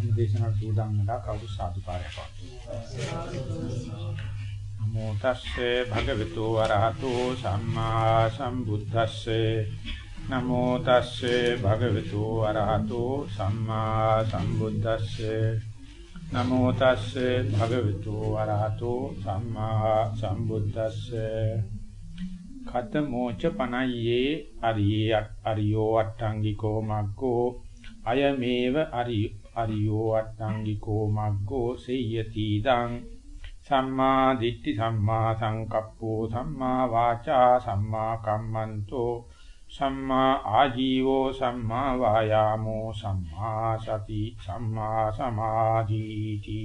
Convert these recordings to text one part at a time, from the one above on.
ධර්ම දේශනාවට සූදානම් වෙලා කවුරු සාදුකාරයක් නමෝ තස්සේ භගවතු වරහතෝ සම්මා සම්බුද්දස්සේ. නමෝ තස්සේ භගවතු වරහතෝ සම්මා සම්බුද්දස්සේ. නමෝ තස්සේ භගවතු වරහතෝ සම්මා සම්බුද්දස්සේ. කතමෝච පනයියේ අරිය අරියෝ අට්ඨංගිකෝ මග්ගෝ අයමේව අරියෝ අට්ඨංගිකෝ මග්ගෝ සේයති දං සම්මා දිට්ඨි සම්මා සංකප්පෝ සම්මා වාචා සම්මා කම්මන්තෝ සම්මා ආජීවෝ සම්මා වායාමෝ සම්මා සති සම්මා සමාධිති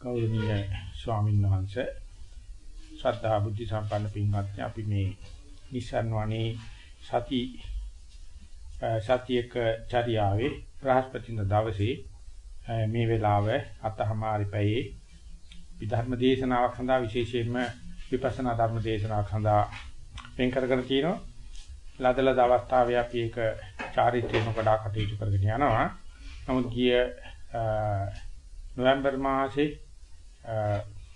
කෞරණීය ස්වාමීන් වහන්සේ ශ්‍රද්ධා බුද්ධ සම්පන්න පින්වත්නි අපි මේ නිසන් වනේ සති සතියක චර්යාවේ බ්‍රහස්පතින්ද දවසේ මේ වෙලාව අතහමාරි පැයේ විධර්ම දේශනාවක් සඳහා විශේෂයෙන්ම විපස්සනා ධර්ම දේශනාවක් සඳහා වෙන් කරගෙන තියෙනවා. ලදලද අවස්ථාවේ අපි ඒක චාරිත්‍රයෙන් කොටා කටයුතු කරගෙන යනවා. නමුත් ගිය නොවැම්බර් මාසේ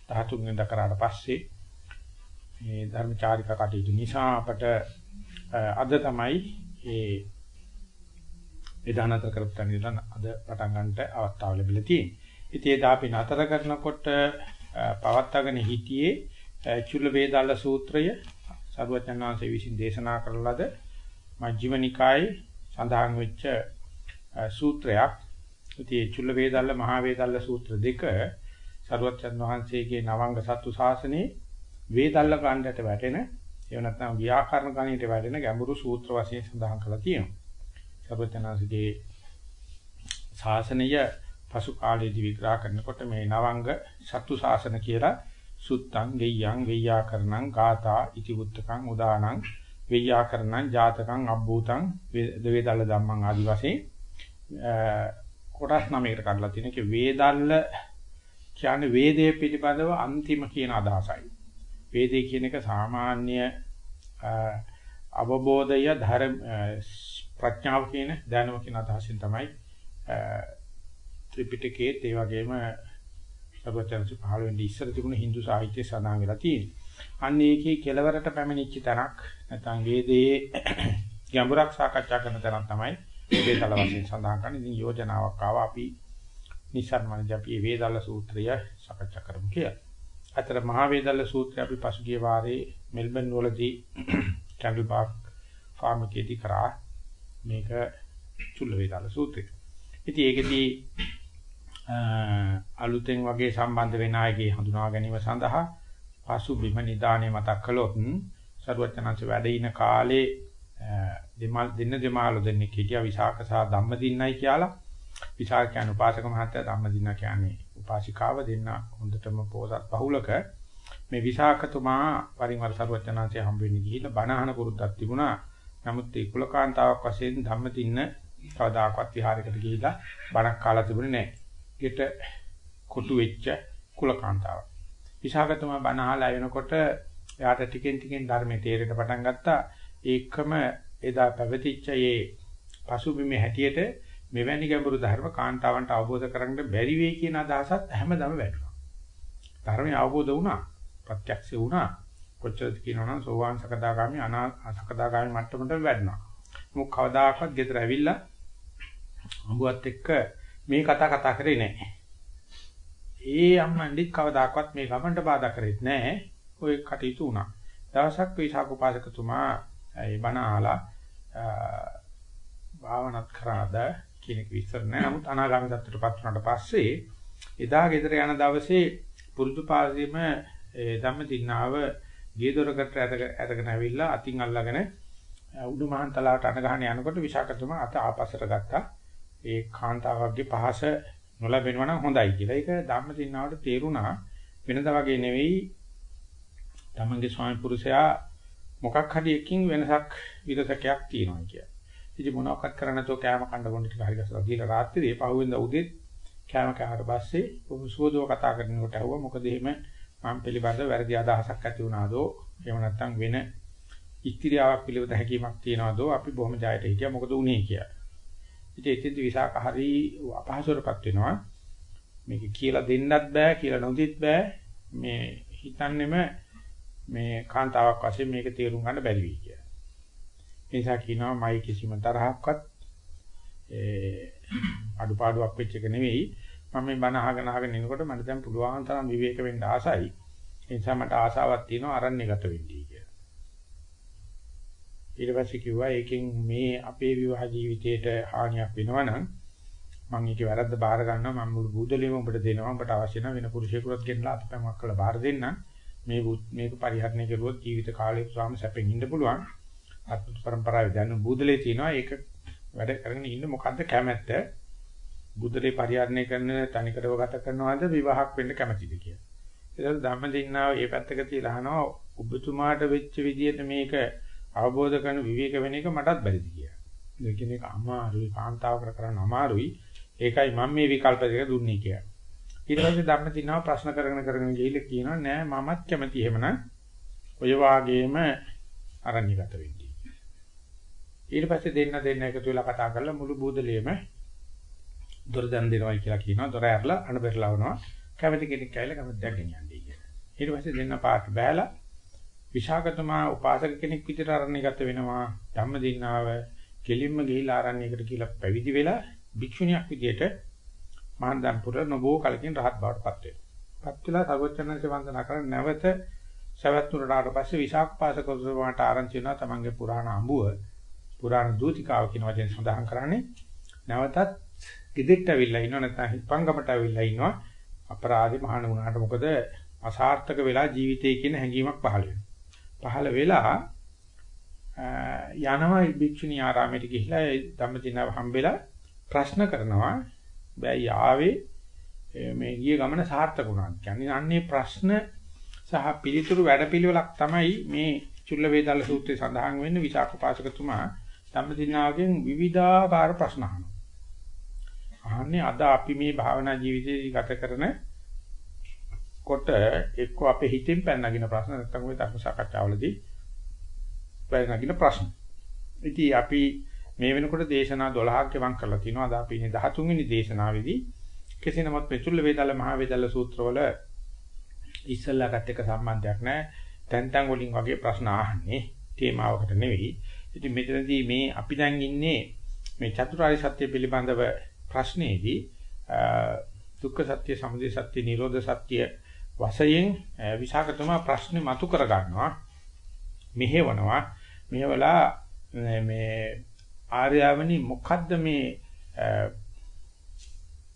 13 වෙනිදා කරාට පස්සේ මේ ධර්මචාරිකා කටයුතු නිසා අපට අද තමයි ඒ එදානතර කරපු තැන ඉඳලා අද පටන් ගන්නට අවස්ථාව ලැබිලා තියෙන්නේ. ඉතින් එදා අපි නතර කරනකොට පවත්වාගෙන හිටියේ චුල්ල වේදාල සූත්‍රය සරුවචනාංශය විසින් දේශනා කරන ලද මජ්ක්‍ධිම නිකායේ සඳහන් වෙච්ච සූත්‍රයක්. ඉතින් චුල්ල වේදාල මහා වේදාල සූත්‍ර දෙක සරුවචන් වහන්සේගේ නවංග සත්තු ශාසනයේ වේදල්ල කාණ්ඩයට වැටෙන එහෙම නැත්නම් ව්‍යාකරණ ගණිතයට වැටෙන ගැඹුරු සූත්‍ර වශයෙන් සඳහන් කරලා තියෙනවා. සර්වඥාන්සේගේ ශාසනය පසු කාලයේදී විග්‍රහ කරනකොට මේ නවංග සත්තු ශාසන කියලා සුත්තං ගෙය්‍යං වෙය්‍යාකරණං ගාථා ඉතිවුත්තකං උදානං වෙය්‍යාකරණං ජාතකං අබ්බූතං වේදල්ල ධම්මං ආදි වශයෙන් කොටස් නමයකට කඩලා තියෙන කේ වේදල්ල කියන්නේ වේදයේ පිළිබඳව අන්තිම කියන අදහසයි. වේදේ කියන එක සාමාන්‍ය අවබෝධය ධර්ම ප්‍රඥාව කියන දැනුම කියන අදහසින් තමයි ත්‍රිපිටකයේ ඒ වගේම සර්වචන්සි පහළ වෙන්නේ ඉස්සර තිබුණ Hindu සාහිත්‍යයේ සඳහන් වෙලා තියෙනවා. අන්න ඒකේ කෙලවරට පැමිණිච්ච තැනක් නැත්නම් වේදයේ ගැඹුරක් සාකච්ඡා කරන තැනක් තමයි වේදල වශයෙන් සඳහන් කරන්නේ. ඉතින් යෝජනාවක් ආවා අපි නිසර්මණජ අපි වේදල සූත්‍රය සාකච්ඡා කරමු කියලා. අතර මහා වේදල සූත්‍රය අපි පසුගිය වාරේ මෙල්බන් වලදී කැන්ඩල් පාක් ෆාම් එකේදී කරා මේක චුල්ල වේදල සූත්‍රය. ඉතින් ඒකෙදී අලුතෙන් වගේ සම්බන්ධ වෙන අයගේ හඳුනා ගැනීම සඳහා පසු බිම නිදාණය මතක් කළොත් සරුවචනංශ වැඩ ඉන කාලේ දෙමල් දෙන්න දෙමාළු දෙන්නේ හිටියා විසාක සහ ධම්මදින්නයි කියලා. විසාක කියන උපාසක මහත්තයා ධම්මදින්න කියන්නේ උපාසිකාව දෙන්න හොඳටම පොසත් බහුලක. මේ විසාකතුමා පරිමර සරුවචනංශය හම්බ වෙන්නේ ගිහිල්ලා බණහන පුරුද්දක් තිබුණා. නමුත් ඒ කුලකාන්තාවක් වශයෙන් ධම්මදින්න කවදාකවත් විහාරයකට ගිහිල්ලා බණක් කාලා තිබුණේ නැහැ. ඊට කොටු වෙච්ච කුලකාන්තාවක්. විසාකතුමා බණ අහලා එනකොට එයාට ටිකෙන් ටිකෙන් ධර්මයේ තේරෙන්න පටන් ගත්තා. ඒකම එදා පැවතිච්ච මේ පසුබිමේ හැටියට මෙවැනි ගැඹුරු ධර්ම කාන්තාවන්ට අවබෝධ කරගන්න බැරි වෙයි කියන අදහසත් හැමදම වැටුණා. ධර්මය අවබෝධ වුණා, ප්‍රත්‍යක්ෂ වුණා. කොච්චරද කියනවනම් සෝවාන් සකදාගාමි අනාසකදාගාමි මට්ටමට වැඩනවා. මොක කවදාකවත් ගෙදර ඇවිල්ලා අඹුවත් එක්ක මේ කතා කතා කරේ නැහැ. ඒ අම්මන්ඩිත් කවදාකවත් මේ ගමන්ට බාධා කරෙත් නැහැ. ඔය කටයුතු වුණා. දවසක් විසාක උපාසකතුමා ඒ බණ අහලා භාවනාත් කරාද කියන එක විස්තර නැහැ. නමුත් අනාගාමී தත්ත්වයටපත් වුණාට පස්සේ එදා ගෙදර යන දවසේ පුරුදු පාසීම ඒ ධම්මදින්නාව ගේදොරකට ඇදගෙන ඇවිල්ලා අතින් අල්ලගෙන උඩු මහන් තලාවට අණ ගහන යනකොට විශාකතුමා අත ආපස්සට ගත්තා. ඒ කාන්තාවගේ පහස නොලැබෙනවා නම් හොඳයි කියලා. ඒක ධම්මදින්නාවට තේරුණා වෙනදා වගේ නෙවෙයි. තමන්ගේ ස්වාමි පුරුෂයා මොකක් හරි එකකින් වෙනසක් විරසකයක් තියෙනවා කියලා. ඉතින් මොනවක්වත් කරන්න නැතුව කෑම කන්න බොන්න ටික හරි ගස්සලා ගිහලා රාත්‍රියේ පහුවෙන්ද උදේ කෑම කෑවට පස්සේ සුවදව කතා කරනකොට ඇහුවා මොකද එහෙම මම පිළිබඳව වැරදි අදහසක් ඇති වුණාදෝ එහෙම නැත්නම් වෙන ඉස්තිරියාවක් පිළිබඳ හැකීමක් තියනවාදෝ අපි බොහොම ජයට හිටියා මොකද උනේ කියලා. ඉතින් එතෙන්දි විසාක හරි අපහසුරපත් වෙනවා. මේක කියලා දෙන්නත් බෑ කියලා නොදිත් බෑ. මේ හිතන්නෙම මේ කාන්තාවක් වශයෙන් මේක තේරුම් ගන්න බැරි වෙයි කියලා. ඒ නිසා කියනවා මයි කිසිම තරහක්වත් ඒ අඩුපාඩුවක් වෙච්ච එක නෙවෙයි. මම මේ බණ අහගෙන අහගෙන ඉනකොට මට දැන් පුළුවන් තරම් විවේක වෙන්න ආසයි. ඒ නිසා මට ආසාවක් තියෙනවා අරණ්‍යගත වෙන්නයි කියලා. ඊට පස්සේ කිව්වා ඒකෙන් මේ අපේ විවාහ ජීවිතයට හානියක් වෙනවනම් මම ඒකේ වැරද්ද බාර ගන්නවා. මම මුළු බුදලියම ඔබට දෙනවා. ඔබට අවශ්‍ය නම් වෙන පුරුෂයෙකුට ගෙනලා අතපැමක් කරලා බාර දෙන්න. මේ මේක පරිහරණය කරුවොත් ජීවිත කාලය පුරාම සැපෙන් ඉන්න පුළුවන්. අත්පුත් පරම්පරාවේ දැන් බුදලේ තියෙනවා. ඒක වැඩ කරගෙන ඉන්න මොකද්ද කැමැත්ත? බුදලේ පරිහරණය කරන තනිකරව ගත කරනවාද විවාහක් වෙන්න කැමැතිද කියලා ඒකට ධම්මදින්නාව මේ පැත්තක තියලා අහනවා ඔබතුමාට වෙච්ච විදිහට මේක අවබෝධ කරන විවේක වෙන එක මටත් බැරිද කියලා. ඒ කියන්නේ අමාරුයි කාන්තාව කර කරන්න අමාරුයි. ඒකයි මම මේ විකල්ප දෙක දුන්නේ කියලා. ඊට පස්සේ ධම්මදිනාව ප්‍රශ්න කරගෙන කරගෙන ගිහිල්ලා කියනවා නෑ මමත් කැමති එහෙමනම් ඔය වාගේම අරණිගත වෙන්නේ. ඊට පස්සේ දෙන්න දෙන්න එකතු වෙලා කතා කරලා මුළු බූදලියෙම දොර දන් දෙනවා කියලා කියනවා. දොර ඇරලා අණ පෙරලවනවා. කැමති කෙනෙක් ඇවිල්ලා කැමතියක් ගෙනියන්නේ කියලා. ඊට පස්සේ දෙන්න පාට බෑලා විශාකතුමා උපාසක කෙනෙක් විදිහට අරණිගත වෙනවා. ධම්මදිනාව කෙලින්ම ගිහිලා ආරණ්‍යයකට කියලා පැවිදි වෙලා භික්ෂුණියක් විදියට මහන්දම්පුර නොබෝ කලකින් රහත් බවට පත් වෙනවා. පත් වෙලා සර්වචනන්සේ වන්දනා කරන නැවත සවැත්නුරට ආවට පස්සේ විසාක පාසකතුමාට ආරංචි වෙනවා තමන්ගේ පුරාණ අඹුව පුරාණ දූතිකාව කියන වචෙන් සඳහන් කරන්නේ නැවතත් ගෙදෙට්ට අවිල්ලා ඉන්නවා නැත්නම් හිපංගමට අවිල්ලා ඉන්නවා අපරාධි මහාන වුණාට මොකද අසාර්ථක වෙලා ජීවිතය කියන හැඟීමක් පහළ වෙනවා. පහළ වෙලා යනවා භික්ෂුණී ආරාමයට ගිහිලා ධම්මදිනව හම්බෙලා ප්‍රශ්න කරනවා බෑ ආවේ මේ ගිය ගමන සාර්ථක වුණා. කියන්නේ අන්නේ ප්‍රශ්න සහ පිළිතුරු වැඩපිළිවෙලක් තමයි මේ චුල්ල වේදාල සූත්‍රයේ සඳහන් වෙන්නේ විසාකපාසකතුමා ධම්මදිනාගෙන් විවිධාකාර ප්‍රශ්න අහනවා. අහන්නේ අද අපි මේ භාවනා ජීවිතේ ගත කරන කොට එක්ක අපේ හිතෙන් පැනනගින ප්‍රශ්න නැත්නම් ওই ධර්ම සාකච්ඡාවලදී පැනනගින ප්‍රශ්න. ඉතින් අපි මේ වෙනකොට දේශනා 12ක් ගෙවම් කරලා තිනවා. අද අපි ඉන්නේ 13 වෙනි දේශනාවේදී කෙසේ නමුත් මෙතුල්ල වේදාල මහ වේදාල සූත්‍රවල ඉස්සල්ලාකට එක සම්බන්ධයක් නැහැ. තැන් තැන් වලින් වගේ ප්‍රශ්න අහන්නේ තේමාවකට නෙවෙයි. ඉතින් මෙතනදී මේ අපි දැන් ඉන්නේ මේ චතුරාර්ය සත්‍ය පිළිබඳව ප්‍රශ්නේදී දුක්ඛ සත්‍ය, සමුදය සත්‍ය, නිරෝධ සත්‍ය වශයෙන් විසාකතුමා ප්‍රශ්නේ මතු කර ගන්නවා. මෙහෙවනවා. මෙහෙवला මේ ආර්යවනි මොකද්ද මේ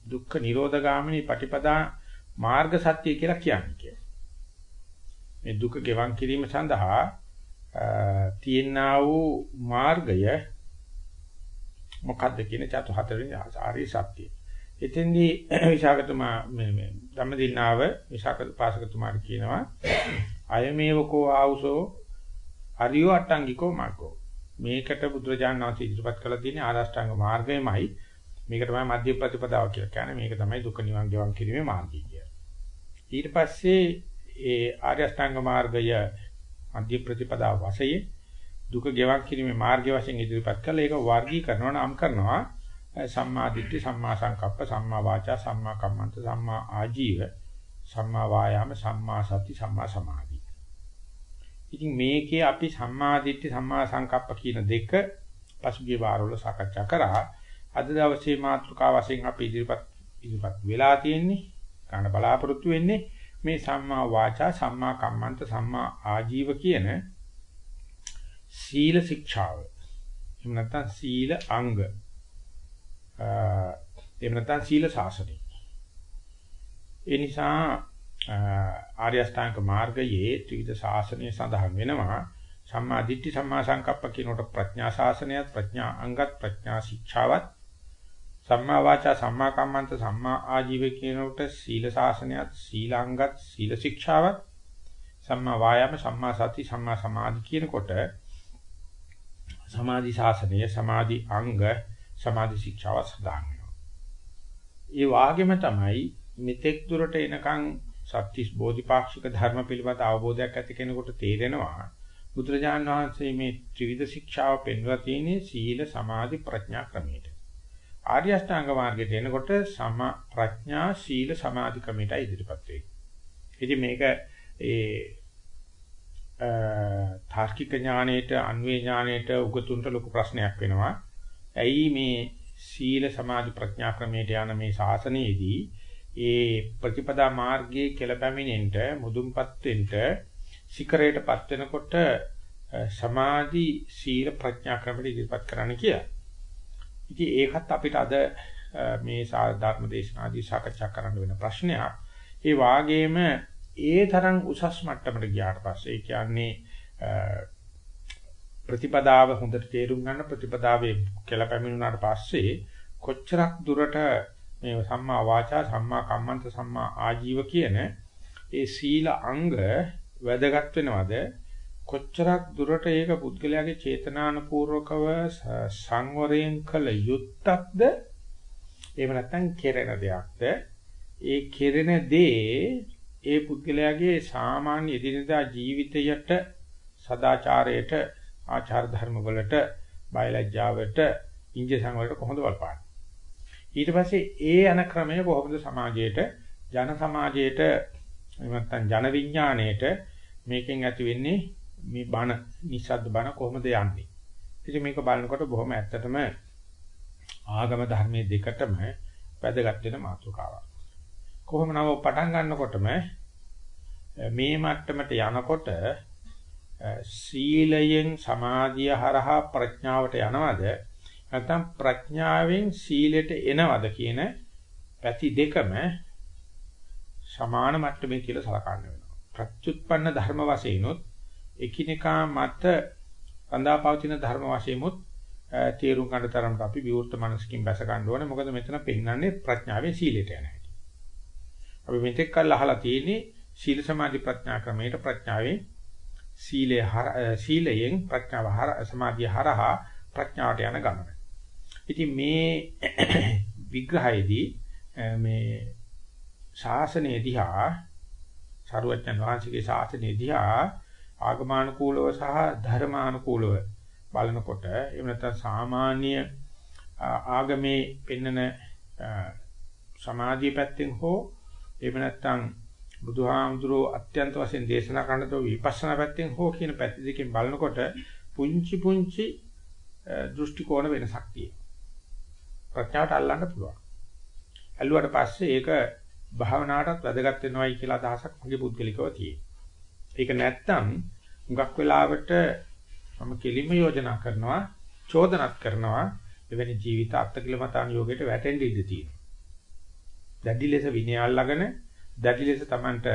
දුක්ඛ නිරෝධ ගාමිනී පටිපදා මාර්ග සත්‍ය කියලා කියන්නේ කියලා. මේ දුක ගෙවන් කිරීම සඳහා තියෙනා වූ මාර්ගය මොකද්ද කියන චතු හතරවෙනි ආර්ය සත්‍යය. එතෙන්දී විශාකතුමා මේ මේ ධම්මදින්නාව විශාක පාසකතුමාට කියනවා අයමේවකෝ ආවුසෝ අරියෝ අට්ටංගිකෝ මාර්ගෝ මේකට බුදුරජාණන් වහන්සේ ඉදිරිපත් කළ තියෙන ආරෂ්ඨාංග මාර්ගයමයි මේක තමයි මධ්‍ය ප්‍රතිපදාව කියලා කියන්නේ මේක තමයි දුක නිවන් ගෙවන් කිරීමේ මාර්ගය කියලා. ඊට පස්සේ ඒ ආර්ය අෂ්ටාංග මාර්ගය මධ්‍ය ප්‍රතිපදාව වශයෙන් දුක ගෙවන් කිරීමේ මාර්ගය වශයෙන් ඉදිරිපත් කළා. ඒක වර්ගීකරනවා නම් කරනවා. සම්මා දිට්ඨි සම්මා සංකප්ප සම්මා වාචා සම්මා කම්මන්ත සම්මා ආජීව සම්මා වායාම සම්මා සති සම්මා සමාධි. ඉතින් මේකේ අපි සම්මා දිට්ඨි සම්මා සංකප්ප කියන දෙක පසුගිය වාරවල සාකච්ඡා කරා. අද දවසේ මාතෘකාව වශයෙන් අපි ඉදිරිපත් ඉදිරිපත් වෙලා තියෙන්නේ ගන්න බලාපොරොත්තු වෙන්නේ මේ සම්මා වාචා සම්මා කම්මන්ත සම්මා ආජීව කියන සීල ශික්ෂාව. එහෙම නැත්නම් සීල අංග. එහෙම නැත්නම් සීල ශාසනය. ඒ නිසා ආර්ය අෂ්ටාංග මාර්ගයේ ත්‍රිවිධ ශාසනය සඳහන් වෙනවා. සම්මා දිට්ඨි සම්මා සංකප්ප කියනකොට ප්‍රඥා ශාසනයත් ප්‍රඥා අංගත් ප්‍රඥා ශික්ෂාවත් සම්මා වාචා සම්මා කම්මන්ත සම්මා ආජීව කියනකොට සීල ශාසනයත් සීලාංගත් සීල ශික්ෂාවත් සම්මා වායාම සම්මා සති සම්මා සමාධි කියනකොට සමාධි ශාසනය සමාධි අංග සමාධි ශික්ෂාව සඳහන් වෙනවා. ඒ වාගෙම තමයි මෙතෙක් දුරට එනකන් සත්‍තිස් බෝධිපාක්ෂික ධර්ම පිළිබඳ අවබෝධයක් ඇති කෙනෙකුට තේරෙනවා බුදුරජාණන් වහන්සේ මේ ත්‍රිවිධ ශික්ෂාව පෙන්වලා තියෙන්නේ සීල සමාධි ප්‍රඥා ක්‍රමයට. ආර්ය අෂ්ටාංග මාර්ගයට එනකොට සම ප්‍රඥා සීල සමාධි ක්‍රමයට ඉදිරිපත් වෙයි. ඉතින් මේක ඒ තාර්කික ඥාණයට අන්වේ ඥාණයට උගතුන්ට ලොකු ප්‍රශ්නයක් වෙනවා. ඇයි මේ සීල සමාධි ප්‍රඥා ක්‍රමයට යන මේ ශාසනයේදී ඒ ප්‍රතිපදා මාර්ගයේ කෙලපැමිණෙන්න මුදුන්පත් වෙන්න සිකරයටපත් වෙනකොට සමාධි සීල ප්‍රඥා ක්‍රමයට ඉදිරිපත් කරන්න කියලා. ඉතින් ඒකත් අපිට අද මේ ධර්ම දේශනාදී සාකච්ඡා කරන්න වෙන ප්‍රශ්නයක්. ඒ වාගේම ඒ තරම් උසස් මට්ටමට ගියාට පස්සේ ඒ කියන්නේ ප්‍රතිපදාව හොඳට තේරුම් ගන්න ප්‍රතිපදාවේ කියලා පැමිණුණාට පස්සේ කොච්චරක් දුරට මේ සම්මා වාචා සම්මා කම්මන්ත සම්මා ආජීව කියන ඒ සීල අංග වැදගත් වෙනවද? කොච්චරක් දුරට ඒක පුද්ගලයාගේ චේතනානුපූර්වකව සංවරයෙන් කළ යුත්තක්ද? එහෙම නැත්නම් කෙරෙන දෙයක්ද? ඒ කෙරෙන දේ ඒ පුද්ගලයාගේ සාමාන්‍ය එදිනදා ජීවිතයට සදාචාරයට ආචාර ධර්ම වලට බයලජ්ජාවට ඉන්ජසන් වලට කොහොමද බලපාන්නේ ඊට පස්සේ ඒ යන ක්‍රමය කොහොමද සමාජයට ජන සමාජයට නැත්නම් ජන විඥාණයට මේකෙන් ඇති වෙන්නේ? මේ බණ නිස්සද්ද බණ කොහොමද යන්නේ? ඉතින් මේක බලනකොට බොහොම ඇත්තටම ආගම ධර්මයේ දෙකටම වැදගත් වෙන මාතෘකාවක්. කොහොම නම් පටන් ගන්නකොටම මේ මට්ටමට යනකොට සීලයෙන් සමාධිය හරහා ප්‍රඥාවට යනවද? නැත්නම් ප්‍රඥාවෙන් සීලයට එනවද කියන පැති දෙකම සමාන මට්ටමේ කියලා සලකන්න වෙනවා. ප්‍රත්‍යুৎপন্ন ධර්ම වශයෙන්ොත් එකිනෙකා මත රඳා පවතින ධර්ම වශයෙන්මුත් තේරුම් ගන්න තරමට අපි විවෘත මනසකින් බැස ගන්න ඕනේ. මොකද මෙතන පෙන්නන්නේ ප්‍රඥාවෙන් සීලයට යන අපි මෙතෙක් කල් අහලා තියෙන්නේ සීල සමාධි ප්‍රඥා ක්‍රමයට ප්‍රඥාවෙන් සීලය සීලයෙන් ප්‍රඥාව හර සමාධිය හරහා ප්‍රඥාවට යන ගමන. ඉතින් මේ විග්‍රහයේදී මේ ශාසනය දිහා සරුවචන් වහන්සේගේ ශාසනය දිහා ආගමානුකූලව සහ ධර්මානුකූලව බලනකොට එහෙම නැත්නම් සාමාන්‍ය ආගමේ පෙන්නන සමාධිය පැත්තෙන් හෝ එහෙම නැත්නම් බුදුහාමුදුරෝ අත්‍යන්ත වශයෙන් දේශනා කරන තෝ විපස්සනා පැත්තෙන් හෝ කියන පැති දෙකෙන් බලනකොට පුංචි පුංචි දෘෂ්ටි කෝණ වෙනසක් තියෙනවා. ප්‍රඥාවට අල්ලන්න පුළුවන්. ඇල්ලුවට පස්සේ ඒක භාවනාවටත් වැදගත් වෙනවයි කියලා අදහසක් මගේ පුද්ගලිකව තියෙනවා. ඒක නැත්තම් හුඟක් වෙලාවට මම කෙලින්ම යෝජනා කරනවා, චෝදනත් කරනවා එවැනි ජීවිත අත්කලමතාන යෝගයට වැටෙන්න ඉඩ තියෙනවා. දැඩි ලෙස විනය අල්ලාගෙන දැඩි ලෙස Tamanට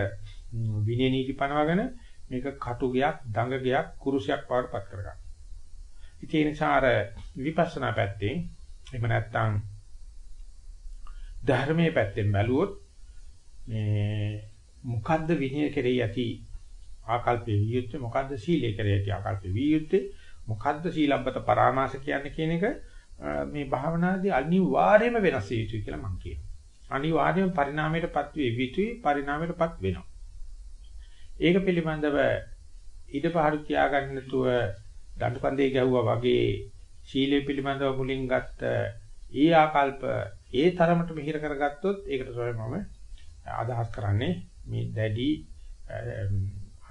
විනය නීති පනවගෙන මේක කටුගයක් දඟගයක් කුරුසයක් වඩපත් කරගන්න. ඉතින් ඒ නිසා අර විපස්සනා පැත්තෙන් එහෙම නැත්නම් ධර්මයේ පැත්තෙන් බැලුවොත් මේ මොකද්ද විනය කෙරෙහි ඇති ආකල්පේ වියුත්තේ මොකද්ද සීලය කෙරෙහි ඇති ආකල්පේ වියුත්තේ මොකද්ද සීලබ්බත පරාමාස කියන්නේ කියන එක මේ භාවනාදී අනිවාර්යයෙන්ම වෙනස් වෙ යුතුයි කියලා මම කියනවා. අනිවාර්යයෙන් පරිණාමයටපත් වේ යුතුයි පරිණාමයටපත් වෙනවා. ඒක පිළිබඳව ඉඩපාඩු තියාගන්න නැතුව දඬුකන්දේ ගැහුවා වගේ ශීලයේ පිළිබඳව මුලින් ගත්ත ඒ ආකල්ප ඒ තරමට මිහිර කරගත්තොත් ඒකට තමයි මම අදහස් කරන්නේ මේ දැඩි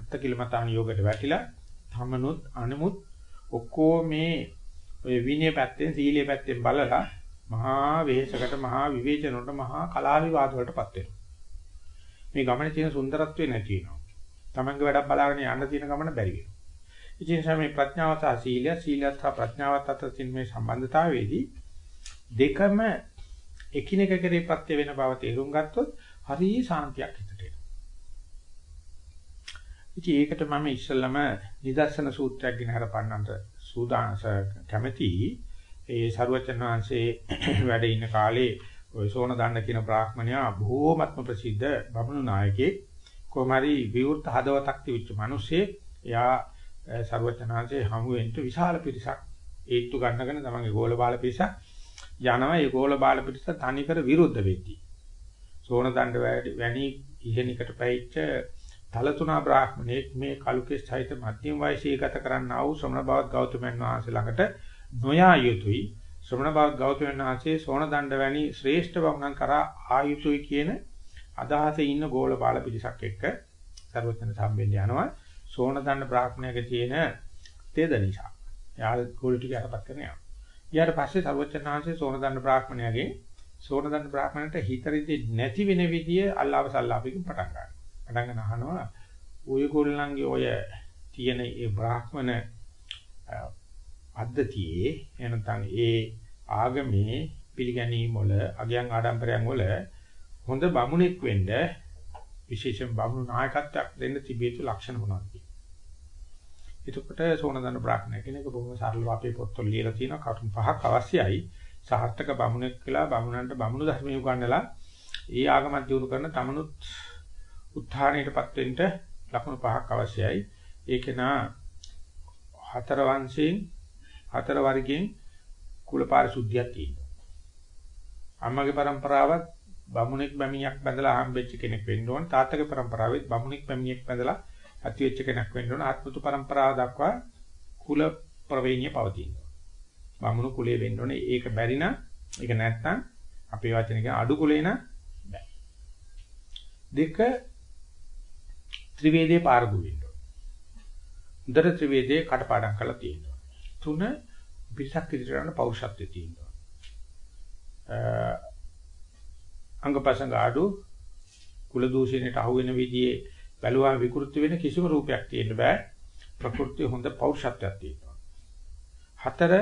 අත්කිලමතාන යෝගයට වැටිලා තමනුත් අනුමුත් ඔක්කොම මේ ඔය විනය පැත්තෙන් සීලයේ පැත්තෙන් බලලා මහා වෙහෙසකට මහා විවේචනකට මහා කලා විවාද වලටපත් වෙනවා. මේ ගමනේ තියෙන සුන්දරත්වය නැති වෙනවා. Tamange වැඩක් බලාගෙන යන්න තියෙන ගමන බැරි වෙනවා. ඉතින් මේ ප්‍රඥාව සහ සීලය සීලයත් සහ ප්‍රඥාවත් අතර තියෙන මේ සම්බන්ධතාවයේදී දෙකම එකිනෙක කෙරේ ප්‍රත්‍ය වෙන බව තේරුම් ගත්තොත් හරිය සාන්තියක් හිතට එනවා. ඉතින් ඒකට මම ඉස්සෙල්ලම නිදර්ශන සූත්‍රයක් ගෙන හරපන්නන්ට සූදානස කැමැතියි. ඒ සරුවචන වහන්සේ වැඩ ඉන්න කාලේ ඔය සෝන දන්න කියන බ්‍රාහ්මණයා බොහෝමත්ම ප්‍රසිද්ධ බමුණු නායකයෙක්. කොහොමරි විවෘත හදවතක් තිබිච්ච මිනිස්සේ එයා සරුවචන වහන්සේ හමු වෙන්න විශාල පිරිසක් ඒත්තු ගන්නගෙන තමන්ගේ ගෝල බාල පිරිසක් යනවා. ඒ ගෝල බාල පිරිස තනිකර විරුද්ධ වෙද්දී. සෝන දණ්ඩ වැනි ඉහෙනිකට පැහිච්ච තලතුණා බ්‍රාහ්මණයෙක් මේ කලුකේ සහිත මධ්‍යම වයසේ ගත කරන්නා වූ ශ්‍රමණ බවත් ගෞතමයන් වහන්සේ ළඟට නොයා යුතුයි ශ්‍රමණ ගෞතමයන් වහන්සේ සෝන දණ්ඩ වැනි ශ්‍රේෂ්ඨ බමුණන් කරා ආයුතුයි කියන අදහසේ ඉන්න ගෝල බාල පිරිසක් එක්ක සර්වඥ සම්බෙන්ද යනවා සෝන දණ්ඩ බ්‍රාහ්මණයක තියෙන තේද නිසා. යා ගෝල ටික අරපත් කරන යනවා. ඊට පස්සේ සර්වඥ වහන්සේ සෝන දණ්ඩ බ්‍රාහ්මණයගේ සෝන දණ්ඩ බ්‍රාහ්මණයට හිතරිදි නැති වෙන විදිය අල්ලාව සල්ලාපකින් පටන් ගන්නවා. පටන් ගන්න අහනවා ඔයගොල්ලන්ගේ ඔය තියෙන ඒ බ්‍රාහ්මණ පද්ධතියේ එනතන් ඒ ආගමේ පිළිගැනීම වල අගයන් ආඩම්බරයන් වල හොඳ බමුණෙක් වෙන්න විශේෂයෙන් බමුණු නායකත්වයක් දෙන්න තිබිය යුතු ලක්ෂණ මොනවද එතකොට සෝනදන බ්‍රාහ්මණ කෙනෙක් බොහොම සරලව අපේ පොත්වල ලියලා තියෙනවා. කරුණු පහක් අවශ්‍යයි. සාර්ථක බමුණෙක් කියලා බමුණන්ට බමුණු ධර්මය උගන්වලා ඒ ආගමත් දිනු කරන තමනුත් උත්හාණයටපත් වෙන්න ලක්ෂණ පහක් අවශ්‍යයි. ඒක නා හතර වංශයෙන් හතර වර්ගයෙන් කුල පාරිශුද්ධියක් තියෙනවා. අම්මගේ પરම්පරාවත් බමුණෙක් බැමිණියක් බඳලා හම්බෙච්ච කෙනෙක් වෙන්න ඕන. තාත්තගේ પરම්පරාවෙත් බමුණෙක් බැමිණියක් බඳලා ඇති වෙච්ච කෙනෙක් වෙන්න ඕන. ආත්මතු પરම්පරාව දක්වා කුල ප්‍රවේණිය පවතිනවා. බමුණු කුලයේ වෙන්න ඕනේ. ඒක බැරි නම් ඒක නැත්තම් අපේ වචන කියන අඩු කුලේ නම් බෑ. දෙක ත්‍රිවේදේ පාරගු වෙන්න ඕන. හොඳට ත්‍රිවේදේ කටපාඩම් කරලා තියෙනවා. තුන පිරිසක් ඉදිරියට යන පෞරුෂත්වයේ තියෙනවා. අංගපසංග ආඩු කුල දූෂණයට අහු වෙන විදිහේ බැලුවා විකෘති වෙන කිසිම රූපයක් තියෙන්න බෑ. ප්‍රകൃති හොඳ පෞරුෂත්වයක් තියෙනවා. හතර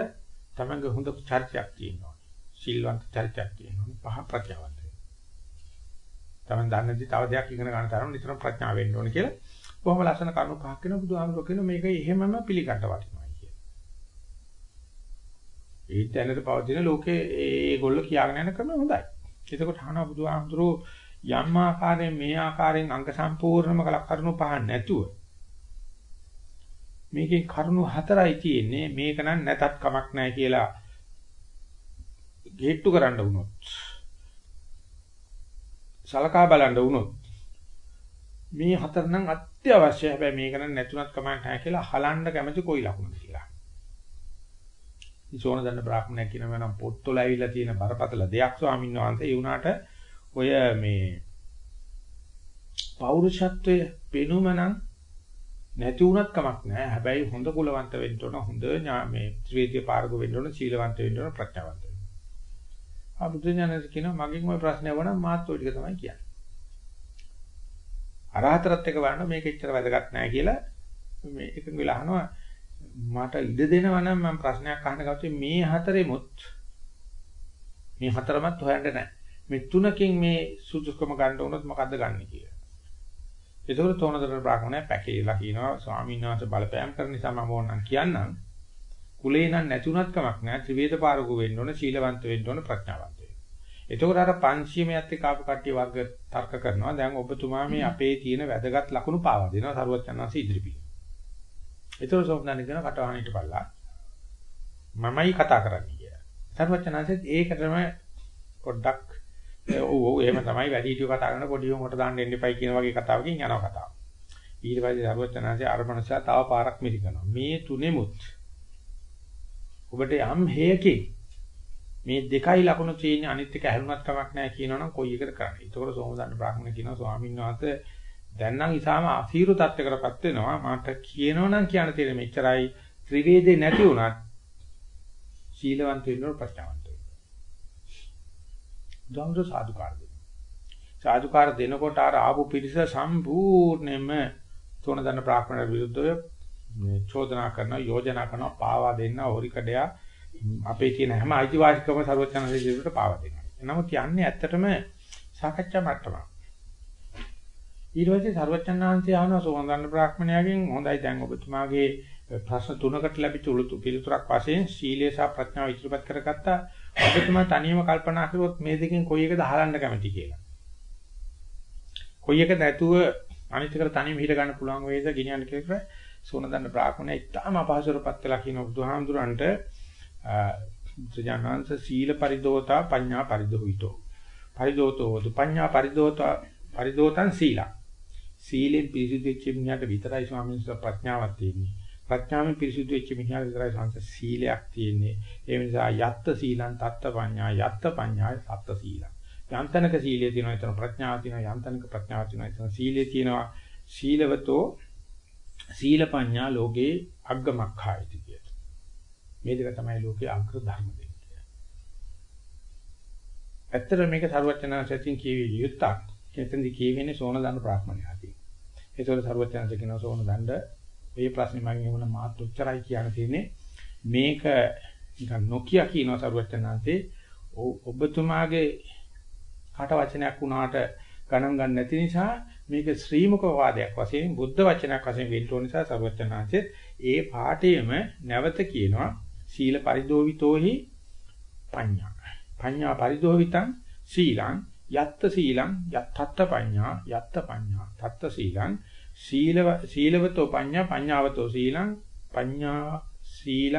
තමංග හොඳ චරිතයක් තියෙනවා. සිල්වන්ත චරිතයක් තියෙනවා. පහ ප්‍රඥාවන්ත වෙනවා. තමන් දන්නදී තව දෙයක් ඉගෙන ගන්න තරම් නිතරම ප්‍රඥාව වෙන්න ඕනේ කියලා බොහොම ලස්සන කරුණු පහක් වෙන බුදුහාමුදුරුවෝ කියන මේක එහෙමම පිළිගන්න වටිනවා. ඒ තැනට පවතින ලෝකේ ඒගොල්ලෝ කියාගෙන යන ක්‍රමය හොඳයි. එතකොට අහනවා බුදුහාමුදුරුවෝ යම් ආකාරයෙන් මේ ආකාරයෙන් අංග සම්පූර්ණම කරුණු පහ නැතුව මේකේ කරුණු හතරයි තියෙන්නේ. මේක නම් නැතත් කමක් නැහැ කියලා ගේට්ටු කරන්න වුණොත් සලකා බලන්න වුණොත් මේ හතර නම් අත්‍යවශ්‍යයි. හැබැයි මේක නම් නැතුණත් කමක් නැහැ කියලා හලන්න කැමති කොයි ලකුණද කියලා සෝන දන්න බ්‍රාහ්මණය කියන වෙනම් පොත්වල ඇවිල්ලා තියෙන බරපතල දෙයක් ස්වාමීන් වහන්සේ ඒ වුණාට ඔය මේ පෞරුෂත්වයේ පෙනුම නම් නැති වුණත් කමක් නැහැ. හැබැයි හොඳ කුලවන්ත වෙන්න ඕන, හොඳ මේ ත්‍රිවිධ පාරක වෙන්න ඕන, සීලවන්ත වෙන්න ඕන, ප්‍රඥාවන්ත වෙන්න ඕන. අබුදුඥානද කියනවා මගෙන් ওই ප්‍රශ්නේ වුණා මාත් ඔය ටික තමයි කියන්නේ. අරහතරත් එක වරන මේක එච්චර වැදගත් නැහැ කියලා මේ එකඟ වෙලා අහනවා මට ඉඩ දෙනවා නම් මම ප්‍රශ්නයක් අහන්න ගත්තේ මේ හතරෙමුත් මේ හතරමත් හොයන්න නැහැ. මේ තුනකින් මේ සුදුසුකම ගන්න උනොත් මොකද්ද ගන්න කියලා. ඒකවල තෝනතර බ්‍රාහ්මණය පැකේලා කියනවා ස්වාමීන් වහන්සේ බලපෑම් කරන නිසා මම ඕනනම් කියන්නම්. කුලේ නම් නැතුණත් කමක් නැහැ. ත්‍රිවේද පාරකු වෙන්න ඕන, සීලවන්ත වෙන්න ඕන, ප්‍රඥාවන්ත වෙන්න. එතකොට අර 500 මෙයත් එක්ක ආපු කට්ටිය වර්ග තර්ක කරනවා. දැන් ඔබතුමා මේ අපේ තියෙන වැදගත් ලකුණු පාවා දෙනවා සරුවත් යනවාසී ඉදිරිපිට. ඒතර සෝමනන්න කියන කටවහනට බලලා මමයි කතා කරන්නේ කියලා. සර්වචනanseත් ඒකටම පොඩ්ඩක් ඔව් ඔව් එහෙම තමයි වැඩි හිටියෝ කතා කරන පොඩි උන්ට දාන්න එන්න එපයි කියන වගේ කතාවකින් යනවා කතාව. ඊට පස්සේ සර්වචනanse අරමනසා තව පාරක් මිරිකනවා. මේ තුනෙමුත් ඔබට යම් හේයකින් මේ දෙකයි ලකුණු තියෙන අනිත් එක හැරුණත් කමක් නැහැ කියනවනම් කොයි එකද කරන්නේ. ඒතකොට සෝමදන්න බ්‍රාහ්මණ කියනවා ස්වාමීන් වහන්සේ දැන් නම් ඉතාලම අසීරු තත්යකටපත් වෙනවා. මට කියනවනම් කියන්න තියෙන මෙච්චරයි ත්‍රිවේදේ නැති වුණත් සීලවන්ත වෙන්න ප්‍රඥාවන්ත වෙන්න. දවුරු සාදුකාර දෙන්න. සාදුකාර දෙනකොට අර ආපු පිරිස සම්පූර්ණයෙන්ම තොන දන්න ප්‍රාඥා විරුද්ධව මේ චෝදනා කරන යෝජනා කරන පාවා දෙන්න හොරිකඩයා අපේ තියෙන හැම අයිතිවාසිකම ਸਰවඥාන්සේ ඉදිරියට පාවා දෙනවා. නමුත් යන්නේ ඇත්තටම සාකච්ඡා මට්ටමක්. ඊට පස්සේ සර්වචන්නාංශය ආනවා සෝමගන්න බ්‍රාහ්මණයාගෙන් හොඳයි දැන් ඔබතුමාගේ ප්‍රශ්න තුනකට ලැබිච්ච උළු පිළිතුරක් වශයෙන් සීලය සහ ප්‍රඥාව ඉදිරිපත් කරගත්තා. ඔබතුමා තනියම කල්පනා කරුවොත් මේ දෙකෙන් කොයි එකද අහලන්න කැමති කියලා. කොයි එක නැතුව අනිත් එකට තනියම හිර ගන්න පුළුවන් වේද ගෙනියන්න කියලා සෝනදන්න බ්‍රාහ්මණය ඉතාම අපහසුරපත් වෙලා කියන බුදුහාමුදුරන්ට සජානංශ සීල පරිදෝතා පඤ්ඤා පරිදෝහිතෝ පරිදෝතෝ පඤ්ඤා පරිදෝතා පරිදෝතං සීලං සීලෙන් පිරිසිදු වෙච්ච මිනිහට විතරයි ස්වාමීන් වහන්සේ ප්‍රඥාවක් තියෙන්නේ. ප්‍රඥාවෙන් පිරිසිදු වෙච්ච මිනිහා විතරයි සංස සීලයක් තියෙන්නේ. ඒ නිසා යත්ත සීලං තත්ත පඤ්ඤා යත්ත පඤ්ඤාය සත්ත සීලං. යන්තනක සීලයේ තියෙනවා එතන ප්‍රඥාව තියෙනවා යන්තනක ප්‍රඥාව තියෙනවා එතන සීලයේ තියෙනවා සීලවතෝ සීල පඤ්ඤා ලෝකේ අග්ගමක්ඛායිති කියලා. මේ දෙක තමයි ලෝකේ අග්‍ර ධර්ම දෙක. ඇත්තට මේක සරුවචනාංශයෙන් කියවිය යුත්තක්. එතෙන්දි කියවෙන්නේ සෝන දන්න ප්‍රාඥාතිය. ඒතකොට සරුවචනාංශ කියනවා සෝන දණ්ඩ මේ ප්‍රශ්නේ මගෙන් එමුණ මාත් උච්චරයි කියන්න තියෙන්නේ. මේක නිකන් නොකිය කියනවා සරුවචනාංශේ ඔබතුමාගේ කට වචනයක් වුණාට ගණන් ගන්න නැති නිසා මේක ශ්‍රීමුක වාදයක් වශයෙන් බුද්ධ වචනයක් වශයෙන් වෙන්න ඕන නිසා සර්වඥාන්සෙත් ඒ පාඨයේම නැවත කියනවා සීල පරිදෝවිතෝහි පඤ්ඤා. පඤ්ඤා පරිදෝවිතං සීලං යත්ත සීලං යත්තත්ත පඤ්ඤා යත්ත පඤ්ඤා තත්ත සීලං සීලව සීලවතෝ පඤ්ඤා පඤ්ඤාවතෝ සීලං පඤ්ඤා සීල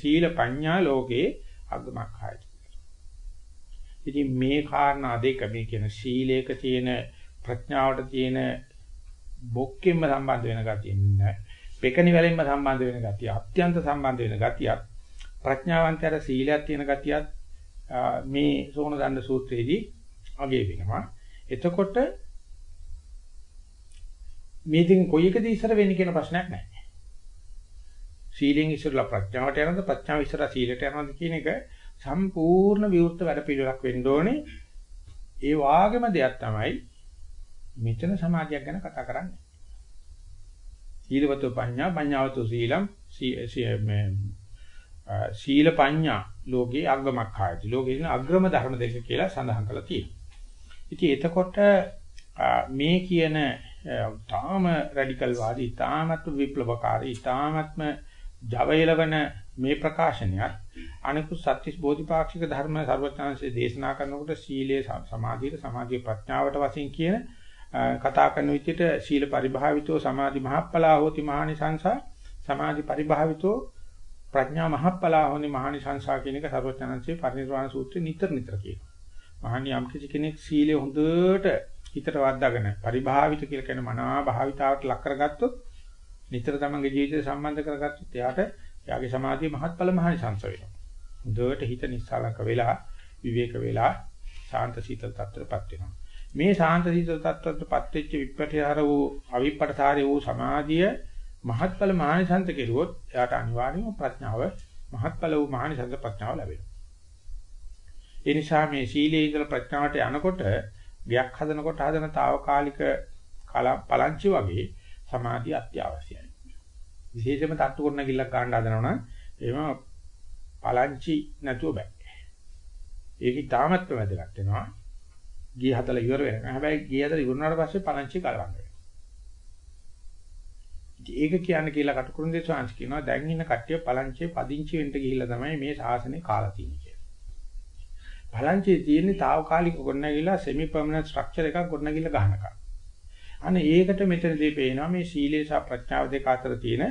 සීල පඤ්ඤා ලෝකේ අග්ගමක්ඛායති. ඉතින් මේ කාරණා දෙක මේ කියන සීලයක තියෙන ප්‍රඥාවට තියෙන බොක්කෙන්ම සම්බන්ධ වෙන ගතිය නෑ. පෙකණි වලින්ම සම්බන්ධ වෙන ගතිය, අත්‍යන්ත සම්බන්ධ වෙන ගතියක්, ප්‍රඥාවන්තයර සීලයක් තියෙන ගතියක් මේ සෝන දණ්ඩ සූත්‍රයේදී අගය වෙනවා. එතකොට මේ දෙකෙන් කොයි එකද ඉස්සර වෙන්නේ කියන ප්‍රශ්නයක් නැහැ. සීලෙන් ඉස්සරලා ප්‍රඥාවට යනද ප්‍රඥාව ඉස්සරලා සීලයට යනද කියන එක සම්පූර්ණ විවෘත වැඩ පිළිවෙලක් වෙන්න ඕනේ. ඒ වාගේම දෙයක් තමයි මෙතන සමාධියක් ගැන කතා කරන්නේ. සීලවතු පඤ්ඤා පඤ්ඤාවතු සීලම් සීල පඤ්ඤා ලෝකේ අග්ගමක් ආයති. ලෝකේ ඉන්න අග්‍රම ධර්ම දෙක කියලා සඳහන් කරලා තියෙනවා. ඉතින් එතකොට මේ කියන තාම රැඩිකල් වාදී, තාමත් විප්ලවකාරී, තාමත්ම ජවයලවන මේ ප්‍රකාශනයත් අනිකුත් සත්‍විස් බෝධිපාක්ෂික ධර්ම ਸਰවඥාන්සේ දේශනා කරනකොට සීලයේ සමාධියට සමාධිය ප්‍රඥාවට වශයෙන් කියන කතා කරන විදිහට සීල පරිභාවිතෝ සමාධි මහප්පලා හෝති මහානිසංසා සමාධි පරිභාවිතෝ ප්‍රඥා මහප්පලා හෝනි මහානිසංසා කියන එක සර්වඥාන්සේ පරිනිර්වාණ සූත්‍රේ නිතර නිතර කියනවා. මහානි යම් කෙනෙක් සීලය හොඳට හිතට වද්දාගෙන පරිභාවිත කියලා කියන මනා භාවිතාවට ලක් කරගත්තොත් නිතර තමන්ගේ ජීවිතය සම්බන්ධ කරගත්තොත් එයාට එයාගේ සමාධිය මහත්ඵල මහානිසංස වෙනවා. හොඳට හිත නිස්සාලක වෙලා විවේක වෙලා ශාන්ත සීතල තත්ත්වයටපත් වෙනවා. මේ ශාන්ත සීතල තත්ත්වයටපත් වෙච්ච විප්‍රතිහාර වූ අවිපටසාරී වූ සමාධිය මහත්ඵල මහානිසංස කෙරුවොත් එයාට අනිවාර්යයෙන්ම ප්‍රඥාව මහත්ඵල වූ මහානිසංස ප්‍රඥාව ලැබෙනවා. ඒ නිසා මේ සීලයේ ඉඳලා ප්‍රඥාවට යනකොට ගයක් හදනකොට හදන తాවකාලික පලංචි වගේ සමාධිය අත්‍යවශ්‍යයි. විශේෂයෙන්ම තට්ටු කරන කිල්ලක් ගන්න හදනවනම් එහෙම පලංචි නැතුව බෑ. ඒක ඉතාමත්ම වැදගත් වෙනවා. ගේ හදලා ඉවර වෙනවා. හැබැයි ගේ හදලා ඉවරනාට පස්සේ පලංචි කලවම් වෙනවා. ඒක කියන්නේ කියලා කටුකුරුන් දෙස් වංශ කියනවා දැන් ඉන්න කට්ටිය පලංචියේ පදිංචි වෙන්න ගිහිල්ලා තමයි මේ ශාසනය කාලා තියෙන්නේ කියලා. පලංචියේ තියෙන්නේ తాවකාලික ගොඩනැගිලා සෙමි පර්මනන්ට් ස්ට්‍රක්චර් එකක් ගොඩනැගිලා ගන්නකම්. අනේ ඒකට මෙතනදී පේනවා මේ සීලේ සහ ප්‍රඥාව දෙක අතර තියෙන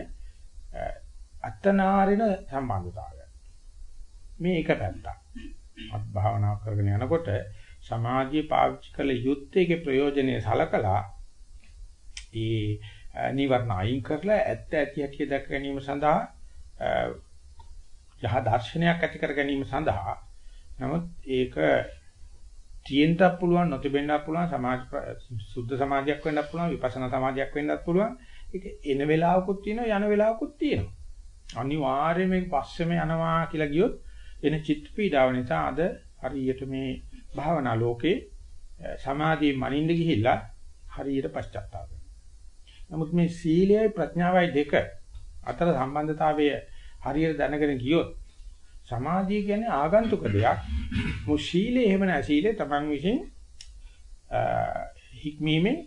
අත්තනාරින සම්බන්ධතාවය. මේ එක පැත්තක්. අත් භාවනා කරගෙන යනකොට සමාධිය පාවිච්චි කළ යුත්තේගේ ප්‍රයෝජනෙ සලකලා ඒ නිවර්ණ අයින් කරලා ඇත්ත ඇති හැටි දැක ගැනීම සඳහා යහ දර්ශනයක් ඇති කර ගැනීම සඳහා නමුත් ඒක තියෙන්නත් පුළුවන් නොතිබෙන්නත් පුළුවන් සමාජ සුද්ධ සමාධියක් වෙන්නත් පුළුවන් විපස්සනා සමාධියක් වෙන්නත් පුළුවන්. ඒක එන වෙලාවකුත් තියෙනවා යන වෙලාවකුත් තියෙනවා. අනිවාර්යයෙන් මේක පස්සෙම යනවා කියලා ගියොත් එන චිත්ත පීඩාව නිසා අද හරියට මේ භාවනා ලෝකේ සමාධිය මනින්න ගිහිල්ලා හරියට පශ්චාත්තාප නමුත් මේ සීලයයි ප්‍රඥාවයි දෙක අතර සම්බන්ධතාවය හරියට දැනගෙන ගියොත් සමාධිය කියන්නේ ආගන්තුක දෙයක්. මු සීලය එහෙම නැහැ. සීලය තමන් විසින් හික්මීමේ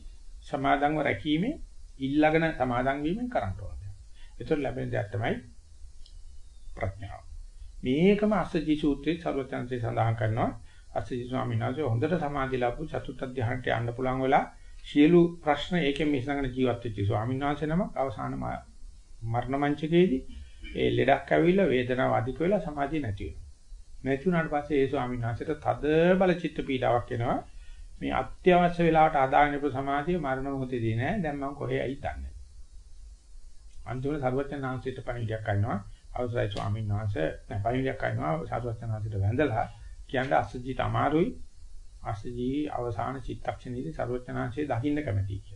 සමාදන්ව රැකීමේ ඉල්ලගෙන සමාදන් වීමෙන් කරන්න ඕන දෙයක්. ඒතර ලැබෙන දෙයක් තමයි ප්‍රඥාව. මේකම අස්සජි සූත්‍රයේ සර්වඥාන්සේ සඳහන් කරනවා. අස්සජි ස්වාමීන් වහන්සේ හොඳට සමාධිය ලැබු චතුත්ථ ධ්‍යානට යන්න පුළුවන් වෙලා සියලු ප්‍රශ්න ඒකෙන් මිසගෙන ජීවත් වෙච්ච ස්වාමීන් වහන්සේ නම අවසාන මරණ මංචකයේදී ඒ ලෙඩක් ඇවිල්ලා වේදනාව අධික වෙලා සමාධිය නැති වෙනවා. නැති වුණාට පස්සේ ඒ ස්වාමීන් වහන්සේට තද බල චිත්ත පීඩාවක් එනවා. මේ අත්‍යවශ්‍ය වෙලාවට අදාගෙන ඉපු සමාධිය මරණ මොහොතේදී නෑ. දැන් මම කොහේ ඇයි දන්නේ. අන්තිමට සරුවචනාංශයට පණිවිඩයක් කරනවා. අවසරයි ස්වාමීන් වහන්සේ නෑ පණිවිඩයක් කරනවා සරුවචනාංශයට වැඳලා කියන්නේ අසජීත අමාරුයි. අසජී අවසාන චිත්තක්ෂණයේදී සරුවචනාංශයේ දකින්න කැමතියි කියලා.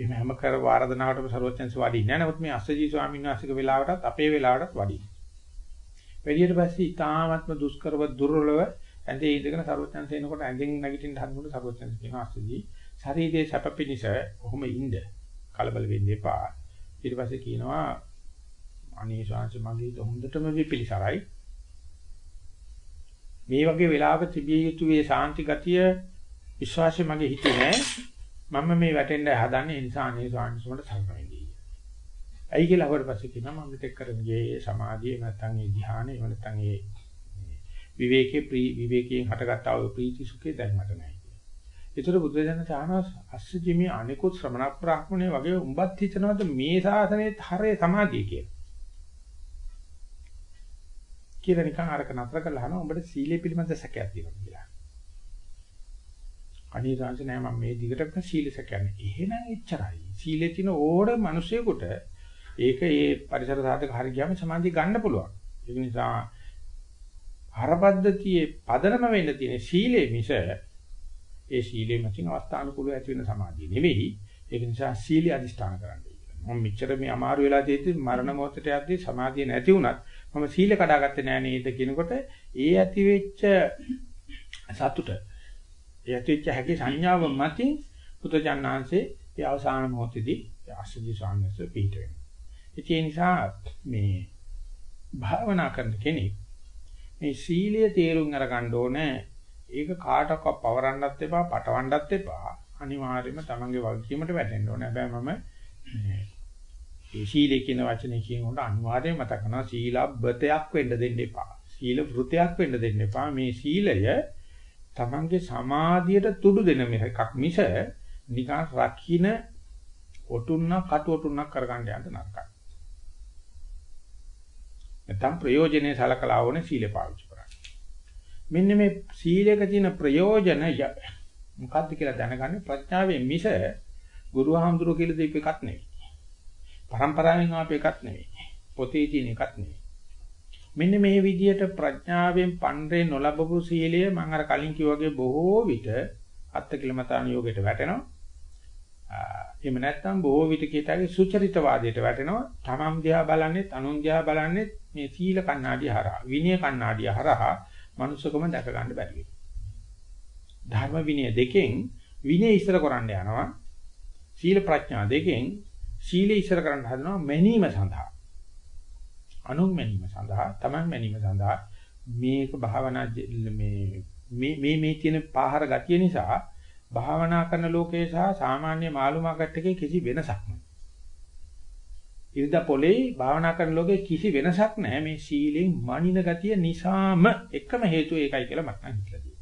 එහෙම හැම කර වාරදනාවටම සරුවචනස වඩින්නේ නැහැ. නමුත් මේ අසජී ස්වාමීන් වහන්සේගේ වෙලාවටත් අපේ වෙලාවටත් වඩින්නේ. වැඩියට පස්සේ ඊ타ත්ම දුෂ්කරව දුර්වලව ඇඳේ ඉඳගෙන සරුවචනස එනකොට ඇඳෙන් නැගිටින්න හදනකොට සරුවචනස කියනවා අසජී ශරීරයේ සැප පිනිස කොහොම ඉන්න කලබල වෙන්න එපා. ඊට පස්සේ කියනවා අනේ ශාංශ මගේ හොඳටම විපිලිසරයි. මේ වගේ වෙලාවක තිබිය යුතු මේ ශාන්ති ගතිය විශ්වාසය මගේ හිතේ නෑ. මම මේ වැටෙන්න හදන්නේ ඒ නිසා අනේ ශාංශ වලට සල්පෙන්නේ. ඇයි කියලා අහුවට පස්සේ කියනවා මම මෙතෙක් කරන ගියේ සමාධිය නැත්නම් ඒ ධ්‍යානෙ එහෙම නැත්නම් ඒ විවේකේ විවේකයෙන් හටගත්තා වූ ප්‍රීති සුඛේ දැන් මට නැහැ. ඒතර බුදුරජාණන් සාහනස් අස්සජිමි අනිකුත් ශ්‍රමණ බ්‍රාහ්මණය වගේ උඹත් හිතනවාද මේ ශාසනයේ හරේ සමාධිය කියලා. කියලා නිකන් අරක නතර කරලා අහනවා උඹට සීලය පිළිබඳ සැකයක් තියෙනවා කියලා. අනේ සාංශ නෑ මම මේ දිගට සීල සැකයන්නේ. එහෙනම් එච්චරයි. සීලේ තියෙන ඕඩ මිනිසෙකුට ඒක ඒ පරිසර සාධක හරි ගියාම සමාධිය ගන්න පුළුවන්. ඒ නිසා හරපද්ධතියේ පදනම වෙන්න තියෙන සීලේ මිස ඒ සීලේ මතින් අවස්ථානුකූලව ඇති වෙන සමාධිය නෙවෙයි. ඒක නිසා සීලිය අදිෂ්ඨාන කරන්න කියලා. මම මෙච්චර මේ අමාරු වෙලා තියෙද්දි මරණ මොහොතට යද්දි සමාධිය නැති වුණත් මම සීල කඩාගත්තේ නෑ නේද කියනකොට ඒ ඇති වෙච්ච සතුට ඒ ඇති වෙච්ච හැකි සංඥාව මතින් පුතජානංශේ ඒ අවසාන මොහොතේදී ආශිජි ස්වාමීන් පිට වෙනවා. ඒ නිසා මේ භාවනා කරන කෙනෙක් මේ සීලය තේරුම් අරගන්න ඕනේ ඒක කාටවත් පවරන්නත් එපා, පටවන්නත් එපා. අනිවාර්යයෙන්ම තමන්ගේ වගකීමට වැටෙන්න ඕනේ. හැබැයි මම මේ සීලේ කියන වචනේ කියනකොට අනිවාර්යයෙන් මතක කරනවා සීලබ්බතයක් වෙන්න දෙන්න එපා. සීල වෘතයක් වෙන්න දෙන්න එපා. මේ සීලය තමන්ගේ සමාධියට තුඩු දෙන එකක් මිස නිකන් රකින්න ඔටුන්න කටු ඔටුන්නක් කරගන්න යන්න නරකයි. නැත්නම් ප්‍රයෝජනේ සලකලා ඕනේ සීලේ පාවිච්චි මෙන්න මේ සීලයක තියෙන ප්‍රයෝජනය මොකක්ද කියලා දැනගන්න ප්‍රඥාවෙන් මිස ගුරුහාමුදුරුවෝ කියලා දීප එකක් නෙවෙයි. પરම්පරාවෙන් ආපු එකක් නෙවෙයි. පොතේ තියෙන එකක් නෙවෙයි. මෙන්න මේ විදිහට ප්‍රඥාවෙන් පන්රේ නොලබපු සීලය මම අර කලින් කිව්වාගේ බොහෝ විට අත්කිලමතාන යෝගයට වැටෙනවා. එහෙම නැත්නම් බොහෝ විට කීතගේ සුචරිතවාදයට වැටෙනවා. තමන් දිහා බලන්නේ, අනුන් දිහා බලන්නේ මේ සීල කණ්ණාඩිය හරහා, විනය කණ්ණාඩිය හරහා මනුස්සකම දැක ගන්න බැරි ධර්ම විනය දෙකෙන් විනය ඉස්සර කරන්න යනවා. සීල ප්‍රඥා දෙකෙන් සීල ඉස්සර කරන්න හදනවා මැනීම සඳහා. අනුන් මැනීම සඳහා, Taman මැනීම සඳහා මේක භාවනා මේ මේ මේ තියෙන පාහර ගතිය නිසා භාවනා කරන ලෝකේ සහ සාමාන්‍ය මාළු මාකට් එකේ කිසි වෙනසක් නැහැ. ඉරිදා පොලේ භාවනා කරන ලෝකේ කිසි වෙනසක් නැහැ මේ සීලෙන් මනින ගතිය නිසාම එකම හේතුව ඒකයි කියලා මට නම් හිතලා තියෙනවා.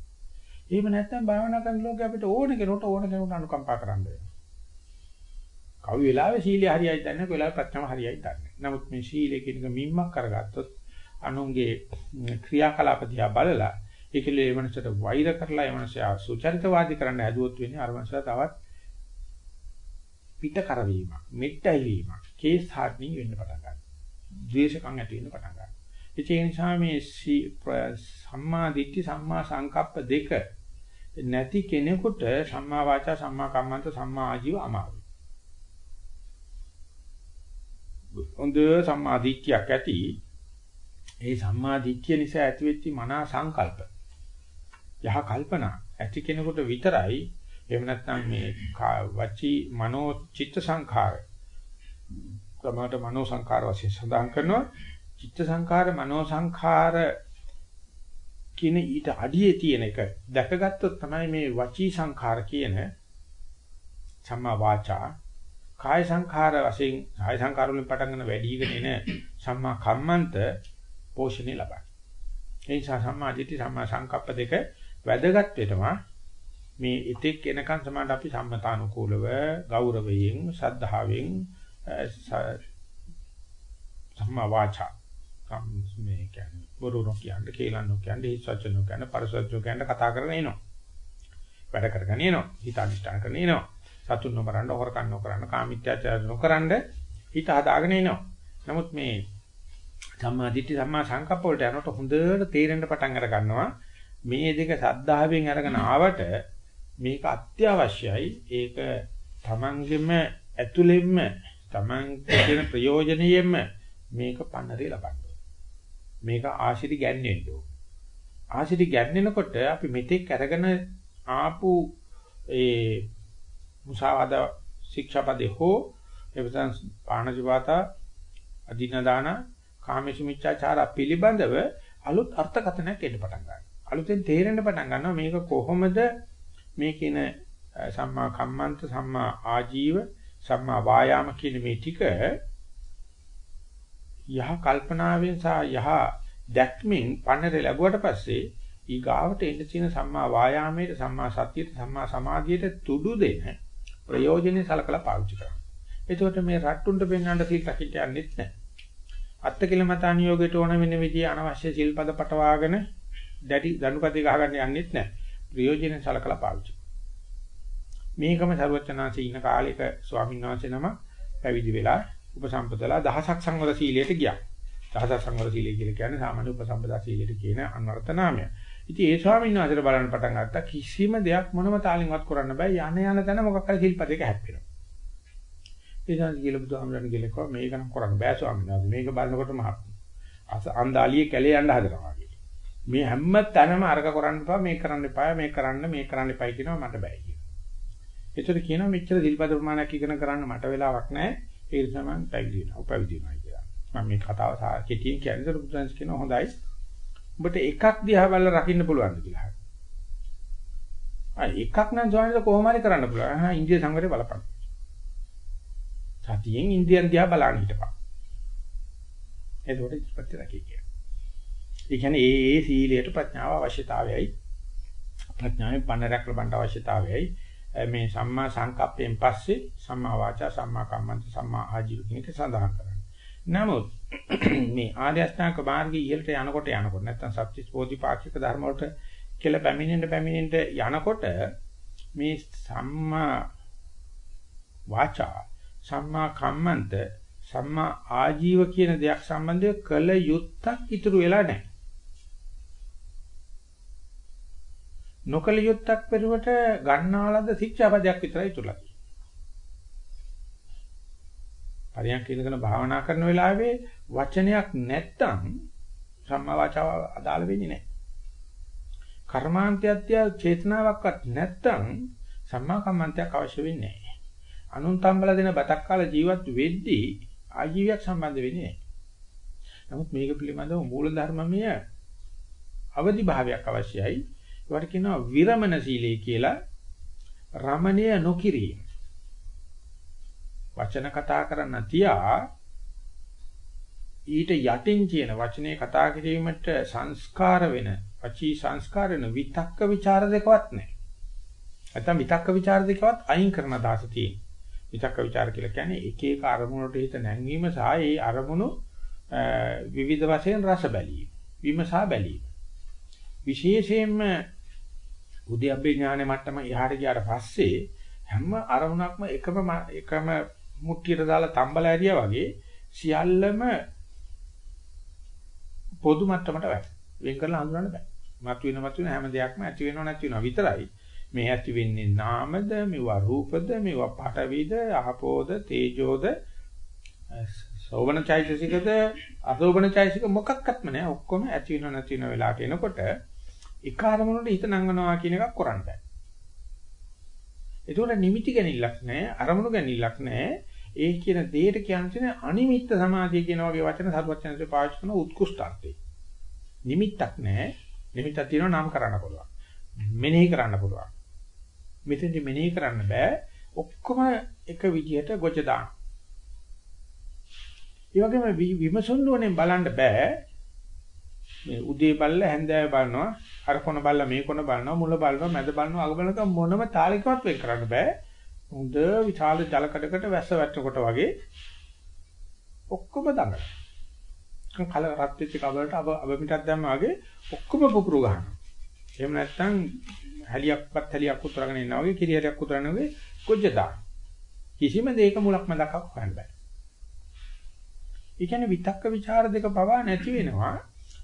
එහෙම නැත්නම් භාවනා කරන ලෝකේ අපිට ඕන කෙනෙකුට ඕන කෙනෙකුට අනුකම්පා කරන්න වෙනවා. කවි වෙලාවේ සීලය හරියයි දන්නේ නැහැ, වෙලාවේ ප්‍රඥාව හරියයි දන්නේ. නමුත් මේ සීලය කියන එක මිම්මක් කරගත්තොත් අනුන්ගේ ක්‍රියාකලාප දිහා බලලා ඒකල ඒ මනසට වෛර කරලා ඒ මනසයා සුචරිතවාදී කරන්න හැදුවොත් වෙන්නේ අර මනසට තවත් පිට කරවීමක්, මෙට්ටයි වීමක්. කේස් හાર્ඩ්නින් වෙන්න පටන් ගන්නවා. ද්වේෂකම් ඇති වෙන්න පටන් ගන්නවා. ඒ නිසා මේ සම්මා දිට්ඨි සම්මා සංකප්ප දෙක නැති කෙනෙකුට සම්මා වාචා සම්මා කම්මන්ත සම්මා ආජීව අමාරුයි. හොඳ සම්මා දිට්ඨියක් ඇති. ඒ සම්මා දිට්ඨිය නිසා ඇතිවෙච්ච මනා සංකල්ප. යහ කල්පනා ඇති කෙනෙකුට විතරයි. එහෙම නැත්නම් මේ වචී මනෝ චිත්ත සංඛාර ප්‍රමාට මනෝ සංඛාර වශයෙන් සඳහන් කරනවා. චිත්ත සංඛාර මනෝ සංඛාර කියන ඊට අඩියේ තියෙන එක දැකගත්තොත් තමයි මේ වචී සංඛාර කියන සම්මා වාචා කාය සංඛාර වශයෙන් කාය සංඛාර වලින් පටන් ගන්න වැඩිගෙන එන සම්මා කම්මන්ත පෝෂණය ලබන්නේ. ඒ නිසා සම්මා දිට්ඨි සම්මා සංකප්ප දෙක වැදගත් වෙනවා. මේ ඉතික් එනකන් සමාන අපි සම්මතානුකූලව ගෞරවයෙන් ශද්ධාවෙන් සම්මා වාචා මේ කියන්නේ බොරු නොකියන්න කියලා නොකියන්න හිස් වචන නොකියන්න පරසවචන නොකියන්න කතා කරගෙන එනවා වැඩ කරගෙන එනවා හිත අනිෂ්ඨාන කරගෙන එනවා සතුන් නොකරන්න, හොරකම් නොකරන්න, කාමීත්‍යාචාර නොකරන්න හිත හදාගෙන එනවා. නමුත් මේ සම්මා දිට්ඨි සම්මා සංකප්ප වලට යනකොට හොඳට තේරෙන්න පටන් අර ගන්නවා. මේ දෙක සද්ධාවෙන් අරගෙන ආවට මේක අත්‍යවශ්‍යයි. ඒක තමන්ගෙම ඇතුළෙන්ම තමන් කියන ප්‍රයෝජනයෙන්ම මේක පන්නරේ ලබන්න මේක ආශිරි ගැන්වෙන්න ඕන. ආශිරි ගැන්වෙනකොට අපි මෙතෙක් අරගෙන ආපු ඒ මුසාවාද ශික්ෂාපදේ හෝ එවසන් පාණජවාත අදිනදාන කාමේසු මිච්ඡාචාර පිළිබඳව අලුත් අර්ථකථනයක් එන්න පටන් ගන්නවා. අලුතෙන් තේරෙන්න පටන් ගන්නවා මේක කොහොමද මේ කියන සම්මා කම්මන්ත සම්මා ආජීව සම්මා වායාම කියන මේ ටික යහ කල්පනාවෙන් සහ යහ දැක්මින් පන්නරේ ලැබුවට පස්සේ ඊගාවට එන්න තියෙන සම්මා වායාමයේ සම්මා සතියේ සම්මා සමාධියට තුඩු දෙන ප්‍රයෝජනෙ සලකලා පාවිච්චි කරනවා. එතකොට මේ රට්ටුන්ට පෙන්වන්න සීල් රකින්න යන්නෙත් නැහැ. අත්තිකිලමතාන යෝගයට ඕන වෙන විදිය අනවශ්‍ය සිල්පද පටවාගෙන දැඩි දනුකතේ ගහගන්න යන්නෙත් නැහැ. ප්‍රයෝජනෙ සලකලා පාවිච්චි. මේකම සරුවචනාංශේ ඉන්න කාලෙක ස්වාමීන් වහන්සේ නම පැවිදි වෙලා උපසම්පදලා දහසක් සංවර සීලයට ගියා. දහසක් සංවර සීලය කියලා කියන්නේ සාමාන්‍ය උපසම්පදා සීලයට කියන අන්වර්ථ නාමය. ඉතින් ඒ ස්වාමීන් වහන්සේට බලන්න පටන් ගත්තා කිසිම දෙයක් මොනම තාලින්වත් කරන්න බෑ යන යන තැන මොකක් හරි සිල්පදයක හැප්පෙනවා. ඒ නිසා කියලා බුදුහාමරණ කියලා කිව්වා මේක නම් කරන්න බෑ ස්වාමීන් වහන්සේ. මේක බලනකොට මහ අන්දාලියේ කැලේ යන්න හදනවා වගේ. මේ හැම තැනම අරක කරන්න එපා මේක කරන්න එපා මේක කරන්න මේක කරන්න එපා කියනවා මට බෑ කියලා. ඒතර කියනවා මෙච්චර සිල්පද ප්‍රමාණයක් ඉගෙන කරන්න මට වෙලාවක් නැහැ. ඒ නිසා මම පැවිදි වෙනවා. උපවිදි වෙනවා කියලා. මම මේ කතාව කෙටියෙන් කියන්නේ බුදුන්ස් කියනවා හොඳයි. ඔබට එකක් දිහා බලලා රකින්න පුළුවන්ද කියලා. ආ එකක් නම් ජොයින්ද කොහොම හරි කරන්න පුළුවන්. ආ ඉන්දිය සංවරේ බලපන්. සතියෙන් ඉන්දියන් දිහා බලන්න හිටපන්. එතකොට ඉස්පත්ති රකී කියන්නේ. ඒ කියන්නේ ඒ ඒ සීලයට ප්‍රඥාව අවශ්‍යතාවයයි. ප්‍රඥාවෙන් පන්නරයක් ලබන්න අවශ්‍යතාවයයි. මේ සම්මා සංකප්පයෙන් පස්සේ සම්මා වාචා සම්මා කම්මන්ත සම්මා ආජීව කියන එක සඳහන් කරන්නේ. නමුත් මේ ආර්ය අෂ්ටාංග මාර්ගයේ ඉහළට යනකොට යනකොට නැත්නම් සත්‍විස් බෝධිපාක්ෂික ධර්ම වලට කියලා පැමිණෙන්න පැමිණෙන්න යනකොට මේ සම්මා වාචා සම්මා කම්මන්ත සම්මා ආජීව කියන දෙයක් සම්බන්ධව කළ යුත්තක් ඉතුරු වෙලා නැහැ. නොකල යුත්තක් පෙරුවට ගන්නාලද ශික්ෂාපදයක් විතරයි ඉතුරුලා තියෙන්නේ. පරියන්ක ඉඳගෙන භාවනා කරන වෙලාවේ වචනයක් නැත්තම් සම්මා වාචාව අදාළ වෙන්නේ නැහැ. කර්මාන්තයත්‍ය චේතනාවක්වත් නැත්තම් සම්මා කම්මන්තයක් අවශ්‍ය වෙන්නේ නැහැ. අනුන් තම්බල දෙන බතක් කාලා ජීවත් වෙද්දී ආජීවයක් සම්බන්ධ වෙන්නේ නැහැ. නමුත් මේක පිළිබඳව මූල ධර්මමය අවදි භාවයක් අවශ්‍යයි. ඒවට කියනවා විරමණ සීලය කියලා රමණය නොකිරීම. වචන කතා කරන්න තියා ඊට යටින් කියන වචනේ කතා කිරීමට සංස්කාර වෙන වචී සංස්කාර වෙන විතක්ක ਵਿਚාර දෙකවත් නැහැ. නැත්තම් විතක්ක ਵਿਚාර දෙකවත් අයින් කරන දාස තියෙන. විතක්ක ਵਿਚාර කියලා කියන්නේ එක එක අරමුණට හිත නැංවීම සහ ඒ අරමුණු විවිධ වශයෙන් රස බැලීම, විමසා බැලීම. විශේෂයෙන්ම උද්‍යප්පේ ඥානෙ මට්ටම ඉහාට ගියාට පස්සේ හැම අරමුණක්ම එකම එකම මුට්ටියට දාලා තම්බලා ඇරියා වගේ සියල්ලම පොදු මට්ටමට වැටෙනවා. වෙන් කරලා හඳුනන්න බෑ. මතු වෙන මතු වෙන හැම දෙයක්ම ඇති වෙනව නැති වෙනව විතරයි. මේ ඇති වෙන්නේ නාමද, මේවා රූපද, මේවා පඨවිද, ආපෝද, තේජෝද, සෝබන චෛතසිකද, අසෝබන චෛතසික මොකක්වත්ම නෑ. ඔක්කොම ඇති වෙනව නැති වෙනව වෙලාවට එනකොට එක අරමුණට හිත නංවනවා කියන එකක් කරන්න බෑ. ඒතකොට නිමිති ගැනීමක් නැහැ, අරමුණු ගැනීමක් නැහැ. ඒ කියන දෙයට කියන්නේ අනිමිත්ත සමාධිය කියන වගේ වචන සරුවචනසේ පාවිච්චි කරන උත්කෘෂ්ඨත්වය. නිමිත්තක් නැහැ. නිමිත්තක් තියෙනවා නම් කරන්න පුළුවන්. මෙනෙහි කරන්න පුළුවන්. මෙතෙන්දි මෙනෙහි කරන්න බෑ. ඔක්කොම එක විදිහට ගොජ දාන. ඒ වගේම විමසුන් නුවණෙන් බලන්න බෑ. මේ උදේ බල්ල හැන්දෑව බලනවා අර කොන බල්ල මේ කොන බලනවා මුල බලනවා මැද බලනවා අග බලනවා මොනම තාලයකවත් වෙන් කරන්න බෑ. හොඳ විශාල ජලකඩකට වැස්ස වැටෙනකොට වගේ ඔක්කොම දඟල. කල රත් වෙච්ච කබලට අබ අබ මිටක් දැම්මා වගේ ඔක්කොම පුපුරු ගන්නවා. එහෙම නැත්නම් හැලියක්වත් හැලියක් උතරගෙන ඉන්නවා වගේ කිරියටයක් උතරන වගේ කුජදා. කිසිම දෙයක මුලක් මැදක් හොයන්න බෑ. ඒ කියන්නේ විතක්ක ਵਿਚාර දෙක පවා නැති වෙනවා.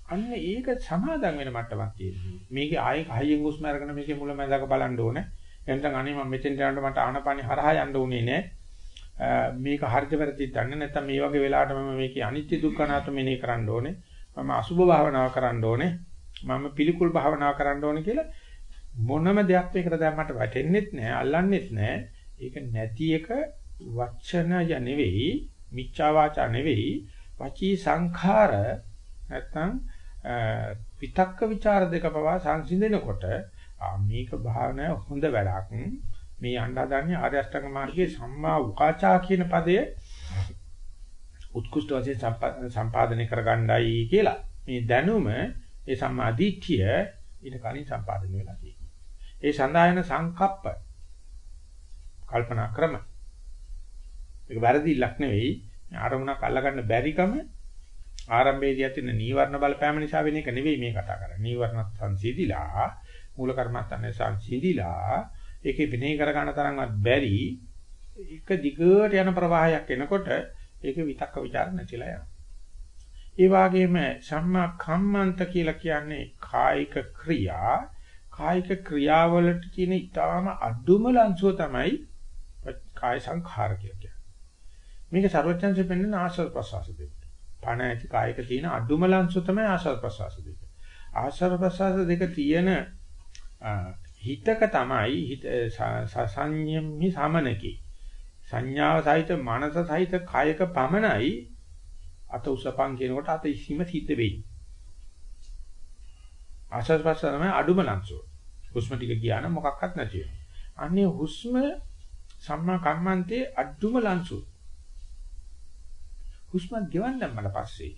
අන්න ඒක සමාදම් වෙන මට්ටමක් තියෙනවා. මේකේ ආයේ කහියෙන් හුස්ම අරගෙන මේකේ මුල මැදක බලන්න ඕනේ. එතන අනේ මම මෙතෙන්ට යනකොට මට ආනපානි හරහා යන්න උනේ නෑ. මේක හරිද වැරදිද දන්නේ නැත්නම් මේ වගේ වෙලාවට මම මේකේ අනිත්‍ය දුක්ඛ අනාත්ම මෙනෙහි කරන්න ඕනේ. මම අසුභ භාවනාව කරන්න ඕනේ. මම පිළිකුල් භාවනාව කරන්න ඕනේ කියලා මොනම දෙයක් මේකට දැම්මට වැටෙන්නෙත් නෑ, අල්ලන්නෙත් නෑ. ඒක නැති එක වචනය නෙවෙයි, මිච්ඡා වාචා නෙවෙයි, වචී සංඛාර නැත්නම් විතක්ක ਵਿਚාර දෙක පවා සංසිඳනකොට මේක භාවනාවේ හොඳ වැඩක්. මේ යන්න හදන්නේ ආර්ය අෂ්ටාංග මාර්ගයේ සම්මා උකාචා කියන පදය උත්කෘෂ්ඨ වශයෙන් සම්පාදනය කරගන්නයි කියලා. මේ දැනුම ඒ සම්මා දිට්ඨිය ඊට කලින් සම්පාදනය වෙලා තියෙනවා. ඒ සඳහායන සංකප්ප කල්පනා ක්‍රම. ඒක වැරදිලක් නෙවෙයි. ආරමුණක් අල්ලගන්න බැරිකම ආරම්භයේදී ඇතින නීවරණ බලපෑම නිසා වෙන එක නෙවෙයි මේ කතා කරන්නේ. නීවරණ සංසිඳිලා මූල කර්මස්ථානේ සංසිඳිලා ඒකේ විනේ කර ගන්න තරම්වත් බැරි එක දිගට යන ප්‍රවාහයක් එනකොට ඒක විතක්ක ਵਿਚාර නැතිලා යනවා. ඒ වගේම සම්මා කම්මන්ත කියලා කියන්නේ කායික ක්‍රියා කායික ක්‍රියාවලට කියන ඊටාම අඩුම ලංසුව තමයි කාය සංඛාර කියලා කියන්නේ. මේක ਸਰවඥන්සේ පෙන්වන ආශ්‍රව ප්‍රසවාස දෙක. පණ ඇති කායක තියෙන අඩුම ලංසුව තමයි ආශ්‍රව ප්‍රසවාස දෙක. ආශ්‍රව ප්‍රසවාස දෙක තියෙන හිතක තමයි හිත සසඤ්ඤම්හි සමනකි. සංඥාව සහිත මනස සහිත කායක පමණයි අත උසපන් කියනකොට අත ඉසිම සිද්ධ වෙයි ආශස්පස්ස තමයි අඩුම ලංසෝ හුස්ම ටික ගියාන මොකක්වත් නැති වෙනවා. අන්නේ හුස්ම සම්මා කම්මන්තේ අඩුම ලංසෝ හුස්ම ගෙවන් දැම්මට පස්සේ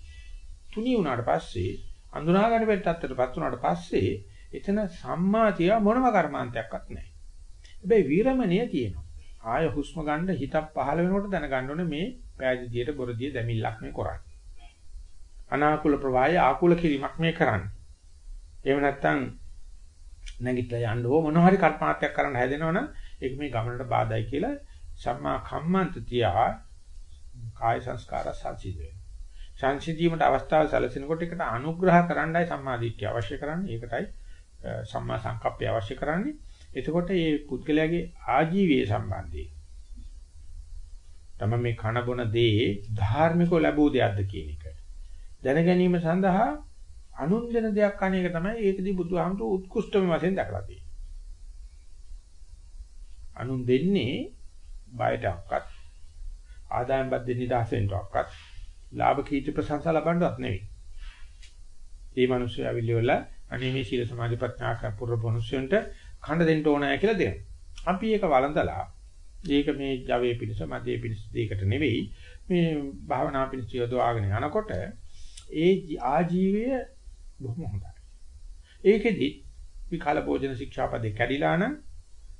තුනී වුණාට පස්සේ අඳුනා ගන්න බැරි තත්ත්වයටපත් වුණාට පස්සේ එතන සම්මාතිය මොනම කර්මාන්තයක්වත් නැහැ. හැබැයි විරමණය තියෙනවා. ආය හුස්ම ගන්න හිතක් පහළ වෙනකොට දැනගන්න ඕනේ මේ පෑදිදියට බොරදිය දැමිල්ලක් මේ කරන්නේ. අනාකූල ප්‍රවාහය ආකූල කිරීමක් මේ කරන්නේ. එහෙම නැත්නම් නැගිටලා යන්න ඕ මොන හරි කර්මාන්තයක් කරන්න හැදෙනවනම් ඒක මේ ගමනට බාධායි කියලා සම්මා කම්මන්ත තියා කාය සංස්කාර සංසිද්ධ වෙනවා. සංසිද්ධීමට අවස්ථාව සැලසෙනකොට ඒකට අනුග්‍රහ කරන්නයි සම්මාදිට්ඨිය අවශ්‍ය කරන්නේ. ඒකටයි සම්මා සංකප්පය අවශ්‍ය කරන්නේ. එතකොට මේ පුද්ගලයාගේ ආජීවයේ සම්බන්ධයෙන් තම මේ කන බොන දේ ධාර්මිකව ලැබූ දෙයක්ද කියන එක. දැන ගැනීම සඳහා අනුන් දෙන දෙයක් අනේක තමයි ඒකදී බුදුහාමුදුරු උත්කෘෂ්ඨම වශයෙන් දැකලා තියෙන්නේ. අනුන් දෙන්නේ බයටක්වත් ආදායම් බද්ද නිදාසෙන්ටක්වත් ලාභ කීර්ති ප්‍රශංසා ලබන්නවත් නෙවෙයි. මේ මිනිස්සු ඇවිල්ලිවලා අනේ මේ සීල සමාධි ප්‍රඥා කපුර බොනුසෙන්ට කණ්ඩ දෙන්න ඕනෑ කියලා දෙනවා. අපි ඒක වළඳලා ඒක මේ ජවයේ පිණිස මදේ පිණිස දෙයකට නෙවෙයි මේ භාවනා පිණිස යොදවාගෙන යනකොට ඒ ආජීවය බොහොම හොඳයි. ඒකෙදි විකල භෝජන ශික්ෂාපදේ කැඩිලා නම්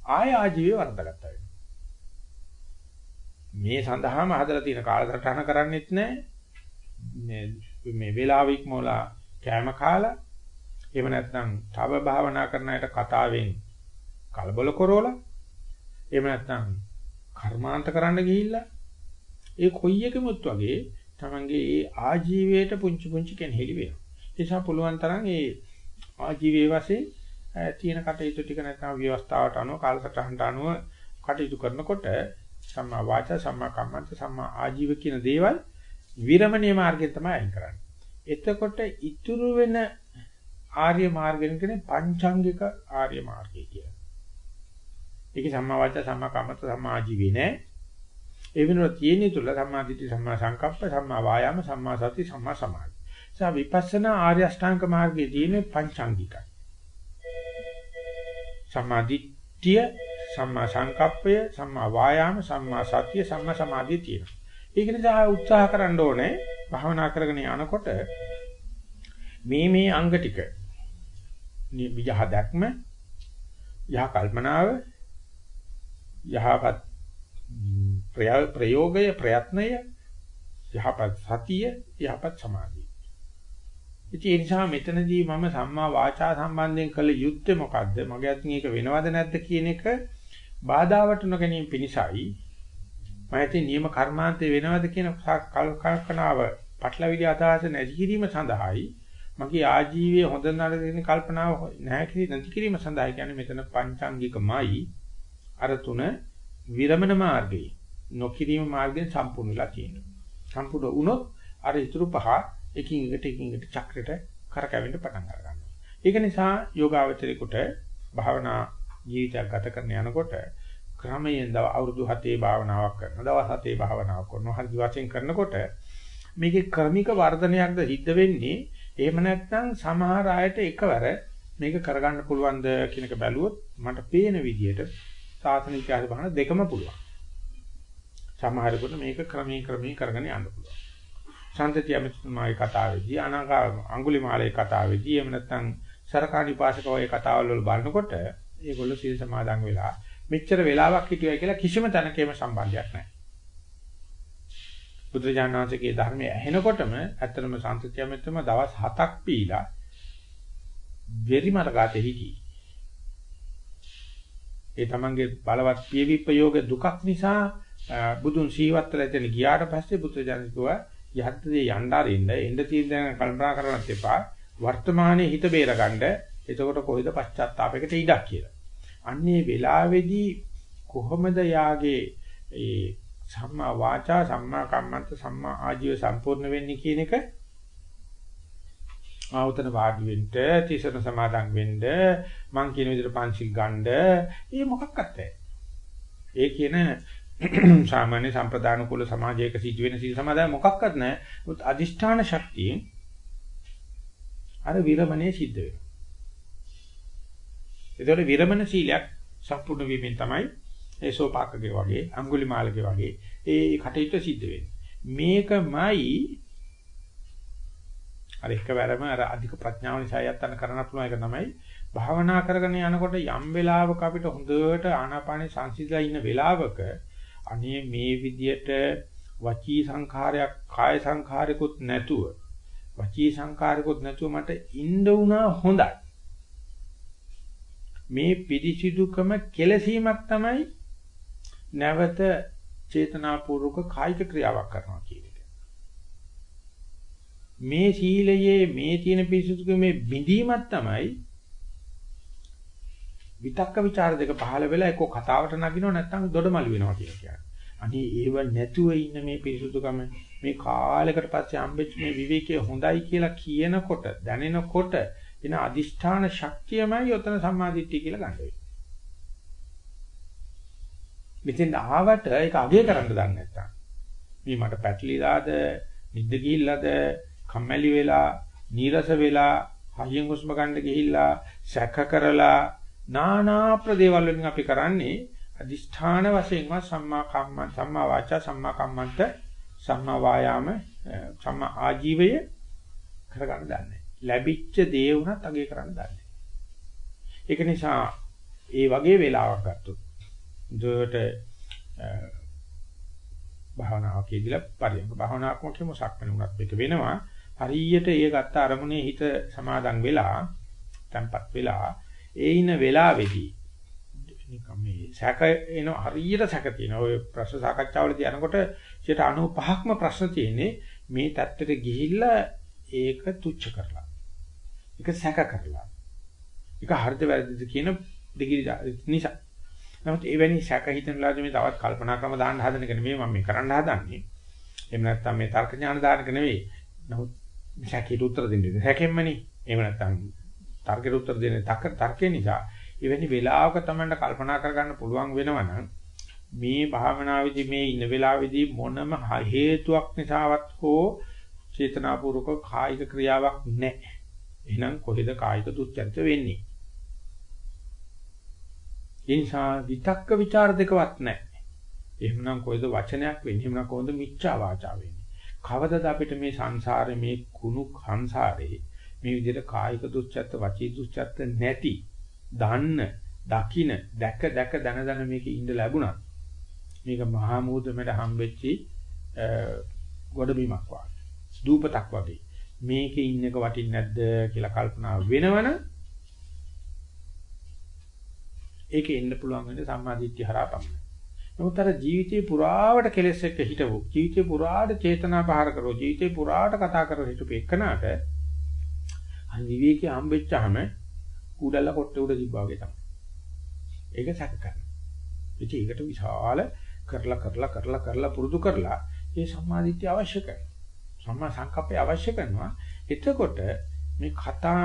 ආය ආජීවය වර්ධගත්තා වෙනවා. මේ සඳහාම හදලා තියෙන කාලසටහන කරන්නේත් නැහැ. මේ වේලාව ඉක්මවලා කෑම කාලා එහෙම නැත්නම් තව භාවනා කරන අයට කතාවෙන් කලබල කරවලා එහෙම නැත්නම් කර්මාන්ත කරන්න ගිහිල්ලා ඒ කොයි එකමුත් වගේ තමන්ගේ ඒ ආජීවයට පුංචි පුංචි කෙනෙහිලි වෙනවා. ඒ නිසා පුළුවන් තරම් ඒ ආජීවයේ වශයෙන් තියෙන කටයුතු ටික නැත්නම් ව්‍යවස්ථාවට අනුව කාලසටහනට අනුව කටයුතු කරනකොට සම්මා වාචා සම්මා කම්මන්ත සම්මා ආජීව කියන දේවල් විරමණීය මාර්ගයෙන් තමයි අයින් කරන්නේ. එතකොට ඉතුරු වෙන ආර්ය මාර්ගයෙන් කියන්නේ පංචාංගික ආර්ය මාර්ගය කියලා. ඒකේ සම්මා වාචා සම්මා කම්මත සම්මා ආජීවී නෑ. ඒ වෙනුවට තියෙන තුල සම්මා දිට්ඨි සම්මා සංකප්ප සම්මා වායාම සම්මා සති සම්මා සමාධි. සා විපස්සනා ආර්ය අෂ්ටාංග මාර්ගයේ තියෙන පංචාංගිකයි. සම්මා දිට්ඨිය සම්මා සංකප්පය සම්මා වායාම සම්මා සතිය සම්මා සමාධිය තියෙනවා. ඒක නිසා උත්සාහ කරන්න ඕනේ භාවනා කරගෙන යනකොට මේ මේ අංග ටික යහ දැක්ම යහ කල්පනාව යහපත් ප්‍රයෝගය ප්‍රයත්නය යහපත් සතිය යහපත් සමාධිය. ඉතින් ඒ නිසා මෙතනදී මම සම්මා වාචා සම්බන්ධයෙන් කළ යුත්තේ මොකද්ද? මගේ අතින් ඒක වෙනවද නැද්ද කියන එක බාධාවට නොගැනීම පිණිසයි. මම හිතේ නියම කර්මාන්තේ වෙනවද කියන කල්පනාව පටලවිලි අදහස නැති කිරීම සඳහායි මගේ ආජීවයේ හොඳ නරක කියන කල්පනාව නැහැ කිරි නැති කිරීම සඳහා කියන්නේ මෙතන පංචාංගිකමයි අර තුන විරමණ මාර්ගයේ නොකිරීම මාර්ගයෙන් සම්පූර්ණ වෙලා තියෙනවා. සම්පූර්ණ වුණොත් අර ඉතුරු පහ එකින් එකට එකින් එකට චක්‍රයට කරකැවෙන්න පටන් ගන්නවා. ඒක නිසා යෝගාවචරේකට භාවනා ජීවිතයක් ගත කරන යනකොට ක්‍රමයෙන් දව අවුරුදු 7 භාවනාවක් කරනවා. දවස් 7 භාවනාවක් කරනවා. හරි වශයෙන් කරනකොට මේකේ ක්‍රමික වර්ධනයක්ද සිද්ධ වෙන්නේ එහෙම නැත්නම් සමහර අයට එකවර මේක කරගන්න පුළුවන්ද කියන එක බැලුවොත් මට පේන විදිහට සාසන ඉතිහාස බලන දෙකම පුළුවන්. සමහරෙකුට මේක ක්‍රමයෙන් ක්‍රමයෙන් කරගෙන යන්න පුළුවන්. සම්තති අමිතුමාගේ කතාවේදී අනාගා අඟුලිමාලේ කතාවේදී එහෙම නැත්නම් සරකාණි පාසක වගේ කතාවල් වල බලනකොට ඒගොල්ලෝ සීල් සමාදන් වෙලා මෙච්චර වෙලාවක් හිටියයි කියලා කිසිම තැනකේම සම්බන්ධයක් නැහැ. බුදුජානනාංශයේ ධර්මය ඇහෙනකොටම ඇත්තටම සම්ත්‍ත්‍යමෙත්තම දවස් 7ක් පීලා වෙරිමර ගාතේ හිටි. ඒ තමන්ගේ බලවත් පියවිප්පයෝග දුකක් නිසා බුදුන් සීවත්තල එතන ගියාට පස්සේ බුදුජානක යහත්දී යන්න අරින්න එන්න තියෙන දැන කල්පනා කරන්නත් එපා වර්තමානයේ හිත බේරගන්න එතකොට කොහෙද පශ්චාත්තාපයකට ඉඩක් කියලා. අන්නේ වෙලාවේදී කොහොමද යාගේ ඒ සම්මා වාචා සම්මා කම්මන්ත සම්මා ආජීව සම්පූර්ණ වෙන්නේ කියන එක ආවතන වාඩි වෙන්න තිසරණ සමාදන් වෙන්න මං කියන විදිහට පංචිල් ගන්න ඒ මොකක්වත් ඒ කියන සාමාන්‍ය සම්ප්‍රදාන කුල සමාජයක සිද්ධ වෙන සීල සමාදාය මොකක්වත් නැහැ. මුත් අදිෂ්ඨාන ශක්තියෙන් අර විරමණය සිද්ධ වෙනවා. ඒතකොට විරමණ සීලයක් සම්පූර්ණ වීමෙන් තමයි ඒ සෝපාකගේ වගේ අඟුලිමාලගේ වගේ ඒ කටයුත්ත සිද්ධ වෙන්නේ. මේකමයි අර එකවරම අර අධික ප්‍රඥාව නිසා යත්තන කරන්න පුළුවන් එක තමයි භාවනා කරගෙන යනකොට යම් වෙලාවක අපිට හොඳට ආනාපානේ සංසිඳලා ඉන්න වෙලාවක අනේ මේ විදියට වචී සංඛාරයක් කාය සංඛාරයකුත් නැතුව වචී සංඛාරයකුත් නැතුව මට ඉන්න උනා හොඳයි මේ පිරිසිදුකම කෙලසීමක් තමයි නැවත චේතනාපූර්වක කායික ක්‍රියාවක් කරනවා කියන එක. මේ සීලයේ මේ තියෙන පිරිසුදුකමේ බිඳීමක් තමයි විතක්ක ਵਿਚාර දෙක පහළ වෙලා එක්ක කතාවට නගිනව නැත්නම් දොඩමළු වෙනවා කියලා කියන්නේ. අනේ ඒව නැතුව ඉන්න මේ පිරිසුදුකම මේ කාලයකට පස්සේ හම්බෙච්ච මේ විවේකයේ හොඳයි කියලා කියනකොට දැනෙනකොට එන අදිෂ්ඨාන ශක්තියමයි යොතන සම්මාදිට්ඨිය කියලා ගන්න වෙන්නේ. මෙතෙන් ආවට ඒක අගය කරන්න දන්නේ නැත්තම්. මේ මට පැටලිලාද නිද්ද ගිහිල්ලාද කම්මැලි වෙලා නීරස වෙලා හයියෙන් හුස්ම ගන්න ගිහිල්ලා සැක කරලා නානා ප්‍රදේවල් වලින් අපි කරන්නේ අදිෂ්ඨාන වශයෙන්ම සම්මා කම්ම සම්මා වාචා සම්මා කම්මන්ත සම්මා වායාම සම්මා ආජීවය කරගන්න දන්නේ. ලැබිච්ච දේ වුණත් අගය කරන්න දන්නේ. ඒක නිසා ඒ වගේ වෙලාවක් ගත්තොත් දුවට භාවනාවක් කියදිලා පරියන්ක භාවනාවක්ම කියමු සක්මන උනත් මේක වෙනවා. හරියට ඒ ගත්ත අරමුණේ හිත සමාදන් වෙලා තැම්පත් වෙලා ඒ ඉන වෙලාවේදී නිකම් මේ සැක එන හරියට සැක තියෙනවා ඔය ප්‍රශ්න සාකච්ඡාවලදී යනකොට 95ක්ම ප්‍රශ්න තියෙන්නේ මේ தත්තෙට ගිහිල්ලා ඒක තුච්ච කරලා. ඒක සැක කරලා. ඒක හරිද වැරදිද කියන දෙකේ නිසා. නමුත් එවැනි සැක හිතනලාද මේ තවත් කල්පනා ක්‍රම දාන්න හදන එක නෙමෙයි මම මේ කරන්න හදන්නේ. එහෙම නැත්නම් මේ තර්ක ඥාන දාන එක නෙමෙයි. නමුත් සැකයට උත්තර දෙන්නේ. සැකෙන්මනේ. එහෙම නැත්නම් තර්කයට උත්තර දෙන්නේ තර්ක තර්කේ නිසා එවැනි වෙලාවක තමයි කල්පනා කරගන්න පුළුවන් වෙනවනම් මේ භාවනාවේදී මේ ඉන්න වෙලාවේදී මොනම හේතුවක් නිසාවත් හෝ චේතනාපූර්වක කායික ක්‍රියාවක් නැහැ. එහෙනම් කොහෙද කායික දුස්චරිත වෙන්නේ? ඒ නිසා විතක්ක ਵਿਚාර දෙකවත් නැහැ. එහෙමනම් කොයිද වචනයක් වෙන්නේ? එහෙමනම් කොහොමද මිච්ඡා වාචා වෙන්නේ? කවදද අපිට මේ සංසාරේ මේ කුණු සංසාරේ මේ විදිහට කායික දුස්චත්ත වචී දුස්චත්ත නැති දන්න දකින දැක දැක දන දන මේකේ ඉඳ ලැබුණා. මේක මහා මූදමෙට හම්බෙච්චි ගොඩබිමක් වගේ. දූපතක් වගේ. මේකේ ඉන්න එක වටින්නේ නැද්ද කියලා කල්පනා වෙනවනම් ඒකේ එන්න පුළුවන් වෙන්නේ සම්මාදිට්ඨිය හරහා පමණයි. නමුත් අර ජීවිතේ පුරාවට කෙලෙස් එක්ක හිටවු ජීවිතේ පුරාට චේතනා පහර කරෝ ජීවිතේ පුරාට කතා කරලා හිටපු එකනට අන් විවේකී හම්බෙච්චාම කුඩල්ල කොට්ටේ උඩ තිබ්බා වගේ තමයි. ඒක සැක කරනවා. ඉතින් ඒකට විශාල කරලා කරලා කරලා කරලා පුරුදු කරලා ඒ සම්මාදිට්ඨිය අවශ්‍ය කරනවා. සම්මා සංකප්පය අවශ්‍ය කරනවා. එතකොට මේ කතා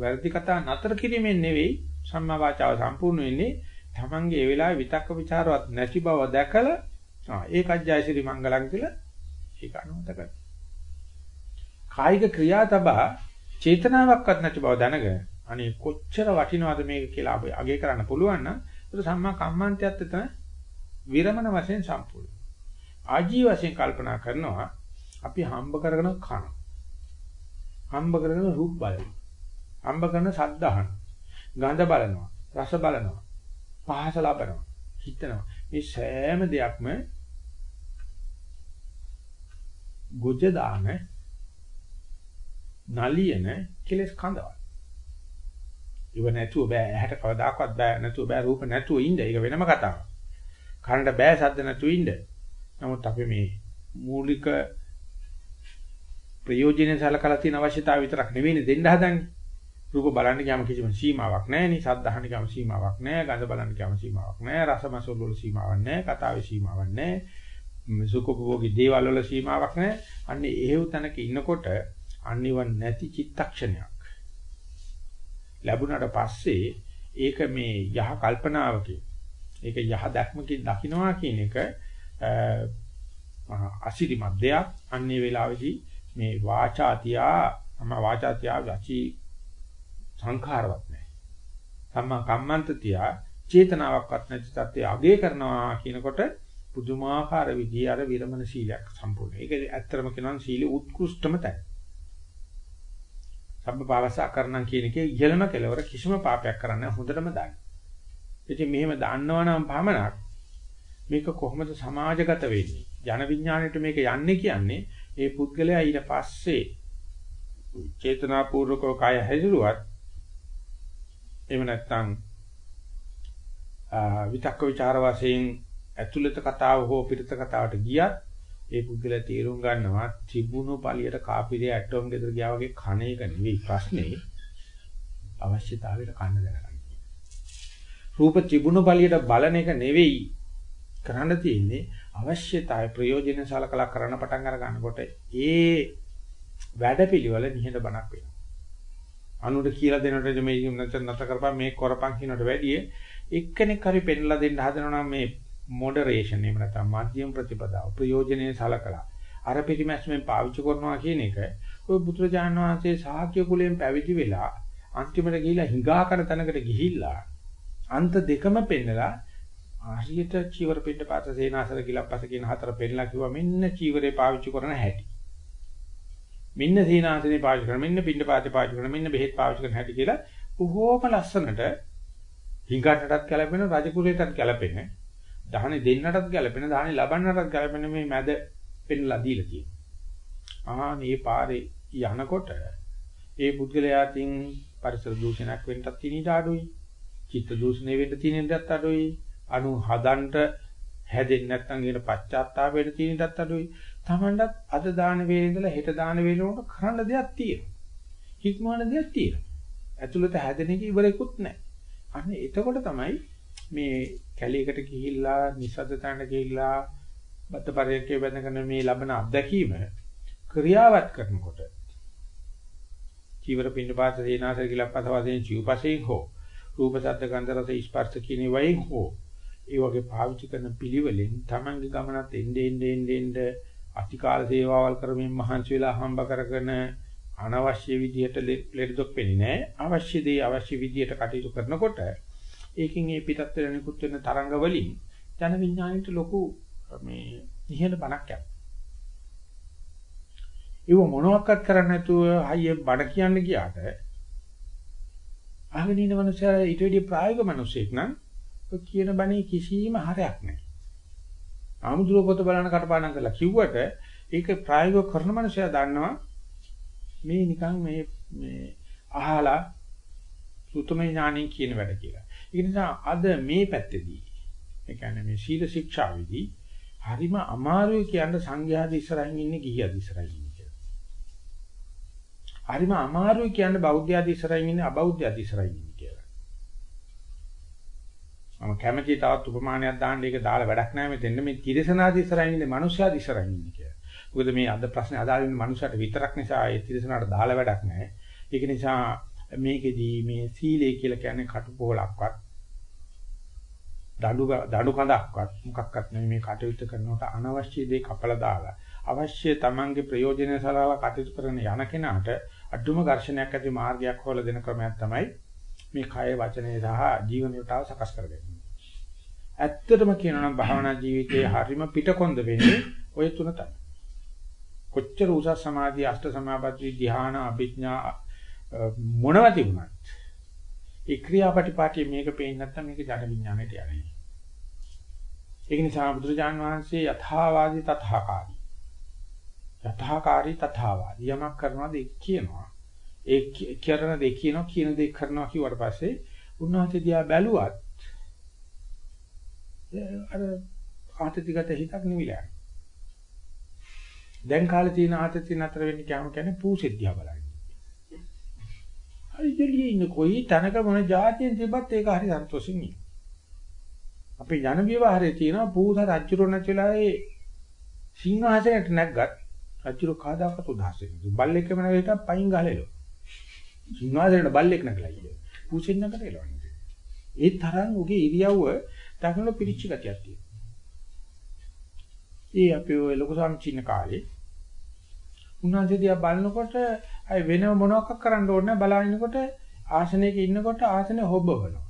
වැරදි කතා නතර කිරීමෙන් නෙවෙයි සම්මා වාචාව සම්පූර්ණ වෙන්නේ තමන්ගේ ඒ වෙලාවේ විතක්ක ਵਿਚාරවත් නැති බව දැකලා ආ ඒකජ්ජයසිරි මංගලං කියලා ඒක අනුමත කරනවා. කායික ක්‍රියා තබා චේතනාවක්වත් නැති බව දැනගෙන අනේ කොච්චර වටිනවද මේක කියලා අපි අගය කරන්න පුළුවන් නම් ඒක සම්මා කම්මන්තයත් එතන විරමණ වශයෙන් සම්පූර්ණ. ආජීව වශයෙන් කල්පනා කරනවා අපි හම්බ කරගෙන කන. හම්බ කරගෙන රූප බලනවා. හම්බ කරන ශබ්ද අහන. ගඳ බලනවා. රස බලනවා. පහස ලබනවා. හිතනවා. මේ සෑම දෙයක්ම ගොජ දාන නලියන කෙලස් කඳවල්. ඉව නැතුව බෑ ඇහැට කවදාකවත් බෑ නැතුව බෑ රූප නැතුව ඉන්න ඒක වෙනම කතාවක්. කනට බෑ සද්ද නැතුව ඉන්න. නමුත් අපි මේ මූලික ප්‍රයෝජනෙ සලකලා තියෙන අවශ්‍යතාවය විතරක් නෙවෙයි දෙන්න හදන්නේ. රූප බලන්න ගියාම කිසිම සීමාවක් නැහැ නේ. ශබ්ද අහන්න ගියාම සීමාවක් නැහැ. ගඳ බලන්න ගියාම සීමාවක් නැහැ. රස මසවල වල සීමාවක් නැහැ. කතාවේ සීමාවක් නැහැ. සුඛෝපභෝගී දේවල් වල සීමාවක් නැහැ. අන්නේ එහෙව් තැනක ඉන්නකොට අනිවන් නැති චිත්තක්ෂණයක්. ලැබුණාට පස්සේ ඒක මේ යහ කල්පනාවකින් ඒක යහ දැක්මකින් දකින්නවා කියන එක අසිරිමත් දෙයක්. අන්නේ වෙලාවේදී මේ වාචාතියා අම වාචාතියා වචී සංඛාරවත් නැහැ. සම්මා කම්මන්තතිය චේතනාවක්වත් නැති තත්ත්වය අගය කරනවා කියනකොට පුදුමාකාර විදිය අර විරමණ සීලයක් සම්පූර්ණ. ඒක ඇත්තම කියනවා සීල උත්කෘෂ්ඨම තැන. සම්පපාවසා කරනම් කියන එකේ ඉහළම කෙලවර කිසිම පාපයක් කරන්න හොඳටම දාන්න. ඉතින් මෙහෙම දන්නවනම් පමණක් මේක කොහොමද සමාජගත වෙන්නේ? ජන විඥාණයට මේක යන්නේ කියන්නේ ඒ පුද්ගලයා ඊට පස්සේ චේතනාපූර්වකව කය හැදිරුවත් එහෙම නැත්නම් විතක්ක ਵਿਚාර වශයෙන් ඇතුළත කතාව හෝ පිටත කතාවට ගියත් ඒ පුද්ගලයා තීරුම් ගන්නවා තිබුණු පළියට කාපිරිය ඇටෝම් ගෙදර ගියා වගේ කණ එක නෙවෙයි ප්‍රශ්නේ අවශ්‍යතාවයට කන්න දැනගන්න. රූප තිබුණු පළියට බලන එක නෙවෙයි කරන්න තියෙන්නේ අවශ්‍යතාවය ප්‍රයෝජන සලකලා කරන්න පටන් අර ගන්නකොට ඒ වැඩපිළිවෙල නිහඬ බණක් වෙනවා. අනුර කියලා දෙනකොට මේ නැත්නම් නැත කරපන් මේ කරපන් කියනට වැඩිය එක්කෙනෙක් හරි පෙන්ලා දෙන්න හදනවා මේ මොඩරේෂන් එහෙම නැත්නම් මධ්‍යම ප්‍රතිපදාව ප්‍රයෝජනේ සලකලා. අර පිටිමැස්මෙන් පාවිච්චි කරනවා කියන එක ඔය බුදුරජාණන් වහන්සේ සාක්‍ය කුලයෙන් පැවිදි වෙලා අන්තිමට ගිහිලා හිඟා කර තැනකට ගිහිල්ලා අන්ත දෙකම පෙන්නලා ආරියට චීවර පිට පාත සේනාසර කිලප්පස කියන හතර පෙන්නලා කිව්වා මෙන්න චීවරේ පාවිච්චි කරන හැටි. මෙන්න සීනාසනේ පාවිච්චි කරන මෙන්න පින්න පාතේ පාවිච්චි කරන මෙන්න බෙහෙත් පාවිච්චි කරන හැටි කියලා බොහෝම ලස්සනට හිඟටටත් ගැලපෙන රජකුරේටත් ගැලපෙන දහනේ දෙන්නටත් ගැලපෙන දහනේ ලබන්නටත් ගැලපෙන මේ මැද පෙන්ලා දීලා තියෙනවා. ආ මේ පාරේ යනකොට ඒ පුද්ගලයාටින් පරිසර දූෂණයක් වෙන්නත් තියෙන අඩුයි. චිත්ත දූෂණය වෙන්න තියෙන දත් අඩුයි. අනු හදන්ට හැදෙන්නේ නැත්නම් කියන පශ්චාත්තාපයට තියෙන දත් අඩුයි. Tamanටත් අද දාන වේලේ ඉඳලා හෙට දාන වේලේකට කරන්න දෙයක් තියෙනවා. හික්මවන දෙයක් තියෙනවා. ඇතුළත හැදෙන එක ඉවරෙකුත් නැහැ. අන්න එතකොට තමයි මේ කැලේකට ගිහිල්ලා නිසද්දතන ගිහිල්ලා බත්තපරයකේ බඳගෙන මේ ලබන අත්දැකීම ක්‍රියාවත් කරනකොට චීවර පින්නපාත සේනාසර කියලා පස වශයෙන් ජීවපසයෙන් හෝ රූප ශබ්ද ගන්ධ රස ස්පර්ශ කියන වයින් හෝ ඒ වගේ පාවිච්චි කරන පිළිවෙලෙන් Tamange ගමනත් එnde ende ende ende අතිකාල සේවාවල් කරමින් මහන්සි වෙලා හම්බ කරගෙන අනවශ්‍ය විදියට ලෙඩදොක් වෙන්නේ නැහැ. අවශ්‍ය දේ අවශ්‍ය විදියට කටයුතු කරනකොට ඒකෙන් මේ පිටත් වෙන නිකුත් වෙන තරංග වලින් ජන විඥාණයට ලොකු මේ ඉහළ බණක් යනවා. ඒව මොනවාක්වත් කරන්නේ නැතුව හයිය බණ කියන්න ගියාට අහගෙන ඉන්න මනුස්සයා ඊට වැඩි ප්‍රායෝගික මිනිසෙක් නම් ඔය කියන බණේ කිසිම හරයක් නැහැ. ආමුදුර පොත බලන කටපාඩම් කරලා කිව්වට ඒක ප්‍රායෝගිකව කරන මනුස්සයා දන්නවා මේ නිකන් මේ මේ අහලා සුතමේ ඥානෙ කියන වැඩ කියලා. ඒ නිසා අද මේ පැත්තේදී ඒ කියන්නේ මේ සීල ශික්ෂාවේදී හරිම අමාරුයි කියන්න සංඝයාද ඉස්සරහින් ඉන්නේ ගිහියද ඉස්සරහින් ඉන්නේ කියලා. හරිම අමාරුයි කියන්න බෞද්ධයාද ඉස්සරහින් ඉන්නේ අබෞද්ධයාද ඉස්සරහින් ඉන්නේ කියලා. මම කැමැති තවත් උපමානයක් දාන්න ඒක දාලා වැඩක් නැහැ මෙතෙන් මේ තිරසනාද ඉස්සරහින් ඉන්නේ මිනිස්යාද ඉස්සරහින් ඉන්නේ කියලා. මොකද මේ අද ප්‍රශ්නේ අදාළ වෙන මිනිස්සුන්ට විතරක් නිසා ඒ තිරසනාට දාලා වැඩක් නැහැ. ඒක නිසා මේකෙදී මේ සීලය කියලා කියන්නේ කටුපෝලක්වත් දඬු දඬු කඳක්වත් මොකක්වත් නෙමෙයි මේ කටයුතු කරනකොට අනවශ්‍ය දේ කපලා දාලා අවශ්‍ය තමන්ගේ ප්‍රයෝජන සලවා කටයුතු කරන යන කෙනාට අඩුම ඝර්ෂණයක් ඇති මාර්ගයක් හොයලා දෙන ක්‍රමයක් තමයි මේ කය වචනේ සහ ජීවන රටාව සකස් කරගන්නේ. ඇත්තටම කියනවා නම් භාවනා ජීවිතයේ හරීම පිටකොන්ද වෙන්නේ ඔය තුන තමයි. කොච්චර උසස් සමාධිය අෂ්ට සමාපatti ධ්‍යාන අභිඥා මොනවා තිබුණත් ඒ ක්‍රියාපටිපාටිය මේක පේන්නේ නැත්නම් මේක ජඩ විඥාණයට යන්නේ. ඒක නිසා බුදුරජාන් වහන්සේ යථාවාදී තථාකාරී. යථාකාරී තථාවාදී යමක් කරනවාද ඒක කියනවා. ඒ කරන දේ කියනවා කියන දේ කරනවා කිව්වට පස්සේ උන්වහන්සේ දිහා බැලුවත් අර ආතතිගත හිතක් නිවිලා යනවා. දැන් කාලේ තියෙන ආතතිය නතර වෙන්න කියම කියන්නේ පූසෙද්දියා බලන්න. හරි දෙලියේ ඉන්න කොයි තැනක මොන જાතියෙන් තිබ්බත් ඒක හරි සන්තෝෂින් ඉන්න. අපේ ජන විවහාරයේ තියෙන පූස රජුර නැතිලා ඒ සිංහාසනයට නැග්ගත් රජුර කාදාකට උදාස් වෙනවා. බල්ලෙක්ම නැගිට පයින් ගහලෙලෝ. සිංහාසනයට බල්ලෙක් නැගලා ඉන්නේ. පූසෙන් නැගලා එලවන්නේ. ඒ තරම් උගේ ඉරියව්ව දකින්න පිරිච්ච ගතියක් තියෙනවා. ඒ අපි ඔය ලොකු සම්චින්න කාලේ උන්වහන්සේ දිහා බලනකොට අය වෙන මොනවක් කරන්න ඕනේ බලනකොට ආසනයක ඉන්නකොට ආසනය හොබවනවා.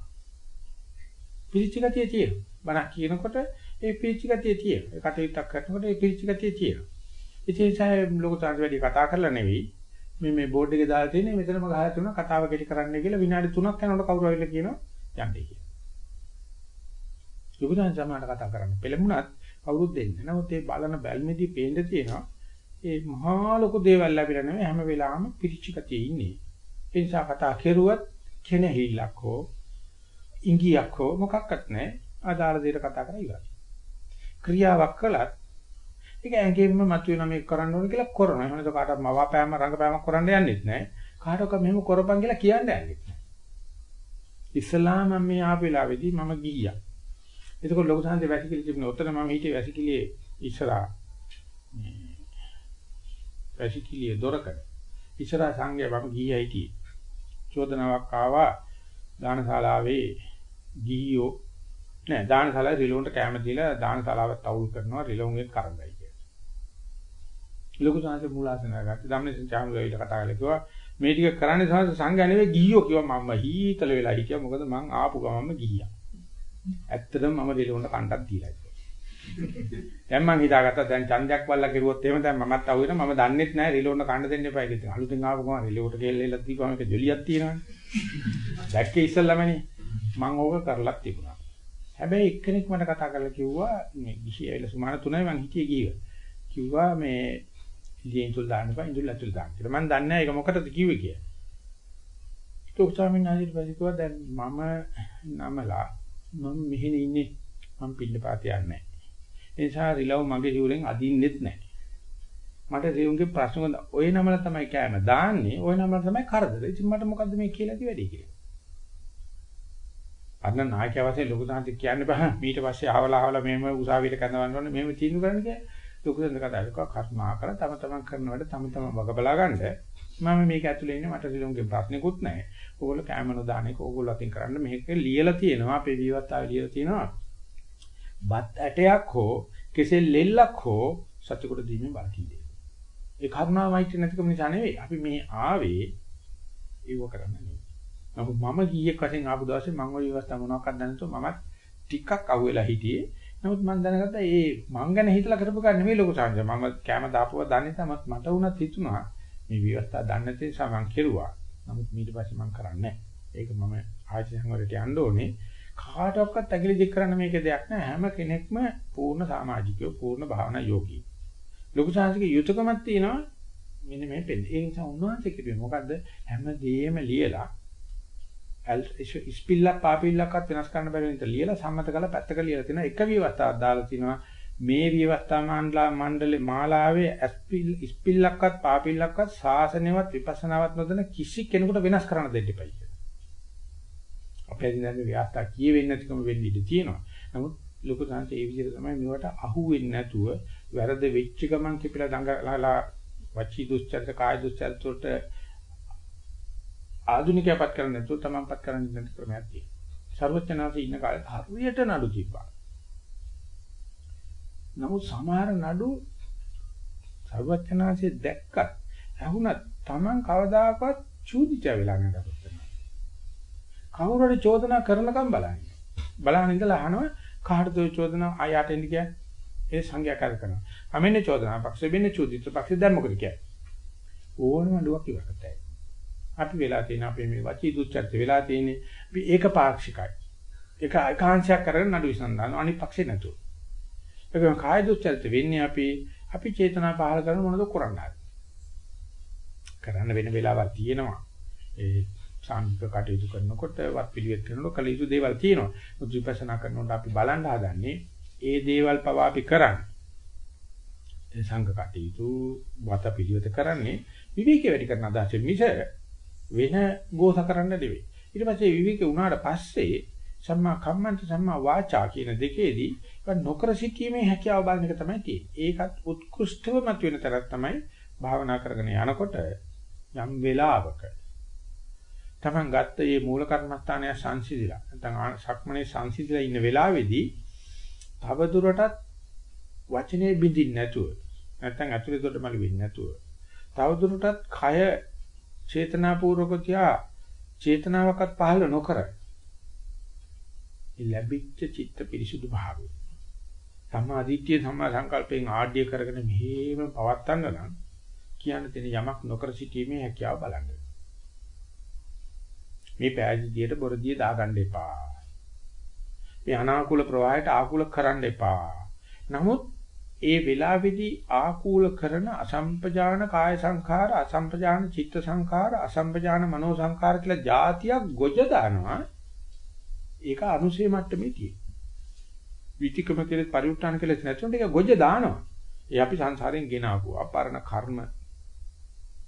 පිරිච්ච ගතිය තියෙනවා. බණක් කියනකොට ඒ පිරිච්ච ගතිය තියෙනවා. ඒ කටයුත්තක් කරනකොට ඒ පිරිච්ච ගතිය තියෙනවා. ඉතින් ඒ ලොකු තාන්ත වැඩි කතා කරලා නෙවෙයි මේ මේ බෝඩ් එකේ දාලා තියෙන්නේ මෙතනම ගහලා තුන කතාව කෙටි කරන්න කියලා විනාඩි 3ක් යනකොට කවුරු ආවිල්ලා කියනවා යන්නේ කියලා. ලොකු තාන්ත සමානට කතා කරන්න පෙළඹුණත් කවුරුත් දෙන්නේ. නමුත් ඒ බලන බැල්මේදී පේන්න තියෙනවා ඒ මහා ලොකු දේවල් ලැබිලා නෙමෙයි හැම වෙලාවෙම පිරිචිකතියේ ඉන්නේ. ඒ නිසා කතා කෙරුවත් කෙනෙහිලක් හෝ ඉංගියක් හෝ මොකක්වත් නැහැ. අදාළ දෙයට කතා කරලා ඉවරයි. ක්‍රියාවක් කළත් ඒක ඇඟෙන්ම මතුවෙන මේක කරන්න ඕන කියලා කරනවා. එහෙම නැත්නම් කාටවත් මවාපෑම රංගපෑමක් කරන්න යන්නෙත් නැහැ. කාටවත් මෙහෙම කරපන් කියලා කියන්න යන්නෙත් නැහැ. ඉස්ලාම මේ ආපෙලාවේදී මම ගියා. එතකොට ලොකු සංහසේ වැසිකිලි තිබුණා. උතන මම හිටියේ වැසිකිලියේ ඉස්සරහා. වැසිකිලියේ දොරකඩ. ඉස්සරහා සංඝයා මම ගිහියා හිටියේ. චෝදනාවක් ආවා දානශාලාවේ ගිහියෝ නෑ දානශාලාවේ රිලෝන්ට කැම දීලා දානශාලාවත් අවුල් කරනවා රිලෝන්ගෙන් කරගයි කියලා. ලොකු සංහසේ මූලාසනය ගත්තා. ධම්මසේ චාමු ගාවිලා කතා කරලා කිව්වා මේ ටික කරන්නේ සංඝ සංඝයා නෙවෙයි ගිහියෝ කිව්වා මම හීතල වෙලා හිටියා මොකද මං ආපු ගමන්ම ගිහියා. ඇත්තටම මම රිලෝන්ට කණ්ඩක් දීලා ඉතින්. දැන් මං හිතාගත්තා දැන් ඡන්දයක් වල්ලා කෙරුවොත් එහෙම දැන් මමත් අහු වෙනවා මම දන්නෙත් නැහැ රිලෝන්ට කණ්ඩ දෙන්න එපා කියලා. අලුතෙන් ආපු ගමන් රිලෝන්ට ගෙල්ලෙලා දීපම එක ජොලියක් තියෙනවනේ. දැක්කේ ඉස්සල්ලාමනේ. මං ඕක කරලා තිබුණා. හැබැයි එක්කෙනෙක් මට කතා කරලා කිව්වා මේ ගිහි ඇවිල්ලා සුමාන 3යි මං හිටියේ ගිහිව. කිව්වා මේ ඉලියෙන් තුල් දාන්න එපා ඉඳුල් ඇතුල් දාන්න කියලා. මං දන්නේ නැහැ ඒක මොකටද කිව්වේ කියලා. ඒක උසාවින් ආදිත් පස්සේ කිව්වා දැන් මම නමලා මම මෙහෙන ඉන්නේ. මම පිළිපාත යන්නේ ඒ නිසා රිලව් මගේ සිවුරෙන් අදින්නෙත් නැහැ. මට රියුන්ගේ ප්‍රශ්න ඔය නමල තමයි කෑම දාන්නේ. ඔය නමල තමයි කරදර. ඉතින් මට මොකද්ද මේ කියලා ඇති වැඩි කියලා? අන්න නායකයා වශයෙන් ලොකු සාන්ති කියන්න බෑ. ඊට පස්සේ ආවලා ආවලා මෙහෙම උසාවියට කරනවන්න ඕනේ. මෙහෙම තීන්දුව කරන්න කියලා. ලොකු සාන්ති කතා කරලා කර්මා කර තම තමන් කරන වැඩ තම තමන් වග බලා ගන්න මම මේක ඇතුලේ ඉන්නේ මට රිලුන්ගේ ප්‍රශ්නිකුත් නැහැ. ඕගොල්ලෝ කැම නොදාන එක ඕගොල්ලෝ අතින් කරන්න මේක ලියලා තියෙනවා අපේ විවත්තාවේ ලියලා තියෙනවා. බත් ඇටයක් හෝ කෙසෙල් ලෙල්ලක් හෝ සත්‍යකට දීමේ බලකින්නේ ඒ කරුණා මෛත්‍රිය නැතිකම නිසා නෙවෙයි. අපි මේ ආවේ ඒව කරන්න නෙවෙයි. නමුත් මම කීයක් වශයෙන් ආපු දවසේ මම ওই විවස්ථා මොනවක්වත් දන්නේ නැතුව මමත් ටිකක් අහුවෙලා හිටියේ නමුත් මම දැනගත්තා ඒ මං ගැන හිතලා කරපු එක නෙවෙයි ලොකු සංජය මම කැම දාපුවා දන්නේ නැත්නම් මට උනත් හිතුණා මේ විවස්ථා දන්නේ නැති නිසා මං කෙරුවා නමුත් ඊට පස්සේ මම කරන්නේ ඒක මම ආයතන සංවරයට යන්න ඕනේ. කාටවත් ඇගිලි දික් කරන්න මේක දෙයක් නෑ. හැම කෙනෙක්ම පූර්ණ සමාජිකයෝ පූර්ණ භාවනා යෝගී. ලොකු සාංශික යුතුයකමක් තියෙනවා. මෙන්න මේ පෙළ. ඒ නිසා උන්වහන්සේ කිව්වේ මොකද්ද? හැමදේම ලියලා ඉස්පිල්ලක් පාපිල්ලක්වත් වෙනස් කරන්න බැරි විදිහට ලියලා සම්මත කරලා පැත්තක ලියලා තිනවා එක විවස්ථාවක් දාලා තිනවා මේ විවස්ථා මණ්ඩල මණ්ඩලේ මාලාවේ ඉස්පිල්ලක්වත් පාපිල්ලක්වත් සාසනයවත් විපස්සනාවත් නොදෙන කිසි කෙනෙකුට වෙනස් කරන්න දෙන්න එපා කියලා. අපේ දිනන්නේ විවස්ථා කියෙවෙන්නේ නැතිකම වෙන්න ඉඩ තියෙනවා. නමුත් ලොකු සංස ඒ විදිහට තමයි මේවට අහු වෙන්නේ නැතුව වැරද වෙච්ච ගමන් කිපිලා දඟලලා වචී දුස්චරිත කාය දුස්චරිත වලට ආධුනිකයපත් කරන්නේ නැතුව තමන්පත් කරන්නේ නැති ක්‍රමයක් තියෙනවා. ਸਰවඥාසී ඉන්න කාලේ හරියට නඩු තිබ්බා. නමුත් සමහර නඩු ਸਰවඥාසී දැක්කත් ඇහුණත් තමන් කවදාකවත් චූදිත වෙලා නැගපොත් වෙනවා. කවුරු හරි චෝදනා කරනකම් බලන්න. බලහන් ඉඳලා අහනවා කාටද ඔය චෝදනා ආයට එන්නේ කියන්නේ? ඒ සංඝයා කර කරනවා. අමෙන්නේ චෝදනා පක්ෂෙ වෙන්නේ චූදිත පක්ෂෙ දැන් මොකද කියන්නේ? ඕනම නඩුවක් ඉවර කරතයි. අපි වෙලා තියෙන අපේ මේ වචී දුච්චර්ත වෙලා තියෙන්නේ අපි ඒක පාක්ෂිකයි. ඒක ඒකාංශයක් කරගෙන නඩු විසඳනවා අනිත් පක්ෂේ නැතුව. ඒකම කාය දුච්චර්ත වෙන්නේ අපි අපි චේතනා පහල කරන මොනවද කරන්නේ? කරන්න වෙන වෙලාවක් තියෙනවා. ඒ සාමික කටයුතු කරනකොට වත් පිළිවෙත් කරනකොට කල යුතු දේවල් තියෙනවා. මුත් විපස්සනා කරනකොට අපි බලන්න හදන්නේ ඒ දේවල් පවා අපි කරන්නේ. ඒ සංඝ කටයුතු වත් පිළිවෙත කරන්නේ විවේකී වැඩි කරන අදහස මිස වෙන ගෝස කරන්න නෙවෙයි. ඊට පස්සේ විවේක වුණාට පස්සේ සම්මා කම්මන්ත සම්මා වාචා කියන දෙකේදී නොකර සිටීමේ හැකියාව බලන එක තමයි තියෙන්නේ. ඒකත් උත්කෘෂ්ඨව මතුවෙන තරක් තමයි භාවනා කරගෙන යනකොට යම් වෙලාවක තමන් ගත්ත මේ මූල කර්මස්ථානය සංසිඳිලා නැත්නම් සක්මනේ සංසිඳිලා ඉන්න වෙලාවේදී තව දුරටත් වචනේ බින්දින් නැතුව නැත්නම් අතුලේ දොඩ මලි වෙන්නේ නැතුව තව දුරටත් කය චේතනාපූර්වක තියා චේතනාවක්වත් පහළ නොකර ලැබිච්ච චිත්ත පිරිසුදු භාවය සම්මාදිට්ඨිය සම්මා සංකල්පයෙන් ආඩ්‍ය කරගෙන මෙහෙම පවත්තන්න නම් කියන්න තියෙන යමක් නොකර සිටීමේ හැකියාව බලන්න. මේ පෑජිදියට බොරදිය දාගන්න එපා. මේ අනාකූල ප්‍රවාහයට ආකූල කරන්න එපා. නමුත් ඒ වෙලාවේදී ආකූල කරන අසම්පජාන කාය සංඛාර අසම්පජාන චිත්ත සංඛාර අසම්පජාන මනෝ සංඛාර කියලා જાතියක් ගොජ දානවා. ඒක අනුසේ මට්ටමේ තියෙන විතිකම කියලා පරිඋත්තාන කියලා නැත්නම් ඒක ගොජ දානවා. ඒ අපි සංසාරයෙන් ගෙන ආපු අපරණ කර්ම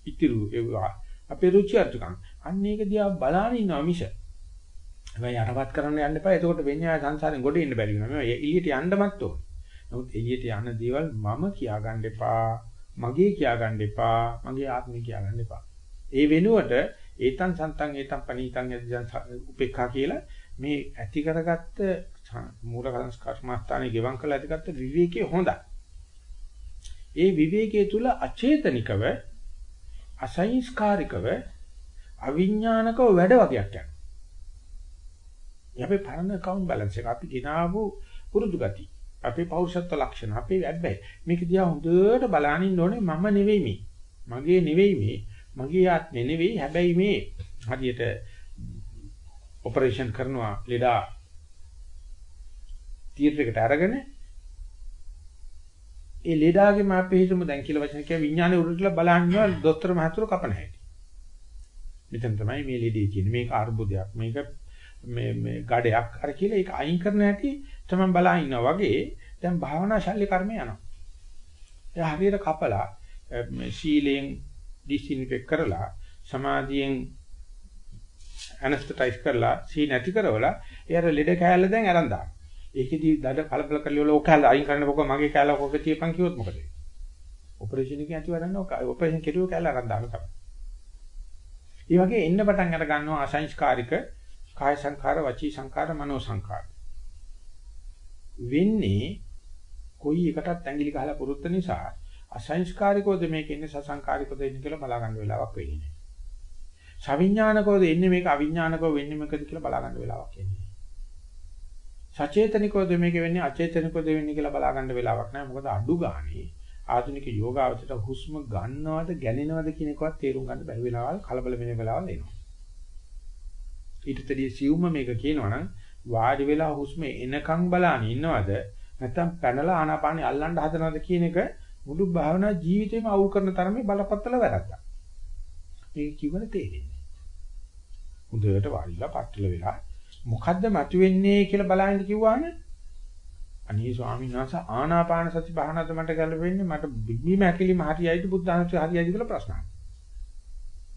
ඉතිරු ඒවා අපේ රුචි අරුචිකම්. අන්න ඒක දිහා බලාන ඉන්නවා මිස. හැබැයි යටපත් කරන්න යන්න එපා. එතකොට වෙන්නේ ආය සංසාරයෙන් ගොඩ එන්න බැරි වෙනවා. මේ එළියට යන්නමත් ඕනේ. නමුත් එළියට යන දේවල් මම කියා ගන්න එපා, මගේ කියා ගන්න එපා, මගේ ආත්මය කියා ගන්න එපා. ඒ වෙනුවට ඒතන් සන්තන් ඒතන් පනීතන් උපේක්ඛා කියලා මේ ඇති කරගත්ත මූල කර්මස්ථානයේ ගෙවම් කළ ඇතිගත්ත විවේකයේ හොඳයි. ඒ විවේකයේ තුල අචේතනිකව අසංස්කාරිකව අවිඥානිකව වැඩ වගේක් යනවා. යපේ පරණ account balance එක අපි ගෙනාවු පුරුදු ගතිය. අපේ පෞරුෂත්ව ලක්ෂණ අපේ වැබ්බැයි මේක දිහා හොඳට බලන ඉන්න ඕනේ මම නෙවෙයි මේ. මගේ නෙවෙයි මේ. මගේ ආත්මෙ නෙවෙයි හැබැයි මේ. හරියට ඔපරේෂන් කරනවා ලෙඩා තියටර් එකට අරගෙන ඒ ලෙඩාගේ මාපේ හිතමු දැන් කියලා වචන කිය විඥානේ උරුටලා බලන්නවා දොස්තර මහතුරු කපන හැටි. මෙතන තමයි මේ ලෙඩේ කියන්නේ මේක අර්බුදයක්. මේක මේ මේ ගඩයක්. අර කියලා ඒක අයින් කරන හැටි තමයි බලා ඉන්නවා වගේ දැන් භාවනා ශල්‍ය කර්මය යනවා. එයා හරියට කපලා මේ සීලෙන් ඩිසින්ෆෙක්ට් කරලා සමාධියෙන් ඇනස්තටයිස් කරලා සී නැති කරවලා එයාට ලෙඩ කෑල්ල දැන් අරන් දානවා. ඒකෙදි දඩ කලබල කරලා ඔල ඔකල් අයින් කරන්න බොක මගේ කෑල්ල ඔක තියපන් කිව්වොත් මොකද වෙන්නේ? ඔපරේෂන් එකේ ඇති වරන්න ඔක ඔපරේෂන් කෙරුව කෑල්ල අරන් දානවා තමයි. ඒ වගේ එන්න පටන් අර ගන්නවා අසංස්කාරික කාය සංඛාර, වචී සංඛාර, මනෝ සංඛාර. වෙන්නේ කොයි එකටත් ඇඟිලි ගහලා පුරුද්ද නිසා අසංස්කාරිකවද මේක ඉන්නේ සසංකාරිකවද ඉන්නේ කියලා බලා ගන්න වෙලාවක් වෙන්නේ නැහැ. සවිඥානිකවද ඉන්නේ මේක අවිඥානිකව වෙන්නේ මොකද කියලා බලා ගන්න වෙලාවක් එන්නේ. සචේතනිකවද මේක වෙන්නේ අචේතනිකවද වෙන්නේ කියලා බලා ගන්න වෙලාවක් නැහැ. මොකද අඩු ගානේ ආධුනික යෝගාවචරයට හුස්ම ගන්නවද ගැනෙනවද කියන එකවත් තේරුම් ගන්න බැරි වෙලාවල් කලබල වෙන වෙලාවල් එනවා. ඊටතදී සියුම්ම මේක කියනවනම් වාඩි වෙලා හුස්ම එනකන් බලන්න ඉන්නවද නැත්නම් පැනලා ආනාපානෙ අල්ලන්න හදනවද කියන එක මුළු භාවනා ජීවිතේම අවුල් කරන තරමේ බලපත්තල වැරද්දක්. මේක කිව්වල තේරෙන්නේ. හොඳට වාඩිලා පట్టල වෙලා මොකද්ද මතුවෙන්නේ කියලා බලන්න කිව්වහම අනේ ස්වාමීන් වහන්සේ ආනාපාන සති භාවනාවද මට ගැලපෙන්නේ මට බිම්බීම ඇකිලිම හරියයිද බුද්ධාංශය හරියයිද කියලා ප්‍රශ්න අහනවා.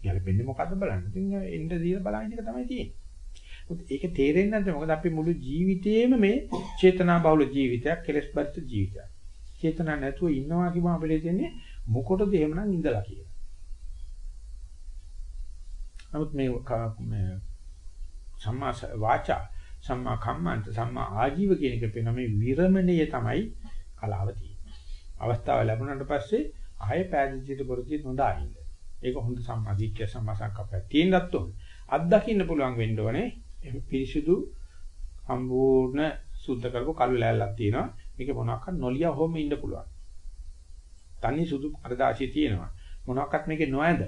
ගැලපෙන්නේ මොකද්ද බලන්න. ඉතින් එන්න දීලා බලන්න එක තමයි තියෙන්නේ. ඒක තේරෙන්නේ නැද්ද මොකද අපි මුළු ජීවිතේම මේ චේතනා බහුල ජීවිතයක් කෙලස් බරිත ජීවිතයක්. චේතනා නැතුව ඉන්නවා කියම අපිට තියෙන්නේ මොකටද එහෙමනම් ඉඳලා කියලා. නමුත් මේ මේ සම්මා වාචා සම්මා කම්මන්ත සම්මා ආජීව කියන එක පේන මේ විරමණය තමයි කලාව තියෙන්නේ. අවස්ථාව ලැබුණාට පස්සේ ආය පෑදිච්චිට පොරචිත් හොඳ ආයින්ද. ඒක හොඳ සම්මාදිට්ඨිය සම්මා සංකප්පය තියෙනත් ඕනේ. අත්දකින්න පුළුවන් වෙන්න ඕනේ. පිරිසිදු සම්පූර්ණ සුද්ධ කරපු කළු ලෑල්ලක් තියෙනවා. මේක මොනවාක්වත් නොලිය හොම ඉන්න පුළුවන්. තනි සුදු අරදාසිය තියෙනවා. මොනවාක්වත් මේකේ නොඇඳ.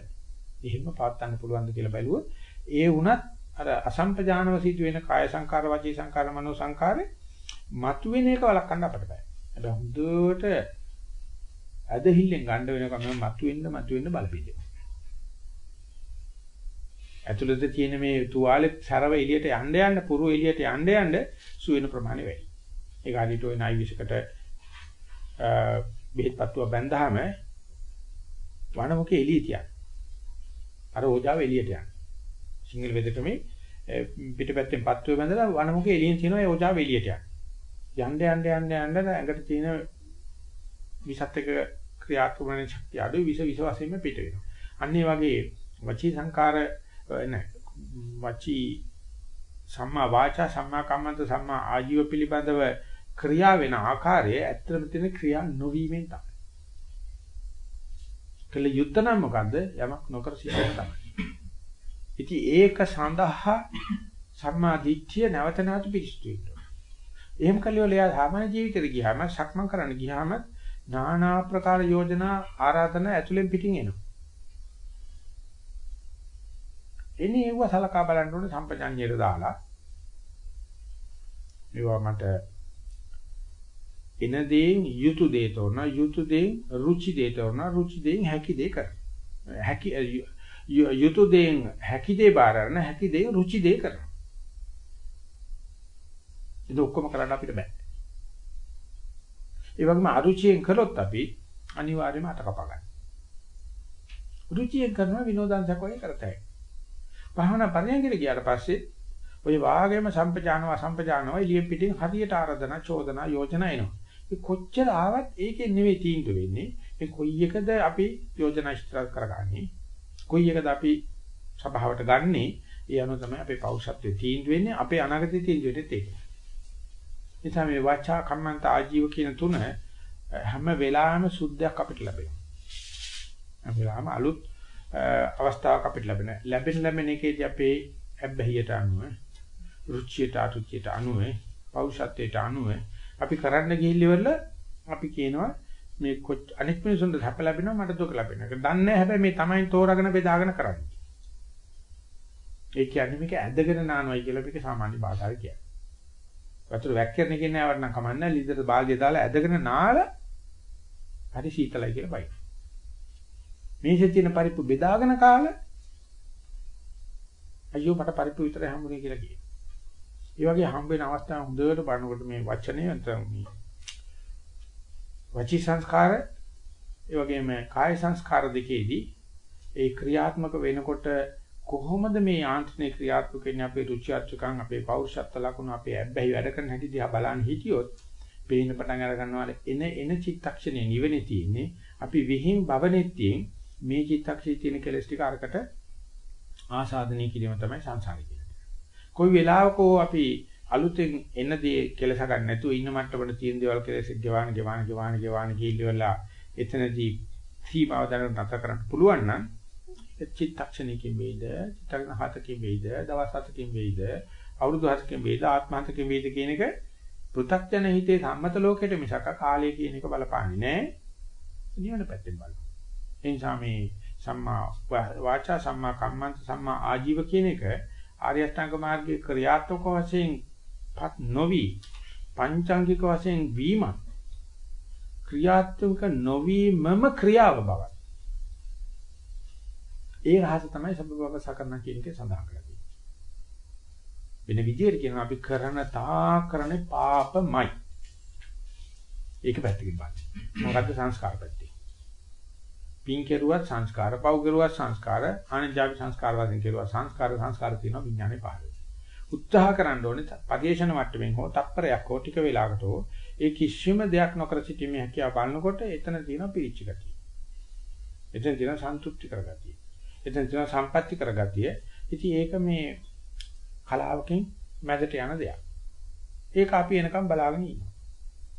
එහෙම පාත් ගන්න පුළුවන්ද කියලා බැලුවොත් ඒ වුණත් අර අසම්පජානව සිදු වෙන කාය සංකාර වචී සංකාර මනෝ සංකාරේ මතුවෙන එක වළක්වන්න අපිට බෑ. හැබැයි හොඳට ඇදහිල්ලෙන් ගන්න වෙනකම් මම මතුවෙන්න මතුවෙන්න බලපිට. ඇතුළත තියෙන මේ තුවාලේ සරව එළියට යන්න යන්න පුරු එළියට යන්න යන්න සුවෙන ප්‍රමාණය වැඩි. ඒක හරියට ওই නයි විසකට බෙහෙත් පත්තුව බැඳාම වනමුකේ එළිය තියන්න. අර ඕජාව එළියට යන්න. සිංහල වෙදකමේ පිටපැත්තෙන් පත්තුවේ බැඳලා වනමුකේ එළියෙන් තියෙනවා ඒ ඕජාව එළියට යන්න. යන්න යන්න යන්න යන්න ඇඟට තියෙන විසත් එක ක්‍රියාත්මක වෙන ශක්තිය අඩු විස විස වශයෙන්ම පිට වෙනවා. අන්න ඒ වගේ වචී සංකාර නැහැ වචී සම්මා වාචා සම්මා කම්මන්ත සම්මා ආජීව පිළිබඳව ක්‍රියා වෙන ආකාරය ඇත්තම තියෙන ක්‍රියා නොවීමෙන් තමයි. කළ යුත්තේ නම් මොකද්ද? යමක් නොකර සිටීම තමයි. ඉතින් ඒක සඳහා සම්මා දිට්ඨිය නැවත නැවත පිළිස්තු වෙනවා. එහෙම කළියොල එයා සාමාන්‍ය ජීවිතේට ගියාම සක්මන් කරන්න ගියාම নানা ආකාර යෝජනා ආරාධනා ඇතුලෙන් පිටින් එනවා. එන්නේ ඒව සලකා බලන්න ඕනේ සම්පජඤ්ඤයට දාලා. ඒවා මට එන දේෙන් යුතු දේ තෝරන යුතු දේෙන් රුචි දේ තෝරන රුචි දේෙන් හැකි දේ කරන හැකි යුතු දේෙන් හැකි දේ බාරන හැකි දේෙන් රුචි දේ කරන ඒක ඔක්කොම කරන්න අපිට බෑ. ඒ වගේම අරුචියෙන් කළොත් අපි අනිවාර්යයෙන්ම අත කපා ගන්න. රුචියෙන් කරනවා විනෝදාංශයක් වගේ කරතයි. භාවනා පරියන්කට ගියාට පස්සේ ඔය වාගේම සම්පජානව සම්පජානව එළිය පිටින් හරියට ආරාධනා චෝදනා යෝජනා එනවා ඒ කොච්චර ආවත් ඒකේ නෙවෙයි තීන්දුව වෙන්නේ. මේ කොයි එකද අපි යෝජනා ඉදිරි කරගන්නේ? කොයි එකද අපි සභාවට ගන්නෙ? ඒ අනුව තමයි අපේ පෞෂත්වයේ තීන්දුව වෙන්නේ. අපේ අනාගතයේ තීන්දුවෙත් ඒක. නිසා මේ වාචා කම්මන්ත ආජීව කියන තුන හැම වෙලාවෙම සුද්ධයක් අපිට ලැබෙනවා. හැම වෙලාවෙම අලුත් අවස්ථාවක් අපිට ලැබෙනවා. ලැබෙන ලැබෙන එකේදී අපේ ඇබ්බැහියට අනුව, රුචියට අරුචියට අනුව, පෞෂත්වයට අනුව අපි කරන්න ගිහිල්ලිවල අපි කියනවා මේ අනිත් මිනිසුන්ට සැප ලැබෙනවා මට දුක ලැබෙනවා. ඒක දන්නේ නැහැ හැබැයි මේ තමයි තෝරාගෙන බෙදාගෙන කරන්නේ. ඒ කියන්නේ මේක ඇදගෙන නානවයි කියලා මේක සාමාන්‍ය භාෂාවේ කියන්නේ. වතුර වැක්කිරන කියන්නේ නෑවට නම් කමන්නේ ලිදට බාල්දිය දාලා ඇදගෙන නාලා හරි සීතලයි කියලා බයි. මේකේ තියෙන පරිප්පු බෙදාගෙන කාලා අයියෝ මට පරිප්පු විතරයි හම්බුනේ කියලා කියනවා. ඒ වගේ හම්බ වෙන අවස්ථාව හොඳට බලනකොට මේ වචනේ නැත්නම් මේ වචී සංස්කාර ඒ වගේම කාය සංස්කාර දෙකේදී ඒ ක්‍රියාත්මක වෙනකොට කොහොමද මේ යාන්ත්‍රණේ ක්‍රියාත්මක වෙන්නේ අපේ රුචි අරුචිකම් අපේ පෞරුෂත්ව ලක්ෂණ අපේ ඇබ්බැහි වැඩ කරන හැටි දිහා බලන්න හිටියොත් පේන පටන් අර ගන්නවා එන එන චිත්තක්ෂණේ නිවෙන්නේ තියෙන්නේ අපි විහිං භවනෙත්තියෙන් මේ චිත්තක්ෂණේ තියෙන කෙලස් ටික අරකට ආසාදනය කිරීම තමයි සංසාරේ කොයි වෙලාවකෝ අපි අලුතෙන් එන දේ කෙලස ගන්න නැතුව ඉන්න මට්ටමට තියෙන දේවල් කෙලෙස් ගෙවාන ගෙවාන ගෙවාන ගෙවාන ගිහිල්ලා එතනදී සීමාව දැනගන්න නැතර කරන්න පුළුවන් නම් චිත්තක්ෂණිකින් වේද චිත්තක්ෂණ හතකින් වේද දවස් හතකින් වේද අවුරුදු හතකින් වේද ආත්ම හතකින් වේද කියන එක පෘථග්ජන හිතේ සම්මත ලෝකෙට මිසක කාලය කියන එක බලපාන්නේ නැහැ. නිවන පැත්තෙන් බලන්න ඒ නිසා මේ සම්මා වාචා සම්මා කම්මන්ත සම්මා ආජීව කියන එක ආර්ය අෂ්ටාංග මාර්ගයේ ක්‍රියාත්මක වශයෙන් පත් නොවි පංචාංගික වශයෙන් වීමත් ක්‍රියාත්මක නොවීමම ක්‍රියාව බවයි. ඒ රහස තමයි සබ්බවක සකරණ කියන එකේ සඳහන් කරන්නේ. වෙන විදිහට කියනවා අපි කරන තා කරන්නේ පාපමයි. ඒක පැත්තකින් බලන්න. මොකද්ද සංස්කාර පැත්තේ? පින් කෙරුවත් සංස්කාර, පව් කෙරුවත් සංස්කාර, අනිත්‍යවි සංස්කාර වශයෙන් කෙරුවා සංස්කාර සංස්කාර තියෙනවා විඥානේ පහළ උත්සාහ කරන්න ඕනේ පරිේශන මට්ටමින් හෝ තප්පරයක් හෝ ටික වෙලාවකට හෝ ඒ කිසිම දෙයක් නොකර සිටීමේ හැකියාව බලනකොට එතන තියෙන පිරිච්ච ගතිය. එතන තියෙන සන්තුෂ්ටි කරගතිය. එතන තියෙන සම්පatti කරගතිය. ඉතින් ඒක මේ කලාවකින් මැදට යන දෙයක්. ඒක අපි එනකම් බලාගෙන ඉන්නවා.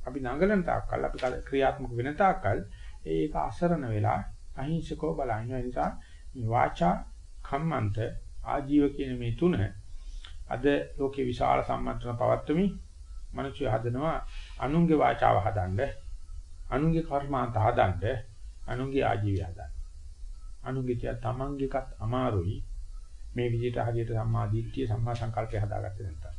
අපි නඟලන තාක්කල් අපි ක්‍රියාත්මක වෙන තාක්කල් ඒක අසරණ වෙලා අහිංසකව බලන නිසා මේ වාචා කම්මන්ත ආජීව කියන මේ තුන අද ලෝකේ විශාල සම්මන්ත්‍රණ පවත්වමි මිනිස්සු හදනවා අනුන්ගේ වාචාව හදන්න අනුන්ගේ කර්මාන්ත හදන්න අනුන්ගේ ආජීවය හදන්න. අනුන්ගේ තියා තමන්ගේකත් අමාරුයි මේ විදිහට හරියට සම්මා දිට්ඨිය සම්මා සංකල්පය හදාගත්තේ නැත්නම්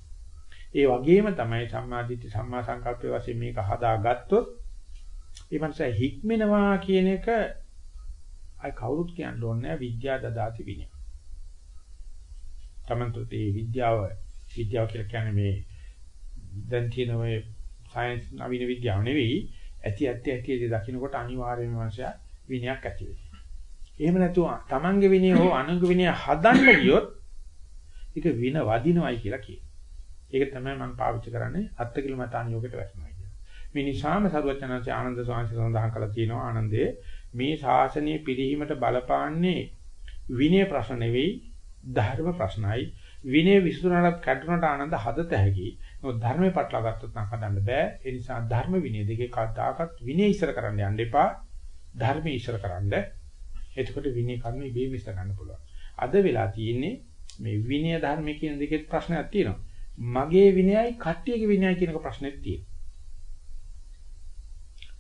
ඒ වගේම තමයි සම්මා දිට්ඨි සම්මා සංකල්පයේ වශයෙන් මේක හදාගත්තොත් ඒ මනස හික්මෙනවා කියන එක අය කවුරුත් කියන්න ඕනේ නැහැ විද්‍යා දදාති විනය. තමන්ට මේ විද්‍යාව විද්‍යාව කියලා කියන්නේ මේ දැන් තියෙන ඔය සයන්ස් නවීන විද්‍යාව නෙවෙයි ඇති ඇති ඇති දකින්නකොට අනිවාර්යයෙන්ම මනසයා විනයක් ඇති වෙනවා. එහෙම නැතුව තමන්ගේ විනය හෝ අනුන්ගේ විනය හදන්න ගියොත් ඒක වින වදිනවයි කියලා කියනවා. ඒක තමයි මම පාවිච්චි කරන්නේ අත්කිලමතාන් යෝගයට වැටෙනවා කියලා. මේ නිසාම සරුවචනanse ආනන්ද සෝංශ සඳහන් කළා තියෙනවා ආනන්දේ මේ ශාසනය පිළිහිමට බලපාන්නේ විනය ප්‍රශ්න නෙවෙයි ධර්ම ප්‍රශ්නයි විනය විසුරුනට කැඩුනට ආනන්ද හදත හැකි. නමුත් ධර්මේ පටලවා ගත්තොත් නම් හදන්න බෑ. ඒ නිසා ධර්ම විනය දෙකේ කතාකත් විනය ඉස්සර කරන්න යන්න එපා. ධර්මයේ ඉස්සර කරන්න. එතකොට විනය කර්ම ඉබේම ඉස්සර ගන්න පුළුවන්. අද වෙලා තියෙන්නේ මේ විනය ධර්ම කියන දෙකේ ප්‍රශ්නයක් තියෙනවා. මගේ විනයයි කට්ටියගේ විනයයි කියනක ප්‍රශ්නෙත් තියෙනවා.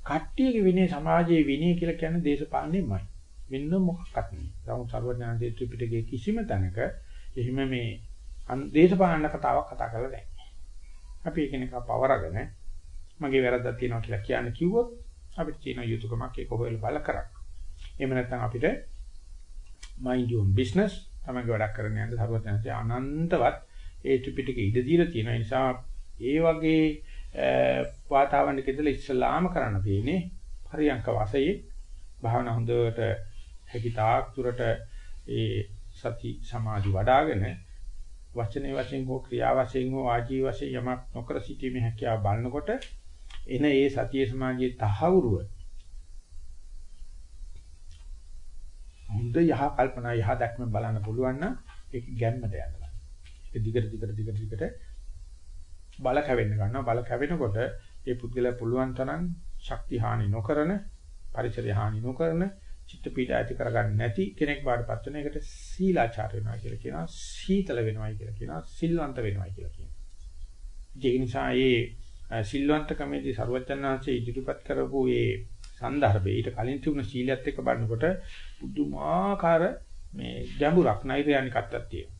කට්ටියගේ විනය සමාජයේ විනය කියලා කියන්නේ දේශපාලනයමයි. වෙන මොකක්වත් නෙවෙයි. සමුත් සර්වඥාන්සේ ත්‍රිපිටකයේ කිසිම තැනක එහෙම මේ දේශපාලන කතාවක් කතා කරලා නැහැ. අපි එකිනෙක පවරගෙන මගේ වැරද්දක් තියෙනවා කියලා කියන්න කිව්වොත් අපිට තියෙන යුතුයකමක් ඒක හොයලා බල කරන්න. එහෙම නැත්නම් අපිට mind your business තමයි වැඩක් කරන්න යන සර්වඥාන්සේ අනන්තවත් ඒ ත්‍රිපිටකෙ ඉඳ දීලා තියෙන නිසා ඒ වගේ වාතාවරණයක ඉඳලා ඉස්සලාම කරන්න තියෙන්නේ පරියංක වාසයේ භාවනා හොඳට හැකි තාක් දුරට ඒ සති සමාධි වඩ아가න වචනේ වශයෙන් හෝ ක්‍රියා වශයෙන් හෝ ආජීව වශයෙන් යමක් නොකර සිටීමේ හැකියාව බලනකොට එන ඒ සතිය සමාධියේ තහවුරුව හොඳ යහ කල්පනා යහ දැක්ම බලන්න පුළුවන් නම් ඒක ගැම්මට යනවා. ඒක දිගට දිගට දිගට දිගට බල කැවෙන්න ගන්නවා. බල කැවෙනකොට ඒ පුද්ගලයා පුළුවන් තරම් ශක්ති හානි නොකරන, පරිසරය හානි නොකරන, චිත්ත පීඩ ඇති කරගන්න නැති කෙනෙක් බාටපත් වෙන එකට සීලාචාර වෙනවා කියලා කියනවා. සීතල වෙනවයි කියලා කියනවා. සිල්වන්ත වෙනවයි කියලා කියනවා. ඒ නිසා මේ සිල්වන්තකමේදී ਸਰවඥාන්සේ ඉදිරිපත් කරපු මේ සන්දර්භය ඊට කලින් තිබුණ සීලයත් එක්ක බලනකොට පුදුමාකාර මේ ගැඹුරක් නෛර්යානිකත්වයක් තියෙනවා.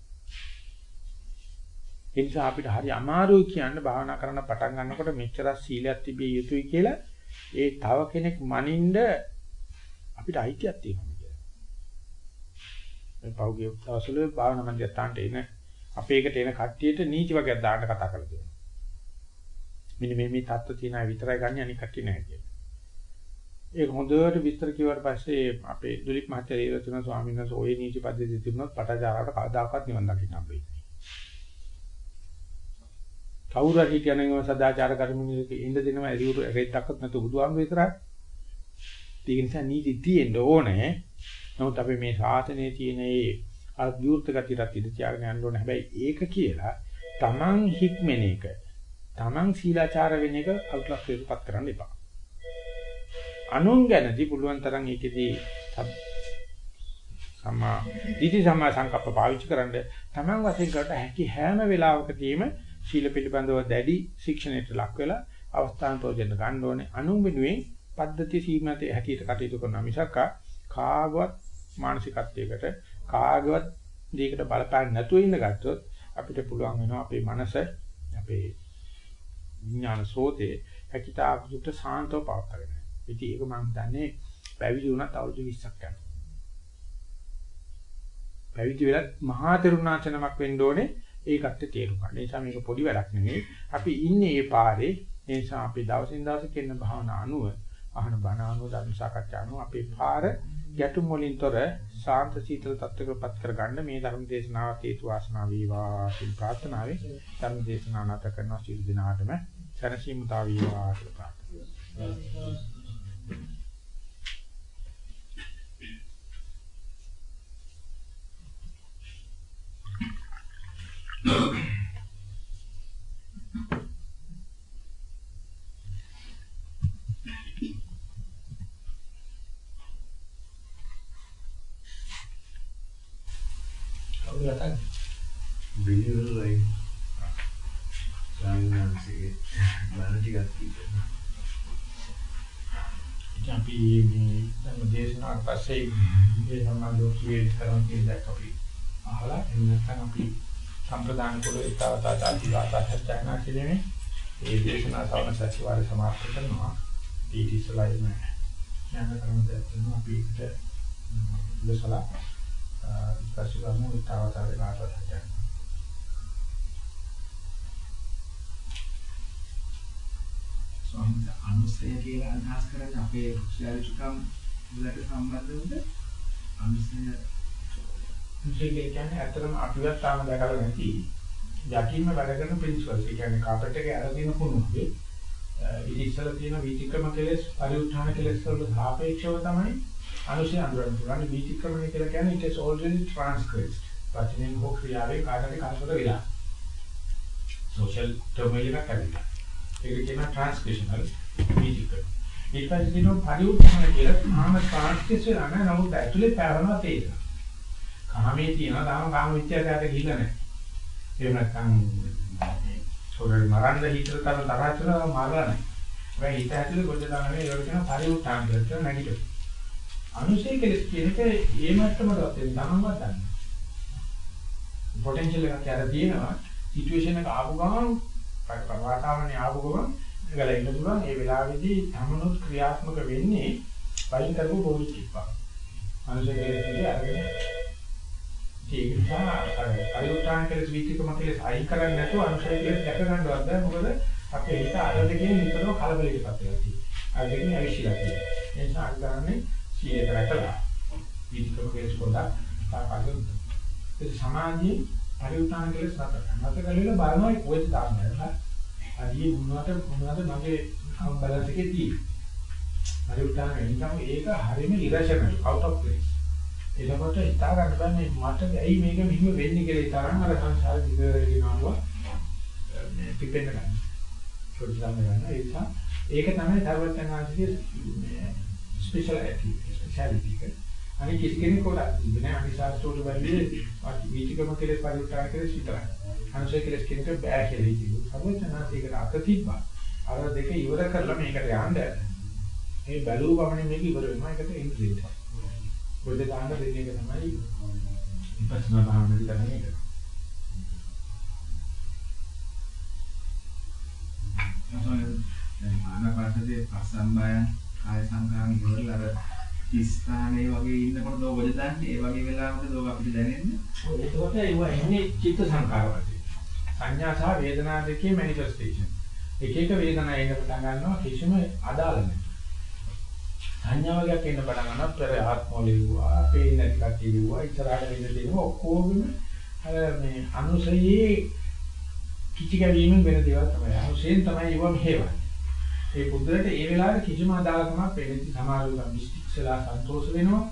ඒ නිසා අපිට හරි අමාරුයි කියන්න භාවනා කරන්න පටන් ගන්නකොට මෙච්චර සීලයක් තිබිය යුතුයි කියලා ඒ තව කෙනෙක් මනින්ද අපිට අයිතියක් තියෙනවා කියලා. මේ පෞගේ දවසවල භාවනා මධ්‍යස්ථානට එන අපේකට එන කට්ටියට නීති වර්ගයක් දාන්න කතා කරලා තියෙනවා. මෙන්න මේ මේ தত্ত্ব තියන අය විතරයි ගන්න අනික කට්ටිය නැහැ කියලා. ඒක හොඳට විස්තර කිව්වට පස්සේ අපේ දුලිප් මහත්තයා ඉරතුන ස්වාමීන් වහන්සේ ওই නීති පද්ධතිය තිබුණොත් පටාචාරාට කවදාකවත් නිවන් දකින්න අපේ. කවුරු හරි කියනවා සදාචාර කර්මිනියක ඉඳ දෙනවා එළියුරු රෙද්දක්වත් නැතු බුදුහාමුදුර විතරයි. ඒක නිසා නීති තියෙන්න ඕනේ. නමුත් අපි මේ ශාසනයේ තියෙන ඒ අභිවෘත ගතියට ඉඳ තියාගෙන යන්න ඕනේ. හැබැයි ඒක කියලා Taman හික්මෙන එක, Taman සීලාචාර වෙන එක කල්පලක් වේපත් කරන්න එපා. අනුන් ගැනදී පුළුවන් තරම් ඒකෙදී සම්මා දිටි සම්මා සංකප්ප පාවිච්චි කරන්න Taman වශයෙන් කරට හැකි හැම වෙලාවකදීම ශීල පිළිබඳව දැඩි ශික්ෂණයට ලක් වෙලා අවස්ථාන ප්‍රයෝජන ගන්න ඕනේ. අනුන් වෙනුවෙන් පද්ධති සීමාතේ හැටියට කටයුතු කරන මිසක් කාගවත් මානසිකත්වයකට කාගවත් දෙයකට බලපෑම් නැතුව ඉන්න ගත්තොත් අපිට පුළුවන් වෙනවා අපේ මනස අපේ විඥාන සෝතේ හැකිතාකුට සාන්තව පවත්වාගෙන. ඉතින් ඒක මම දන්නේ පැවිදි වුණත් අවුරුදු 20ක් යනවා. පැවිදි වෙලත් මහා තෙරුණාචනමක් වෙන්න ඕනේ ඒකත් තේරුම් ගන්න. ඒ නිසා මේක පොඩි වැඩක් නෙමෙයි. අපි ඉන්නේ මේ පාරේ. ඒ නිසා අපි දවසින් දවස කියන භාවනා අනුව අහන බණ අනුව ධර්ම සාකච්ඡා අනුව අපේ පාර ගැටුම් වලින් තොර ශාන්ත සීතල තත්ත්වයකටපත් කරගන්න මේ ධර්ම දේශනාව හේතු වාසනා වේවා කියන ප්‍රාර්ථනාවෙන් ධර්ම දේශනාව නැත කරන සියලු දෙනාටම සනසීමුතා වේවා කියලා කතාන්නේ. බිලිවරයි. සාමාන්‍යයෙන් බලන ටිකක් තියෙනවා. අපි මේ ධර්ම දේශනාවට පස්සේ මේ සම්බන්ධව කීයේ තරම් කියලා අපි අහලා එන්නත්නම් අපි සම්ප්‍රදාන කුල ඒතාවතා තාති වාතා සත්‍යනා කියන්නේ ඒ දේශනා සවන සතිවාරය සමාප්ත කරනවා. ඊට ඉස්සලා ඉන්න යන කරන දෙයක් අපි ඒකට ඉස්සලා ඊපස්සේ ගමු ඊතාවතා වෙලාවට හදන්න. ස්වාමීන් අනුස්සය කියලා අදහස් කරන්නේ අපේ ශාරීරිකම් වලට සම්බන්ධ වුද අනුස්සය මුලින්ම කියන්නේ ඇත්තටම අපිවත් තාම දැකලා නැති යකින්ම වැඩ කරන ප්‍රින්සිපල්ස්. ඒ කියන්නේ කාපට් එකේ අර තියෙන කුණුගේ ඉතින් ඉස්සලා තියෙන වීතික්‍රම කෙලස් පරිඋත්ථාන කෙලස් වලට සාපේක්ෂව තමයි අනුශය අඳුරන්න පුළුවන්. වීතික්‍රමණය කියලා කියන්නේ it is already transgressed. වචනෙන් හෝ ක්‍රියාවෙන් කාටද කරදර වෙලා. social domain එකක් ඇවිල්ලා. ඒක කියන transgressional වීතික්‍රම. ඊට පස්සේ තියෙනවා පරිඋත්ථාන කියලා තාම transgress වෙලා නැහැ. නමුත් ඇතුලේ පැවරනවා තේරෙනවා. කාමයේ තියෙනවා තාම කාම විත්‍යාසයට ගිහිල්ලා නැහැ. එහෙම නැත්නම් සෝරල් මරන්න හිතර තර තරහතර මාරලා නැහැ. ඒ හිත ඇතුලේ ගොඩ දාන්නේ ඒකට කියන පරිඋත්ථාන කියලා නැගිටිනවා. අනුසය කෙලස් කියන එක ඒ මට්ටමටවත් එන්න තමන්වත් දන්නේ. පොටෙන්ෂල් එකක් අර තියෙනවා සිටුේෂන් එක ආපු ගමන් වාතාවරණය ආපු ගමන් ඒගල ඉන්න පුළුවන් ඒ වෙලාවේදී තමනුත් ක්‍රියාත්මක වෙන්නේ වයින් කරපු පොඩි කිප්පා. අනුසය කෙලස් අරගෙන ඒක නිසා අරියුට්ටාන කෙලස් වීතිකම කෙලස් අයින් කරන්නේ නැතුව අනුසය කෙලස් දැක ගන්නවත් බෑ මොකද අපේ හිත අර දෙකේ නිතරම කලබලයකටපත් වෙලා තියෙනවා. අර දෙකේ ඇවිස්සලා තියෙනවා. ඒ නිසා අර ගන්නේ 100ට රැකලා වීතිකම කෙලස් පොඩ්ඩක් තාපගෙන ඒ සමාධියේ පරිඋත්තාන කෙලස් නැතර. නැතර කලිල බලනවා කොහෙද දාන්නේ. අදී මොනවද මොනවද මගේ බැලන්ස් එකේ තියෙන්නේ. පරිඋත්තාන වෙනකම් ඒක හරියම ඉරෂනල් out of place. එතකොට හිතා ගන්න බෑ මේ මට ඇයි මේක මෙහෙම වෙන්නේ කියලා තරම් අර සංසාර දිගටම මේ පිපෙන්න ගන්න. පොඩි ළමයි ගන්න. ඒ නිසා ඒක තමයි ධර්මචනාංශයේ ස්පෙෂල් ඇක්ටිවිටි ස්පෙෂාලිටි එක. අනිත් කිසි කෙනෙක් කොට ඉන්නේ අනිත් ශාස්ත්‍රවල බැලුවේ වීතිකම කෙලෙස් පරිඋත්තරණ කෙලෙස් විතරයි. අනුසය කෙලෙස් කෙනෙක් බෑ කියලා හිතුවා. සර්වඥාන්සේකට අත තිබ්බා. අර දෙක ඉවර කරලා මේකට යන්න. මේ බැලුව පමණින් මේක ඉවර වෙනවා. ඒකට ඉන්ද්‍රියට. පොඩි දාන්න දෙන එක තමයි විපස්සනා භාවනාවේ කරන්නේ ඒක. දැන් ආනාපානසතිය පස්සම්බයන් කාය සංකාම ඉවරලා අර ස්ථානයේ වගේ ඉන්නකොට දෝ ඔය දන්නේ ඒ වගේ වෙලාවකට දෝ අපිට දැනෙන්නේ. ඒකකොට ඒව එන්නේ චිත්ත සංකාර වශයෙන්. සංඥා සහ වේදනා දෙකේ මැනිෆෙස්ටේෂන්. එක එක වේදනා එන්න පටන් ගන්නවා කිසිම අදාළ නැහැ. සංඥා වර්ගයක් එන්න පටන් ගන්නවා පෙර ආත්මවල වූවා, පේන ටිකක් කිව්වා, ඉස්සරහට වෙන්න දෙනවා ඔක්කොම අර මේ අනුසයේ කිචි ගැවීමෙන් වෙන දේවල් තමයි. අනුසයෙන් තමයි ඒවා මෙහෙවන්නේ. ඒ බුද්ධලට ඒ වෙලාවේ කිසිම අදාළකමක් වෙන්නේ සමාජය මිස්ටික්ස්ලා සන්තෝෂ වෙනවා.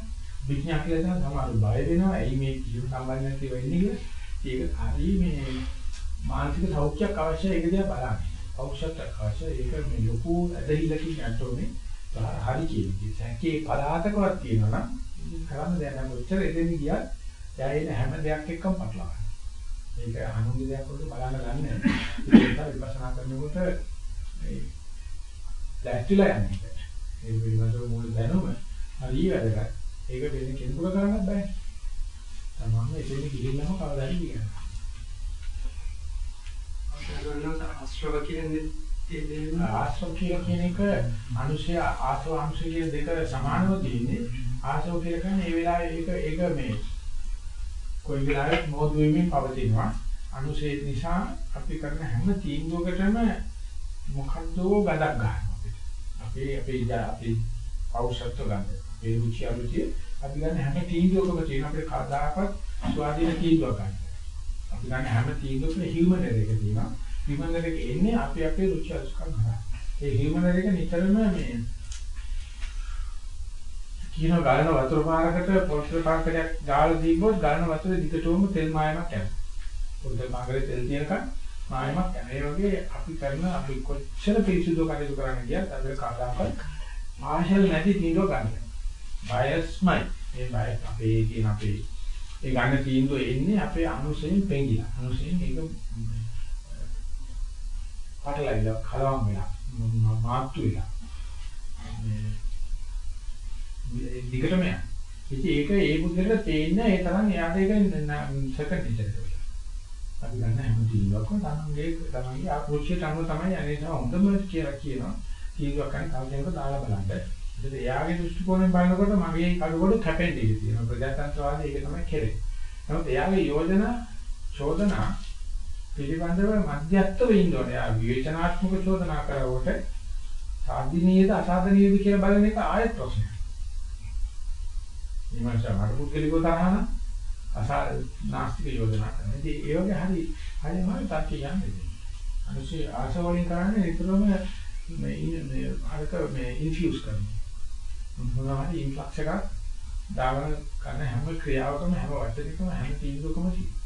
විඥා කියලා තමයි සමාජය බය වෙනවා. ඇයි මේ කිසිම සම්බන්ධයක් නැති වෙන්නේ කියලා. ඒක හරි මේ මානසික සෞඛ්‍යයක් අවශ්‍යයි ඒක දිහා බලන්න. ඖෂධයක් අවශ්‍යයි. ඒක මේ ලොකු ඇදහිල්ලකින් යටෝනේ හරි කියන්නේ සැකේ පලාතකවත් තියෙනවා නම් කරන්න දෙයක් නැහැ. ඔච්චර එදෙන්න ගියත් දැයින හැම දෙයක් එක්කම පටලවා ඒක අනුන්ගේ දෙයක් වලට බලන්න ගන්න. ඒක විපස්සනා කරනකොට මේ දැක්තිලා යන්නේ. ඒ පිළිබඳව මූල දැනුම හරි වැදගත්. ඒක වෙන කෙනෙකුට කරන්නත් බෑ. තමන්ම එතන ගිහින්නම කවදාද කියන්නේ. ආශ්‍රව කියන්නේ ආශ්‍රව කියන එක අනුශය ආශ්‍රව අංශය කියන දෙක සමානව තියෙන්නේ. ආශ්‍රව කියලා කියන්නේ ඒ වෙලාවේ ඒක ඒක මේ කොයි වෙලාවෙත් මොහොත වෙමින් පවතිනවා. අනුසේ නිසා අපි කරන හැම තීන්දුවකටම මොකද්ද ගඩක් ගන්නවා අපිට. අපේ අපේ අපේ පෞෂත්ව ගන්න. අපේ රුචි අරුචි අපි ගන්න හැම තීන්දුවකම තියෙන අපේ කවදාකවත් ස්වාධීන තීන්දුවක් ගන්න. අපි ගන්න හැම තීන්දුවකම හියුමන් එරර් එක තියෙනවා. හියුමන් එරර් එක එන්නේ අපි අපේ රුචි අරුචිකම් කරා. ඒ හියුමන් එරර් එක නිතරම මේ කියන ගලන වතුර පාරකට පොට්ටර පාරකයක් ගාලා දීගොත් ගලන වතුර දිගටම තෙල් මායමක් යනවා. පොට්ටර පාරේ තෙල් තියෙනකන් මායමක් යනවා. ඒ වගේ අපි කරන අපි කොච්චර පිරිසුදු කටයුතු කරන්න ගියත් අපේ කාදාකත් මාෂල් නැති තීන්දුව ගන්න. බයස්මයි. මේ බය අපේ කියන අපේ ඒ ගන්න තීන්දුව එන්නේ අපේ අනුසයෙන් පෙඟිලා. අනුසයෙන් ඒක පටලවිලා කලවම් වෙලා මාත්තු වෙලා. මේ දිගටම යනවා. ඉතින් ඒක ඒ බුද්ධලට තේින්නේ ඒ තරම් එයාට ඒක සෙකන්ඩ් ඉන්ටර් අපි ගන්න හැම තීන්දුවක්ම තමන්ගේ තමන්ගේ අප්‍රෝච් අනුව තමයි අනේ තම හොඳම කියලා කියනවා. තීන්දුවක් ගන්න තව කෙනෙකුට දාලා බලන්න. ඒකද එයාගේ දෘෂ්ටි කෝණයෙන් බලනකොට මගේ කඩකොට කැපෙන්න ඉඩ තියෙනවා. ප්‍රජාතන්ත්‍රවාදී ඒක තමයි කෙරෙන්නේ. නමුත් එයාගේ යෝජනා චෝදනා පිළිබඳව මධ්‍යස්ථව ඉන්න ඕනේ. එයා විවේචනාත්මක චෝදනා කරවට සාධනීයද අසාධනීයද කියලා බලන එක ආයෙත් ප්‍රශ්නයක්. මේ මාස අනුපුද්ගලිකව තරහන අසා නාස්තික යෝජනා කරනවා. ඉතින් ඒ වගේ හරි හරි මායි තාක්ෂි යන්නේ. අනුශේ ආශාවලින් කරන්නේ නිතරම මේ මේ අරක මේ ඉන්ෆියුස් කරනවා. මොනවා හරි ඉන්ෆ්ලක්ස් එකක් දාගෙන කරන හැම ක්‍රියාවකම හැම වචනයකම හැම තීන්දුවකම තියෙනවා.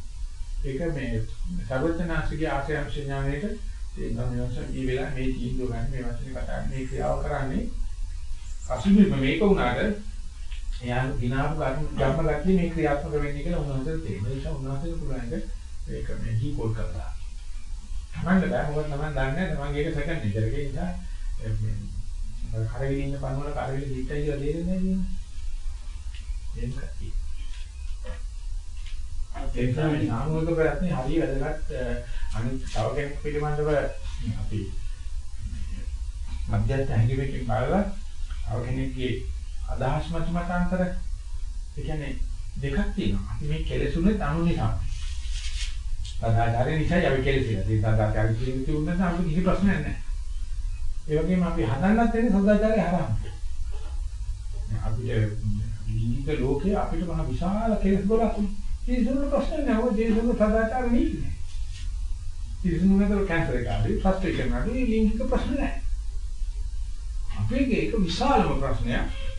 ඒක මේ සර්වඥාන්සේගේ ආශ්‍රයම් ඥානයේට ඒ ගමනස මේ වෙලාව මේ තීන්දුව ගන්න මේ වචනේ කතා මේ ක්‍රියාව කරන්නේ අසුබි මේක උනාට එයා දිනාපු ගම්ම ගැටි මේ ක්‍රියාත්මක වෙන්නේ කියලා උන්වහන්සේට තේරෙනවා. ඒ නිසා උන්වහන්සේට පුළුවන් ඒක මේ ඩිකෝඩ් කරලා. තමන්ට බෑ මොකද තමන් දන්නේ නැහැ තමන්ගේ එක සෙකන්ඩ් ඉතර ඒ නිසා මේ කරගෙන ඉන්න පන්වල කරගෙන හිටයි කියලා තේරෙන්නේ නැහැ නේද? ඒක ඒ තමයි සාමූහික ප්‍රයත්නේ හරිය වැදගත් අනිත් තව කෙනෙක් පිළිබඳව අපි මධ්‍යස්ථ හැඟීමකින් බලලා තව කෙනෙක්ගේ අදහස් මත මතාන්තර ඒ කියන්නේ දෙකක් තියෙනවා. අපි මේ කෙලෙසුනේ අනු නිසා. සදාචාරය නිසා අපි කෙලෙසිලා. ඒ සදාචාරය කියන තුනට අපි කිසි ප්‍රශ්නයක් නැහැ. ඒ වගේම අපි හදන්නත් වෙන්නේ සදාචාරය හරහා. අපිට ජීවිත ලෝකේ අපිට මහ විශාල කෙලෙස් ගොඩක් තියෙන ප්‍රශ්න නැහැ. ඔය දේශන සදාචාර නෙන්නේ. ඉතින් මොනවාද කැන්සර් එක ආදී ෆ්‍රස්ට්‍රේෂන් ආදී ලිංගික ප්‍රශ්න නැහැ. අපේ ඒක විශාලම ප්‍රශ්නයක්.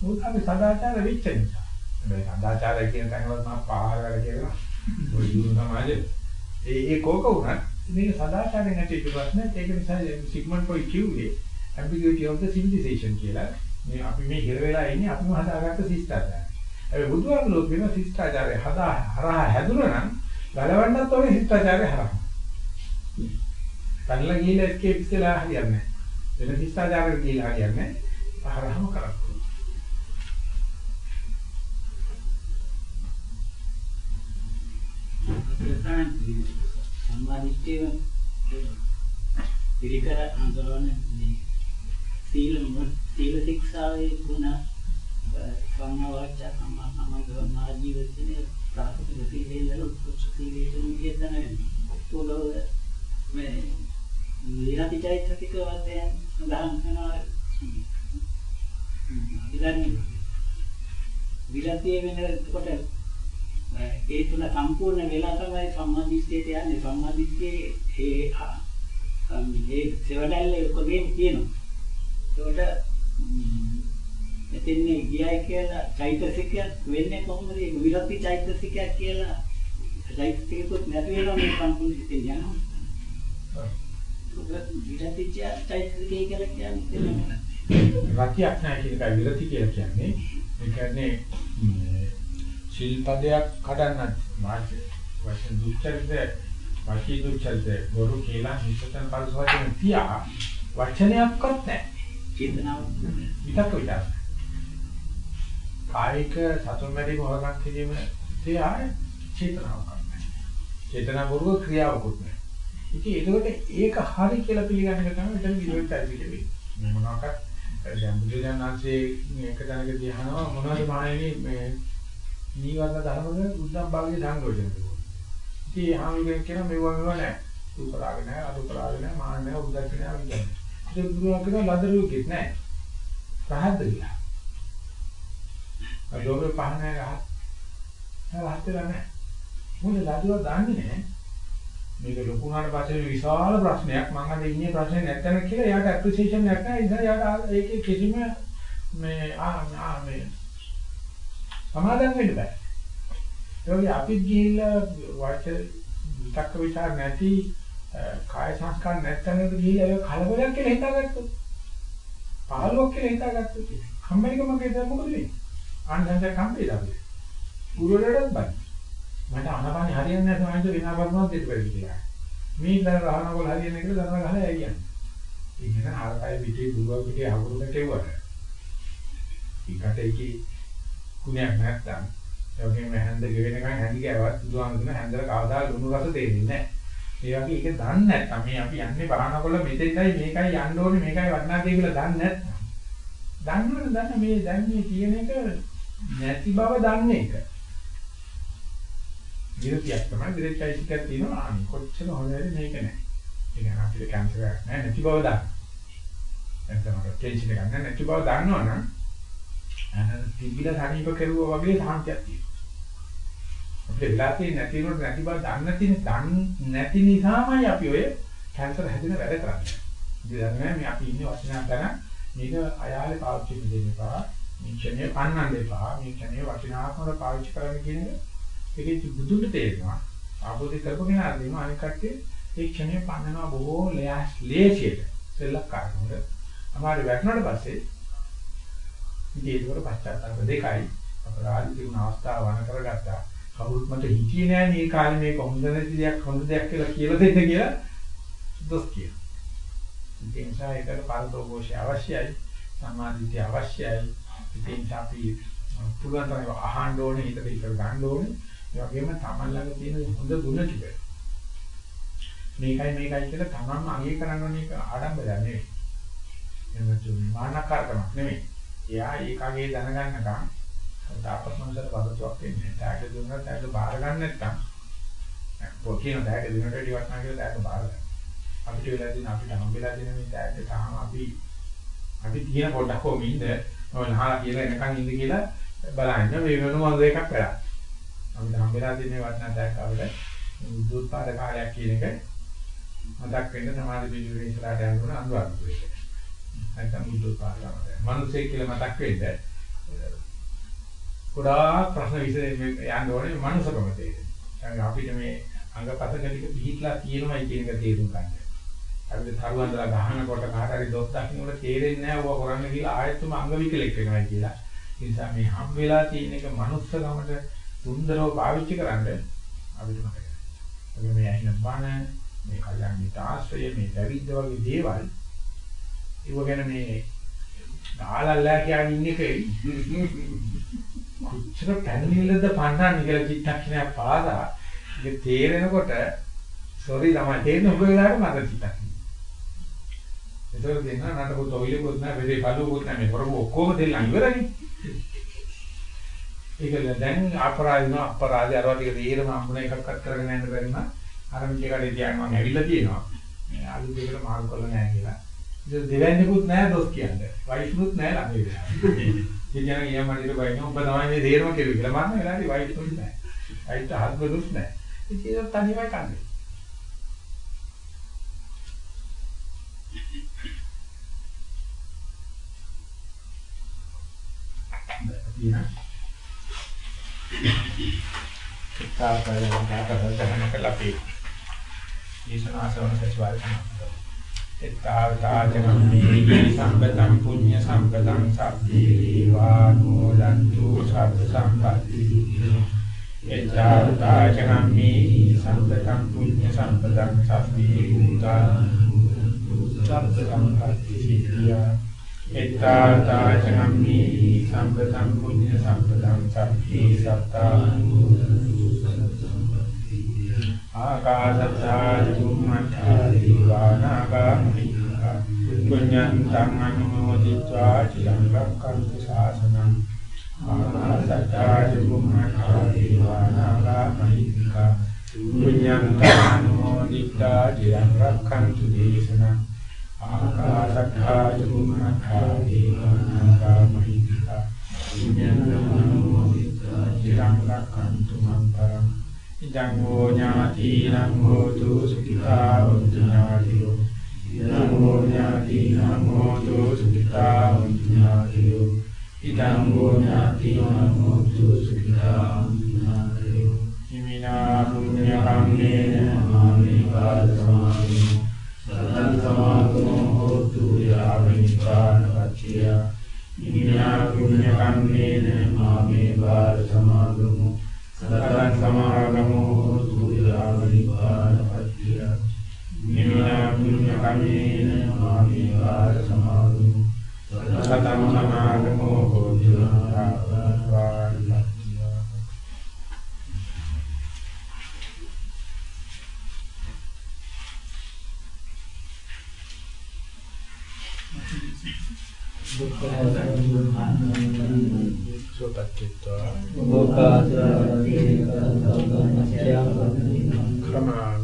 මොකද අපි සදාචාර වෙච්ච නිසා. මේ සදාචාරය කියන තැනවත් මම පහර වැඩ කියලා. ඔය දුරු සමාජයේ ඒ ඒ කෝක උනත් මේක සදාචාරයෙන් ඇති ප්‍රශ්නයක්. ඒක නිසා සිග්මන්ඩ් ෆ්‍රොයිඩ් කිව්වේ ambiguity of the civilization කියලා. මේ අපි මේ හිර වෙලා ඉන්නේ අපිම හදාගත්ත ශිෂ්ටාචාරය. ඒ බුදුහාමුදුරුවෝ කියන ශිෂ්ටාචාරය හදා හරහා හැදුනා නම් ගලවන්නත් ඕනේ ශිෂ්ටාචාරය හරහා. පැනලා ගිහලා escape වෙලා හරියන්නේ නැහැ. වෙන ශිෂ්ටාචාරයකට ගිහලා හරියන්නේ නැහැ. හරහාම කරක්. සම්මාදිට්ඨිය පිළිකර අඳුරන මේ සීල සීල ශික්ෂාවේ ගුණ සංවාච සම්මා සමාධි ජීවිතේ ප්‍රාථමික සීලෙන් උත්කෘෂ්ඨ සීලෙන් කියන පොළොව මේ විරති චෛතසික වශයෙන් සඳහන් කරනවා විරති විරතිය වෙනකොට ඒ තුන සම්පූර්ණ වෙලා තමයි සම්මාදිට්ඨියට යන්නේ. සම්මාදිට්ඨියේ ඒ ඒ සෙවඩල්ලේ කොගෙන් කියනවා. ඒකට එතෙන්නේ ගියයි කියලා චෛතසිකයක් වෙන්නේ කොහොමද? ඒක විරති චෛතසිකයක් කියලා චෛතසිකකුත් නැති වෙනවා මේ සම්පූර්ණ ඉතින් යනවා. විරති චෛතසිකය කියලා කියන්නේ රතියක් නැහැ කියන එක විරති කියලා කියන්නේ. ඒ කියන්නේ ශිල්පදයක් කඩන්නත් වාචික වචන දුච්චරිත වාචික දුච්චරිත බොරු කියලා හිතතන පරිසවචන තියා වචනයක්වත් නැහැ. චේතනාව විතක් විතක්. කායික සතුන් වැඩි මොහොතක් කිරීම තියා චේතනාවක් නැහැ. චේතනා බොරුව ක්‍රියාවකුත් නැහැ. ඉතින් ඒකට ඒක හරි කියලා පිළිගන්න එක තමයි මෙතන විරෝධය ඇති වෙන්නේ. මොනවාකට දැන් බුදුදහමේ එක දැනක දිහනවා මොනවද මානෙනි මේ නීවරණ ධර්මවල උද්දම් භාගයේ සංයෝජන කරනවා. ඉතින් හාමුදුරුවෝ කියන මෙව මෙව නැහැ. රූපරාග නැහැ, අරූපරාග නැහැ, මාන නැහැ, උද්දච්ච නැහැ, අවිද්‍යාව නැහැ. ඒක ගුරුවා කියන ලදරුවෙක් නැහැ. රහත්ද කියලා. අදෝමේ පහ නැහැ රහත්. රහත් වෙලා නැහැ. මොකද ලදරුවා දන්නේ නැහැ. මේක ලොකු වුණාට පස්සේ විශාල ප්‍රශ්නයක් මම අද ඉන්නේ ප්‍රශ්නේ නැත්තන කියලා එයාට ඇප්‍රීසියේෂන් එකක් නැහැ. ඒ නිසා එයාට ඒකේ කිසිම මේ ආ මේ සමාදම් වෙන්න බෑ. ඒ වගේ අපිත් ගිහිල්ලා වාච විතක්ක විචාර නැති කාය සංස්කාර නැත්තනකට ගිහිල්ලා ඒක කලබලයක් කියලා හිතාගත්තොත්. පහලොක් කියලා හිතාගත්තොත්. කම්මැලිකම කියලා මොකද වෙන්නේ? ආනන්ද කම්පේ දාන්නේ. ගුරුවරයාටත් බයි. මට අනපනි හරියන්නේ නැහැ තමයි වෙන ආවර්ණයක් දෙන්න බැරි කියලා. මේ ඉඳලා රහනකොල හරියන්නේ කියලා දන්නා ගහලා ඇයියන්නේ. ඒ කියන්නේ ආරකය පිටේ දුරුව පිටේ අහුරුද කෙවුවට. ඊකට ඒකේ කුණයක් නැත්තම් ඒ වගේම හැන්ද ගෙවෙනකන් හැඳි ගෑවත් බුදුහාමුදුරන හැන්දල කවදා ලුණු රස දෙන්නේ නැහැ. ඒ වගේ ඒක දන්නේ නැත්තම් මේ අපි යන්නේ බාහනකොල්ල මෙතෙන්යි මේකයි යන්න ඕනේ මේකයි වටනා දෙය කියලා දන්නේ නැත්තම්. දන්නවනේ දන්න මේ දැන් මේ කියන එක නැති බව දන්නේ එක. විරතියක් තමයි විරතියිසිකක් තියෙනවා අනේ කොච්චර හොඳයි මේක නැහැ. ඒ කියන්නේ අපිට කැන්සර් එකක් නැහැ නැති බව දන්න. නැත්නම් ටෙන්ෂන් එකක් නැහැ නැති බව දන්නවනම් අර තිබිලා සනීප කරුවා වගේ සාන්තියක් තියෙනවා. අපිට වෙලා තියෙන නැති වුණොත් නැති බව දන්න තියෙන දන් නැති නිසාමයි අපි ඔය කැන්සර් හැදෙන වැඩ කරන්නේ. ඉතින් දැන් මේ අපි ඉන්නේ වචනයක් ගන්න මේක අයාලේ පාවිච්චි දෙන්න එපා. මේ ක්ෂණය පන්නන්න එපා. මේ ක්ෂණය වචනාත්මක පාවිච්චි කරන්න කියන එක ඒකේ බුදුන්ට තේරෙනවා. ආපෝදේ කරපගෙන ආදිනවා අනික කට්ටිය ඒ ක්ෂණය පන්නනවා බොහෝ ලේසියට. සෙල්ලක්කාරකමද. අමාරු වැටුණාට පස්සේ ඉතින් ඒකට පශ්චාත්තාප දෙකයි අපරාධ තිබුණ අවස්ථාව වන කරගත්තා. කවුරුත් මට හිතියේ නෑ මේ කාලේ මේක හොඳ නැති දෙයක් හොඳ දෙයක් කියලා කියලා දෙන්න කියලා දොස් කියනවා. ඒ නිසා ඒකට පරතෝഘോഷය අවශ්‍යයි. සම්මාදිට්ඨිය අවශ්‍යයි. ඉතින් අපි පුළුවන් තරම් අහන්න ඕනේ හිතට ඉතර ගන්න ඕනේ. ඒ වගේම තමන් ළඟ තියෙන හොඳ ගුණ ටික. මේකයි මේකයි කියලා තමන්ම අගය කරන්න ඕනේ ඒක ආඩම්බරයක් නෙවෙයි. එන්නතු මානකාරකමක් නෙවෙයි. එයා ඒකගේ දැනගන්නකම් තාපස් මනසට පදතුවක් වෙන්නේ නැහැ. ටැග් දුන්නා ටැග් බාර ගන්න නැත්නම් පොකින ටැග් දුන්නට වැඩි වටනවා කියලා ටැග් බාර ගන්න. අපිට වෙලා තියෙන අපිට හම්බෙලා තියෙන මේ ටැග් තාම අපි අපි තියෙන පොඩ්ඩක් කොහොම ඉඳ ඔය නහලා කියලා එනකන් ඉඳ කියලා බලන්න මේ වෙන මොනවද එකක් කරා. අපිට හම්බෙලා තියෙන වටනා ටැග් අපිට විද්‍යුත් පාද කාලයක් කියන එක මතක් වෙන්න සමාධි පිළිවෙල ඉස්සරහට යනකොට අනුරාධපුර එක. නැත්නම් විද්‍යුත් පාද කාලයක්. මිනිස්සෙක් කියලා මතක් වෙන්න ගොඩාක් ප්‍රශ්න විසඳෙන්න යන්න ඕනේ මනුස්සකම තේරෙන්නේ. අපිට මේ අංගපතක ටික පිළිట్లా තියෙනවයි කියන එක තේරුම් ගන්න. අපිට තරුවන්දලා ගහනකොට කාට හරි දොස් දකින්නකොට තේරෙන්නේ නැහැ ඕවා කරන්න කියලා ආයෙත්ම අංග විකලෙක් වෙනවා කියලා. ඒ නිසා මේ හම් වෙලා තියෙන එක මනුස්සකමට සුන්දරව පාවිච්චි කරන්න අපිට මතකයි. අපි මේ අහින බණ මේ කල්යන් මිත ආශ්‍රය මේ පැවිද්ද වගේ දේවල් ඒව ගැන මේ ගාලල්ලා කියන්නේ ඉන්න එකයි කොච්චර පැනලිල්ලද පන්නන්නේ කියලා චිත්තක්ෂණයක් පාසා ඒක තේරෙනකොට සෝරි තමයි තේරෙන උග වෙලාවට මට චිත්තක්ෂණ. ඒතකොට දෙන්න නඩකු තොইলකුත් නැහැ වෙදේ බලුකුත් නැහැ මේ කරමු ඔක්කොම දෙන්න ඉවරනේ. ඒකල දැන් අපරාධ නෝ අපරාධ අරවා ටික තේරම හම්බුන එකක්වත් කරගෙන යන්න බැරි නම් අර මිජේ කඩේ තියන් මම ඇවිල්ලා තියෙනවා. මේ අලුත් දෙයකට මාරු කරලා නැහැ කියලා. ඒක දෙවන්නේකුත් නැහැ දොස් කියන්නේ. වයිෆ්නුත් නැහැ ළඟ ඉඳලා. ඉතින් ඊයන් මඩේට බයින ඔබ තමයි මේ තේරම කෙරුවේ කියලා මම වෙලාවේ වයිට් තුත් නැහැ. වයිට් හස්බන්ඩ්ුත් නැහැ. ඉතින් ඒක තනියමයි කන්නේ. තාපරෙන් කාටද කළා අපි. ඊසනාසවන සත්‍යවාදී තමයි. එත්තාවතාචනම්මේ සම්පතං පුඤ්ඤ සම්පතං සබ්බේ වානෝදන්තු සබ්බ සම්පatti. එත්තාවතාචනම්මේ සම්පතං පුඤ්ඤ සම්පතං සබ්බේ භූතා සබ්බ සම්පatti සිද්ධියා. එත්තාවතාචනම්මේ සම්පතං පුඤ්ඤ සම්පතං සබ්බේ සත්තා ආකාශත්තා චුම්මත්තා දීවානාගා පුඤ්ඤන්තං අනුමෝදිत्वा චිරං රක්ඛන්තු ශාසනං ආකාශත්තා චුම්මත්තා දීවානාගා මහිත්‍තිකා පුඤ්ඤන්තානුමෝදිතා ජිරං රක්ඛන්තු දේශනං ආකාශත්තා චුම්මත්තා දීවානාගා මහිත්‍තා පුඤ්ඤන්තානුමෝදිතා ජිරං රක්ඛන්තු මං පරං ඉදං හෝ ඥාතිනං හෝතු සුඛිතා හොන්තු ඥාතියෝ ඉදං හෝ ඥාතිනං හෝතු සුඛිතා හොන්තු ඥාතියෝ ඉදං හෝ ඥාතිනං හෝතු සුඛිතා හොන්තු ඥාතියෝ හිමිනා පුඤ්ඤ කම්මේන මාමේ පාද සමාධි සතං සමාධෝ හෝතු යාවිනිපාන පච්චය හිමිනා පුඤ්ඤ කම්මේන මාමේ පාද සමාධෝ සතං සමාගමෝ හෝතු යාවිනිපානපච්චය හිමිනා පුඤ්ඤ කම්මේන මාමේ කාල සමාගමෝ සතං සමාගමෝ හෝතු යාවිනිපානපච්චය සෝපත්ත්වා ක්‍රමානුකම්ප සෝපත්ත්වා